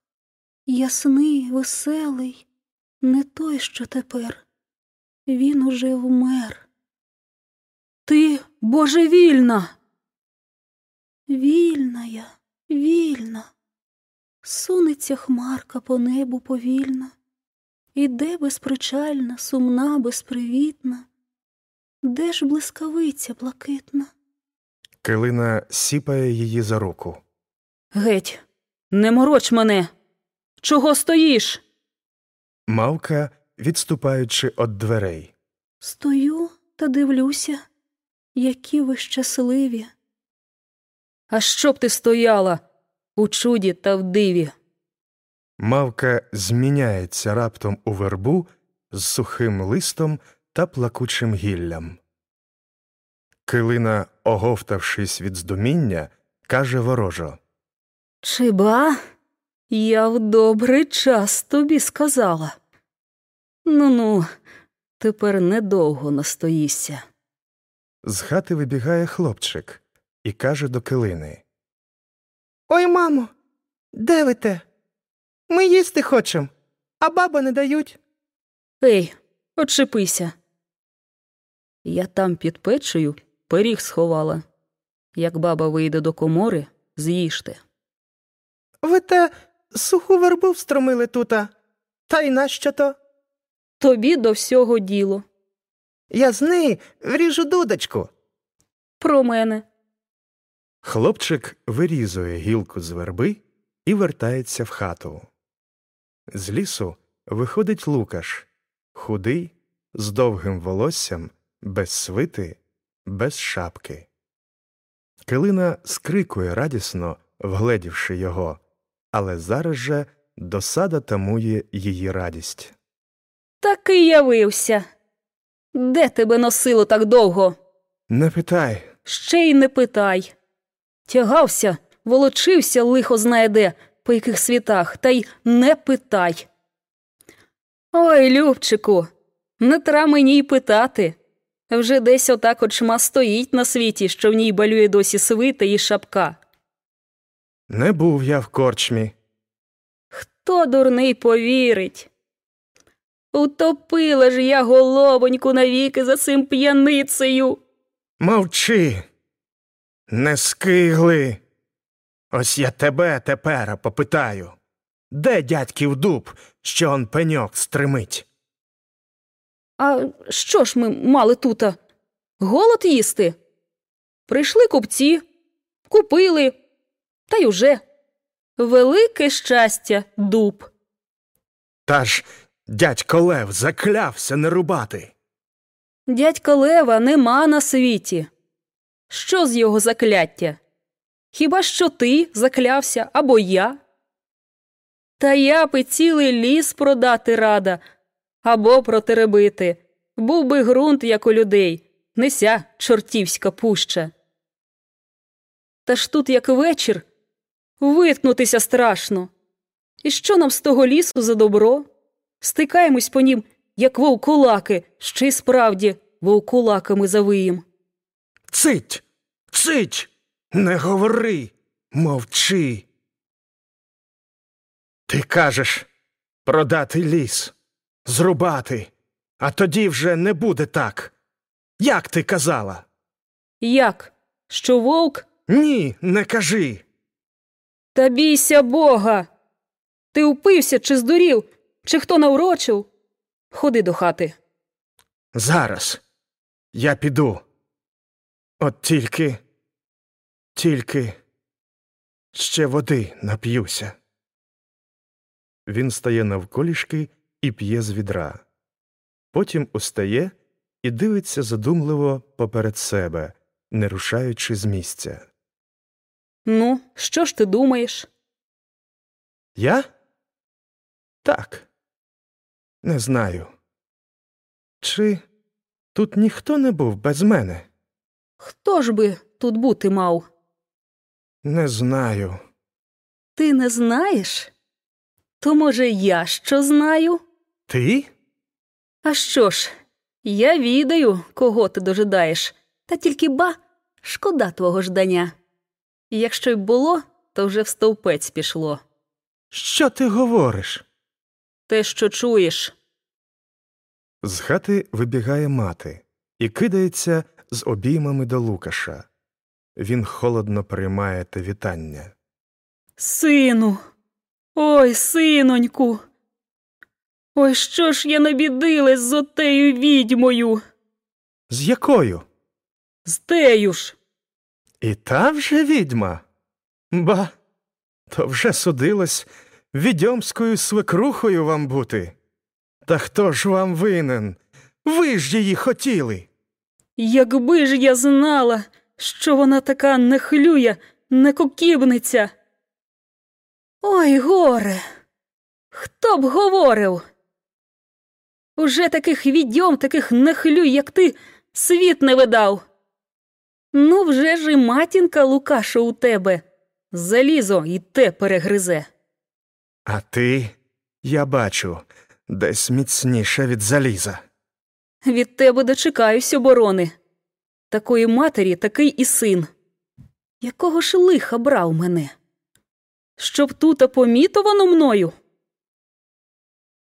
ясний, веселий, не той, що тепер. Він уже вмер. Ти божевільна. Вільна я, вільна. Сунеться хмарка по небу повільно, Іде безпричальна, сумна, безпривітна. Де ж блискавиця блакитна? Килина сіпає її за руку. Геть, не мороч мене. Чого стоїш? Мавка, відступаючи від дверей. Стою та дивлюся, які ви щасливі. А що б ти стояла у чуді та в диві? Мавка зміняється раптом у вербу з сухим листом та плакучим гіллям. Килина, оговтавшись від здуміння, каже ворожо Чи ба? Я в добрий час тобі сказала. Ну ну, тепер недовго настоїшся. З хати вибігає хлопчик і каже до килини. Ой, мамо, де ви те? Ми їсти хочем, а баба не дають. Ей, отчепися. Я там під печею пиріг сховала. Як баба вийде до комори, з'їжте. Ви те суху вербу встромили тута. Та й нащо то? Тобі до всього діло. Я з неї вріжу дудочку. Про мене. Хлопчик вирізує гілку з верби і вертається в хату. З лісу виходить Лукаш, худий, з довгим волоссям, без свити, без шапки. Килина скрикує радісно, вгледівши його, але зараз же досада тамує її радість. Таки явився. Де тебе носило так довго? Не питай, Ще й не питай. Тягався, волочився лихо знає де, по яких світах, та й не питай. Ой, Любчику, не тра мені й питати. Вже десь отак очма стоїть на світі, що в ній балює досі свита і шапка. не був я в корчмі. Хто дурний повірить? Утопила ж я головоньку навіки за цим п'яницею. Мовчи, не скигли. Ось я тебе тепер попитаю. Де дядьків дуб, що он пеньок стримить? А що ж ми мали тута? Голод їсти? Прийшли купці, купили, та й уже. Велике щастя, дуб. Та ж дядько Лев заклявся не рубати. Дядька Лева нема на світі. Що з його закляття? Хіба що ти заклявся або я? Та я б і цілий ліс продати рада або протеребити. Був би ґрунт, як у людей, неся чортівська пуща. Та ж тут, як вечір, виткнутися страшно. І що нам з того лісу за добро? Стикаємось по нім, як вовкулаки, ще й справді вовкулаками завиєм. Цить! Цить! Не говори, мовчи. Ти кажеш продати ліс, зрубати, а тоді вже не буде так. Як ти казала? Як? Що вовк? Ні, не кажи. Та бійся Бога. Ти упився чи здурів, чи хто наврочив? Ходи до хати. Зараз я піду. От тільки, тільки ще води нап'юся. Він стає навколішки і п'є з відра. Потім устає і дивиться задумливо поперед себе, не рушаючи з місця. Ну, що ж ти думаєш? Я? Так. Не знаю. Чи тут ніхто не був без мене? Хто ж би тут бути мав? Не знаю. Ти не знаєш? То, може, я що знаю? Ти? А що ж, я відаю, кого ти дожидаєш, та тільки ба, шкода твого ждання. Якщо й було, то вже в стовпець пішло. Що ти говориш? Те, що чуєш, З хати вибігає мати і кидається з обіймами до Лукаша. Він холодно приймає те вітання. сину, ой, синоньку. Ой, що ж я набідилась з отею відьмою, З якою? з тею ж. І та вже відьма. Ба, то вже судилось відьомською свекрухою вам бути. Та хто ж вам винен? Ви ж її хотіли. Якби ж я знала, що вона така нехлюя, некокібниця. Ой, горе, хто б говорив? Уже таких відьом, таких нехлюй, як ти, світ не видав. Ну, вже ж і матінка Лукаша у тебе. Залізо і те перегризе. А ти, я бачу, десь міцніша від заліза. Від тебе дочекаюсь оборони. Такої матері такий і син. Якого ж лиха брав мене? Щоб тута помітовано мною?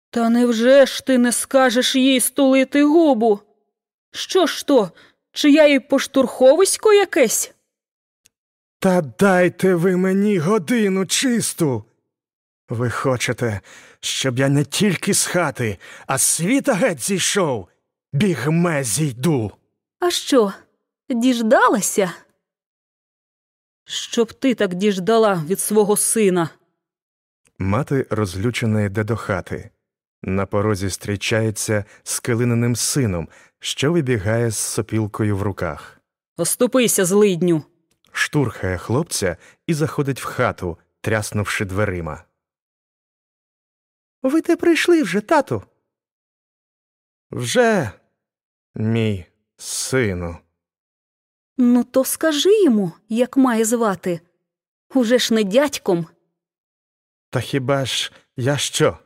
Та невже ж ти не скажеш їй стулити губу? Що ж то, чи я їй поштурховисько якесь? Та дайте ви мені годину чисту. Ви хочете, щоб я не тільки з хати, а з світа геть зійшов, бігме зійду. А що, діждалася? Щоб ти так діждала від свого сина. Мати розлючена йде до хати. На порозі зустрічається з килиненим сином, що вибігає з сопілкою в руках. Оступися, злидню. Штурхає хлопця і заходить в хату, тряснувши дверима. Ви те прийшли вже, тату. Вже, мій сину. Ну, то скажи йому, як має звати. Уже ж не дядьком. Та хіба ж я що?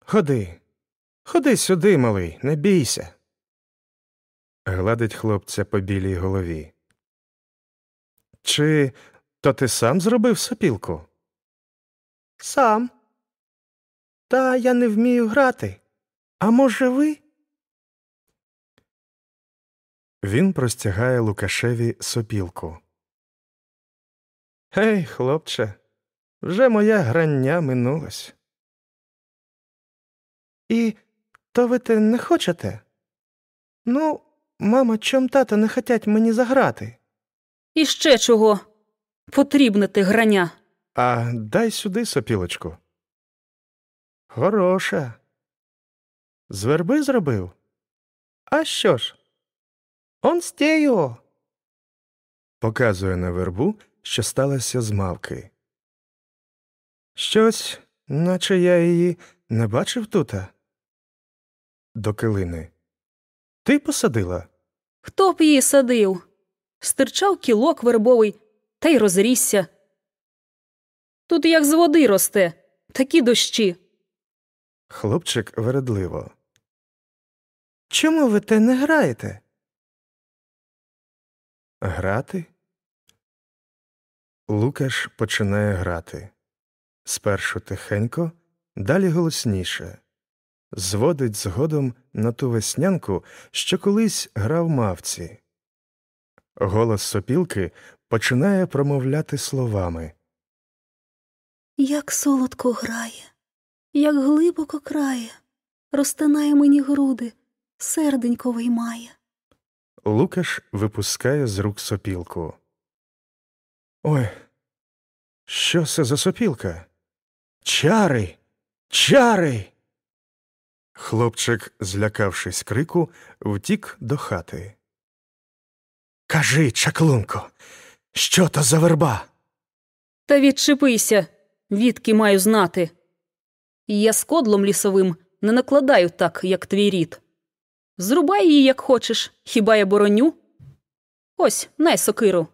Ходи, ходи сюди, малий, не бійся. Гладить хлопця по білій голові. Чи то ти сам зробив сопілку? Сам. Та я не вмію грати. А може, ви? Він простягає Лукашеві сопілку. Гей, хлопче, вже моя грання минулась. І то ви те не хочете? Ну, мама, чом тата не хотять мені заграти? І ще чого? Потрібне ти грання. А дай сюди сопілочку. Хороша. З верби зробив? А що ж? Он стею. Показує на вербу, що сталося з мавки. Щось, наче я її не бачив тута. До килини. Ти посадила? Хто б її садив? Стирчав кілок вербовий та й розрісся. Тут як з води росте, такі дощі. Хлопчик вередливо. Чому ви те не граєте? Грати? Лукаш починає грати. Спершу тихенько, далі голосніше. Зводить згодом на ту веснянку, що колись грав мавці. Голос сопілки починає промовляти словами. Як солодко грає, як глибоко крає, розтинає мені груди, серденько виймає. Лукаш випускає з рук сопілку. Ой, що це за сопілка? Чари! Чари! Хлопчик, злякавшись крику, втік до хати. Кажи, чаклунко, що то за верба? Та відчепися, відки маю знати. Я з кодлом лісовим не накладаю так, як твій рід. Зрубай її, як хочеш, хіба я бороню? Ось, най сокиру.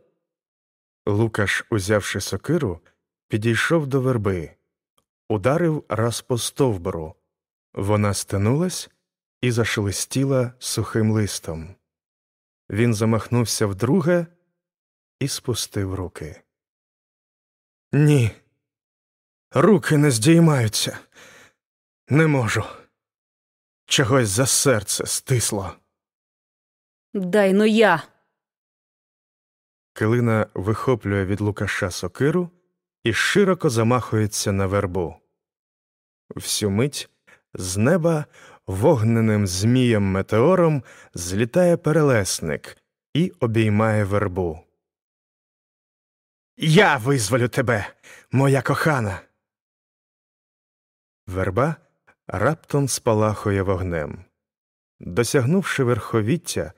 Лукаш, узявши сокиру, підійшов до верби, ударив раз по стовбуру. Вона стинулась і зашелестіла сухим листом. Він замахнувся вдруге і спустив руки. Ні. Руки не здіймаються. Не можу. Чогось за серце стисло. Дай но я. Килина вихоплює від Лукаша сокиру і широко замахується на вербу. Всю мить з неба вогненим змієм метеором злітає перелесник і обіймає вербу. Я визволю тебе, моя кохана. Верба раптом спалахує вогнем. Досягнувши верховіття,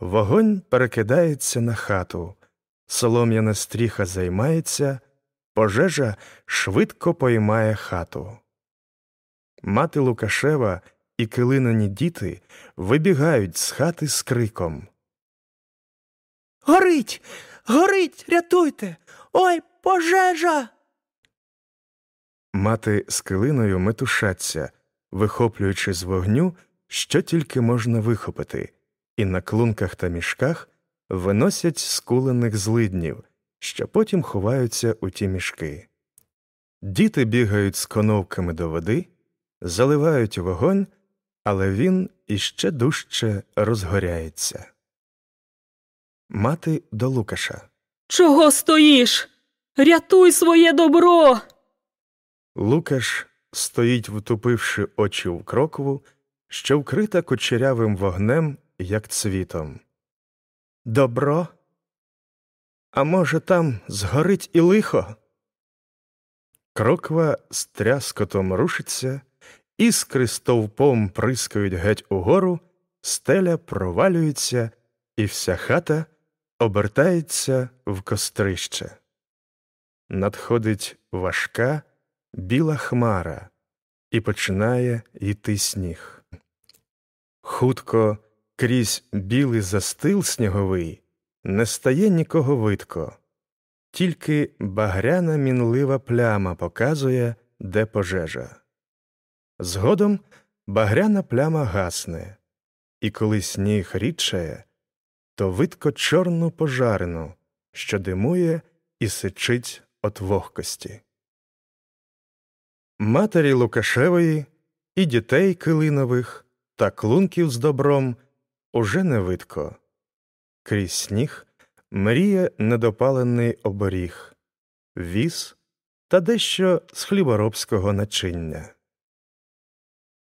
вогонь перекидається на хату, солом'яна стріха займається, пожежа швидко поймає хату. Мати Лукашева і килинані діти вибігають з хати з криком. Горить, горить, рятуйте. Ой, пожежа. Мати з килиною метушаться, вихоплюючи з вогню, що тільки можна вихопити, і на клунках та мішках виносять скулених злиднів, що потім ховаються у ті мішки. Діти бігають з коновками до води, заливають вогонь, але він іще дужче розгоряється. Мати до Лукаша. Чого стоїш? Рятуй своє добро. Лукаш стоїть, втупивши очі в крокову, що вкрита кучерявим вогнем, як цвітом. Добро? А може, там згорить і лихо? Кроква з тряскотом рушиться, іскри стовпом прискають геть угору, стеля провалюється, і вся хата обертається в кострище. Надходить важка біла хмара і починає йти сніг. Хутко крізь білий застил сніговий не стає нікого видко, тільки багряна мінлива пляма показує, де пожежа. Згодом багряна пляма гасне, і коли сніг рідшає, то видко чорну пожарину, що димує і сичить от вогкості. Матері Лукашевої і дітей Килинових та клунків з добром уже не видко. Крізь сніг мріє недопалений оборіг, віз та дещо з хліборобського начиння.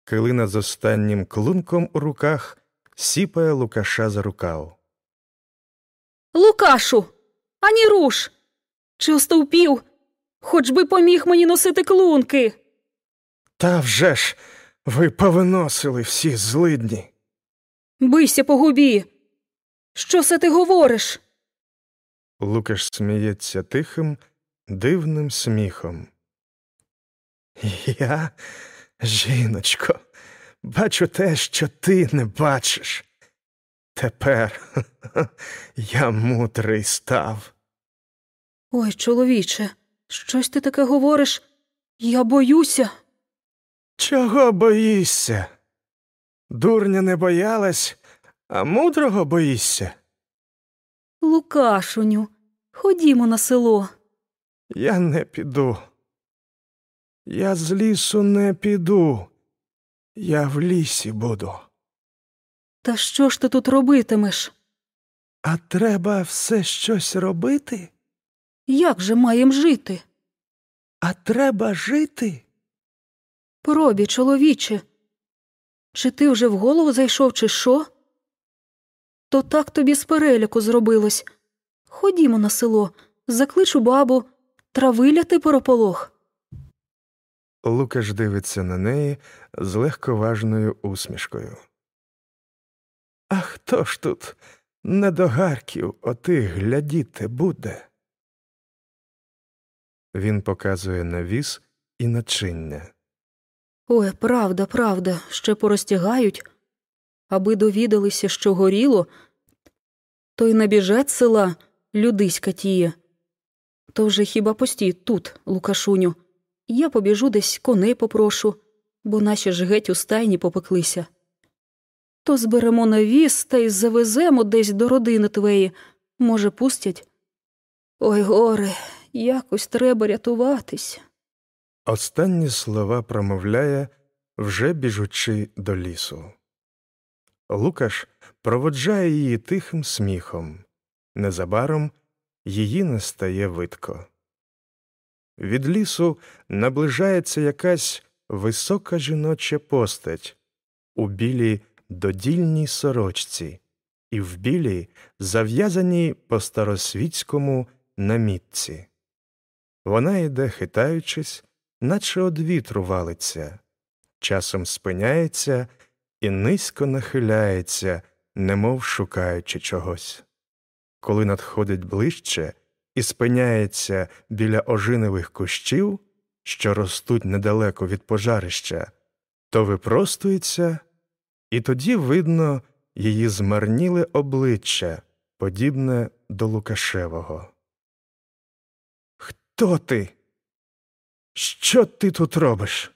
Килина з останнім клунком у руках сіпає Лукаша за рукав. Лукашу, ані руш. Чи остовпів? Хоч би поміг мені носити клунки. Та вже ж ви повиносили всі злидні. Бийся по губі. Що це ти говориш? Лукаш сміється тихим, дивним сміхом. Я, жіночко, бачу те, що ти не бачиш. Тепер я мудрий став. Ой, чоловіче, щось ти таке говориш, Я боюся. Чого боїшся? Дурня не боялась, а мудрого боїшся. Лукашуню, ходімо на село. Я не піду. Я з лісу не піду. Я в лісі буду. Та що ж ти тут робитимеш? А треба все щось робити? Як же маєм жити? А треба жити? Пробі, чоловіче. Чи ти вже в голову зайшов, чи що? То так тобі з переляку зробилось. Ходімо на село, закличу бабу, травиляти порополох. Лукаш дивиться на неї з легковажною усмішкою. А хто ж тут недогарків отих глядіти буде? Він показує на віз і начиння. Ой, правда, правда, ще порозтягають, аби довідалися, що горіло, то й набіжать села людиська тіє. То вже хіба постій тут, Лукашуню. Я побіжу десь коней попрошу, бо наші ж геть у стайні попеклися. То зберемо на віз та й завеземо десь до родини твої. Може, пустять? Ой, горе, якось треба рятуватись. Останні слова промовляє, вже біжучи до лісу. Лукаш проводжає її тихим сміхом. Незабаром її не стає видко. Від лісу наближається якась висока жіноча постать у білій додільній сорочці і в білій, зав'язаній по старосвітському намітці. Вона йде, хитаючись, наче од вітру валиться, часом спиняється і низько нахиляється, немов шукаючи чогось. Коли надходить ближче і спиняється біля ожиневих кущів, що ростуть недалеко від пожарища, то випростується, і тоді видно її змарніле обличчя, подібне до Лукашевого. Хто ти? Що ти тут робиш?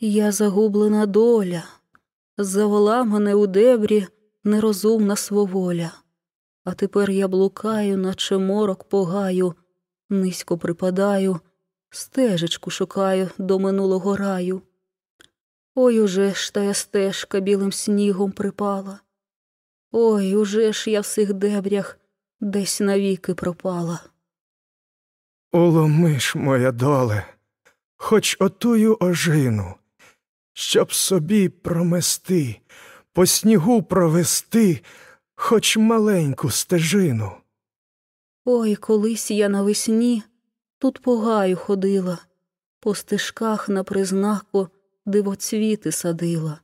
Я загублена доля, завела мене у дебрі нерозумна своволя. А тепер я блукаю, наче морок погаю, низько припадаю, стежечку шукаю до минулого раю. Ой уже ж тая стежка білим снігом припала. Ой, уже ж я в сих дебрях десь навіки пропала. Уломиш, моя доле, хоч отую ожину, щоб собі промести, по снігу провести хоч маленьку стежину. Ой, колись я навесні тут по гаю ходила, по стежках на признаку дивоцвіти садила.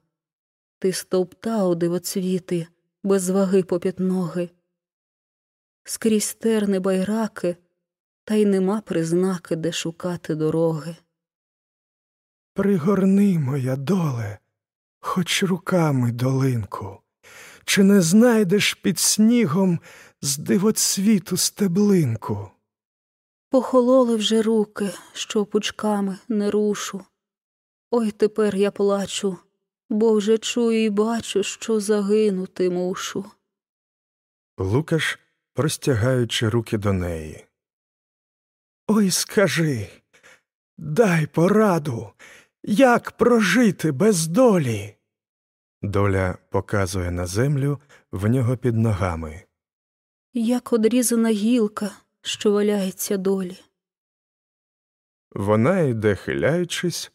Ти стовптав дивоцвіти, без ваги попід ноги. Скрізь терни байраки, та й нема признаки, де шукати дороги. Пригорни, моя доле, хоч руками долинку, чи не знайдеш під снігом з дивоцвіту стеблинку? Похололи вже руки, що пучками не рушу. Ой, тепер я плачу, бо вже чую і бачу, що загинути мушу. Лукаш, простягаючи руки до неї. Ой, скажи, дай пораду, як прожити без долі. Доля показує на землю в нього під ногами. Як одрізана гілка, що валяється долі. Вона йде, хиляючись,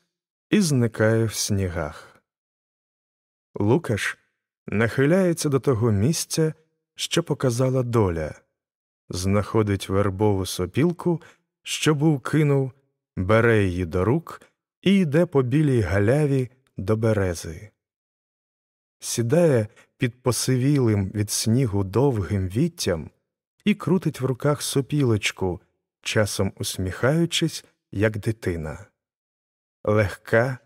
і зникає в снігах. Лукаш нахиляється до того місця, що показала доля, знаходить вербову сопілку, що був кинув, бере її до рук і йде по білій галяві до берези. Сідає під посивілим від снігу довгим віттям і крутить в руках сопілочку, часом усміхаючись, як дитина. Легка,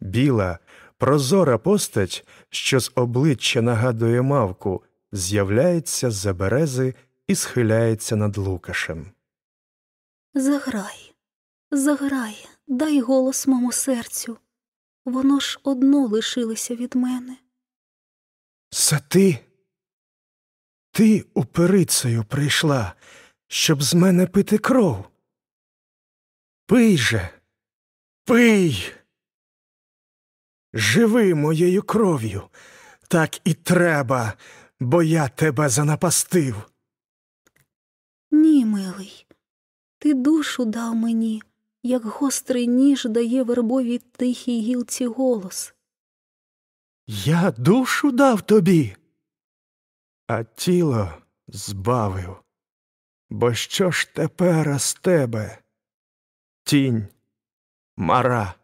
біла, прозора постать, що з обличчя нагадує мавку, з'являється з-за берези і схиляється над Лукашем. Заграй, Заграй, дай голос моєму серцю. Воно ж одно лишилося від мене. Це ти? Ти уперицею прийшла, щоб з мене пити кров. Пий же, пий. Живи моєю кров'ю, так і треба, бо я тебе занапастив. Ні, милий, ти душу дав мені, як гострий ніж дає вербовій тихій гілці голос. Я душу дав тобі, а тіло збавив. Бо що ж тепер з тебе? Тінь, мара.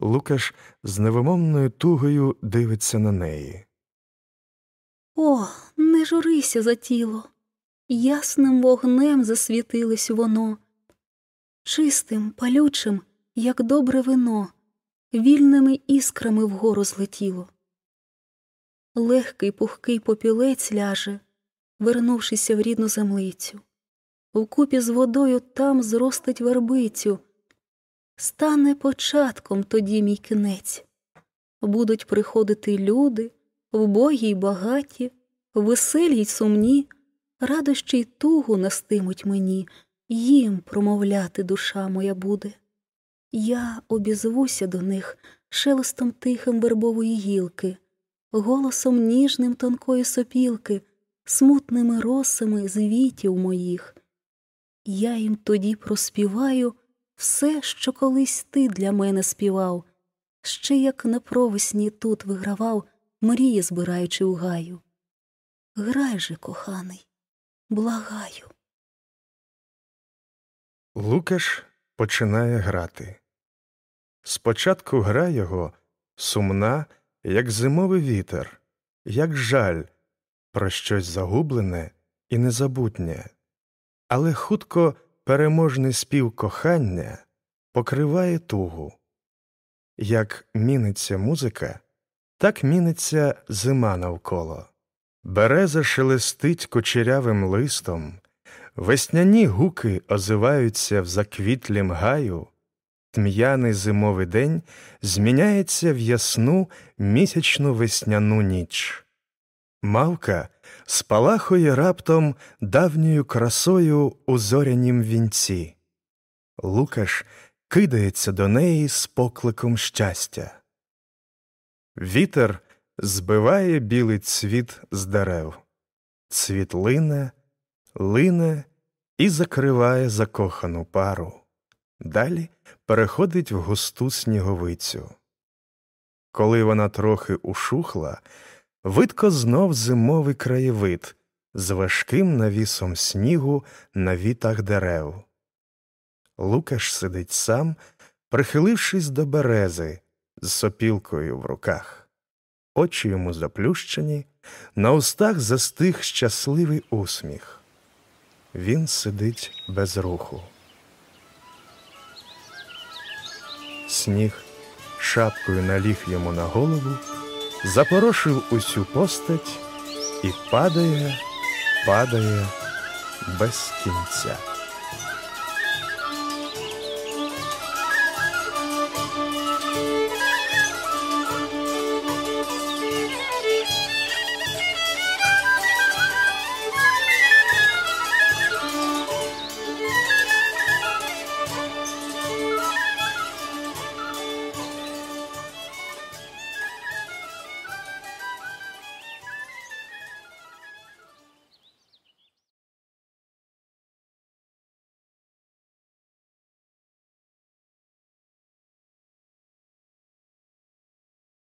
Лукаш з невимовною тугою дивиться на неї. О, не журися за тіло. Ясним вогнем засвітилось воно, чистим, палючим, як добре вино, вільними іскрами вгору злетіло. Легкий пухкий попілець ляже, вернувшися в рідну землицю. Вкупі з водою там зростить вербицю, стане початком тоді мій кінець. Будуть приходити люди, вбогі й багаті, веселі й сумні, радощі й тугу настимуть мені, їм промовляти душа моя буде. Я обізвуся до них шелестом тихим вербової гілки, голосом ніжним тонкої сопілки, смутними росами з вітів моїх. Я їм тоді проспіваю все, що колись ти для мене співав, ще як на провесні тут вигравав, мрії збираючи у гаю. Грай же, коханий, благаю. Лукаш починає грати. Спочатку гра його сумна, як зимовий вітер, як жаль про щось загублене і незабутнє, але хутко переможний спів кохання покриває тугу. Як міниться музика, так міниться зима навколо. Береза шелестить кучерявим листом, весняні гуки озиваються в заквітлім гаю, тм'яний зимовий день зміняється в ясну місячну весняну ніч. Мавка спалахує раптом давньою красою у зорянім вінці. Лукаш кидається до неї з покликом щастя. Вітер збиває білий цвіт з дерев, цвіт лине, лине і закриває закохану пару. Далі переходить в густу сніговицю. Коли вона трохи ушухла, видко знов зимовий краєвид з важким навісом снігу на вітах дерев. Лукаш сидить сам, прихилившись до берези з сопілкою в руках. Очі йому заплющені, на устах застиг щасливий усміх. Він сидить без руху. Сніг шапкою наліг йому на голову, запорошив усю постать і падає, падає без кінця.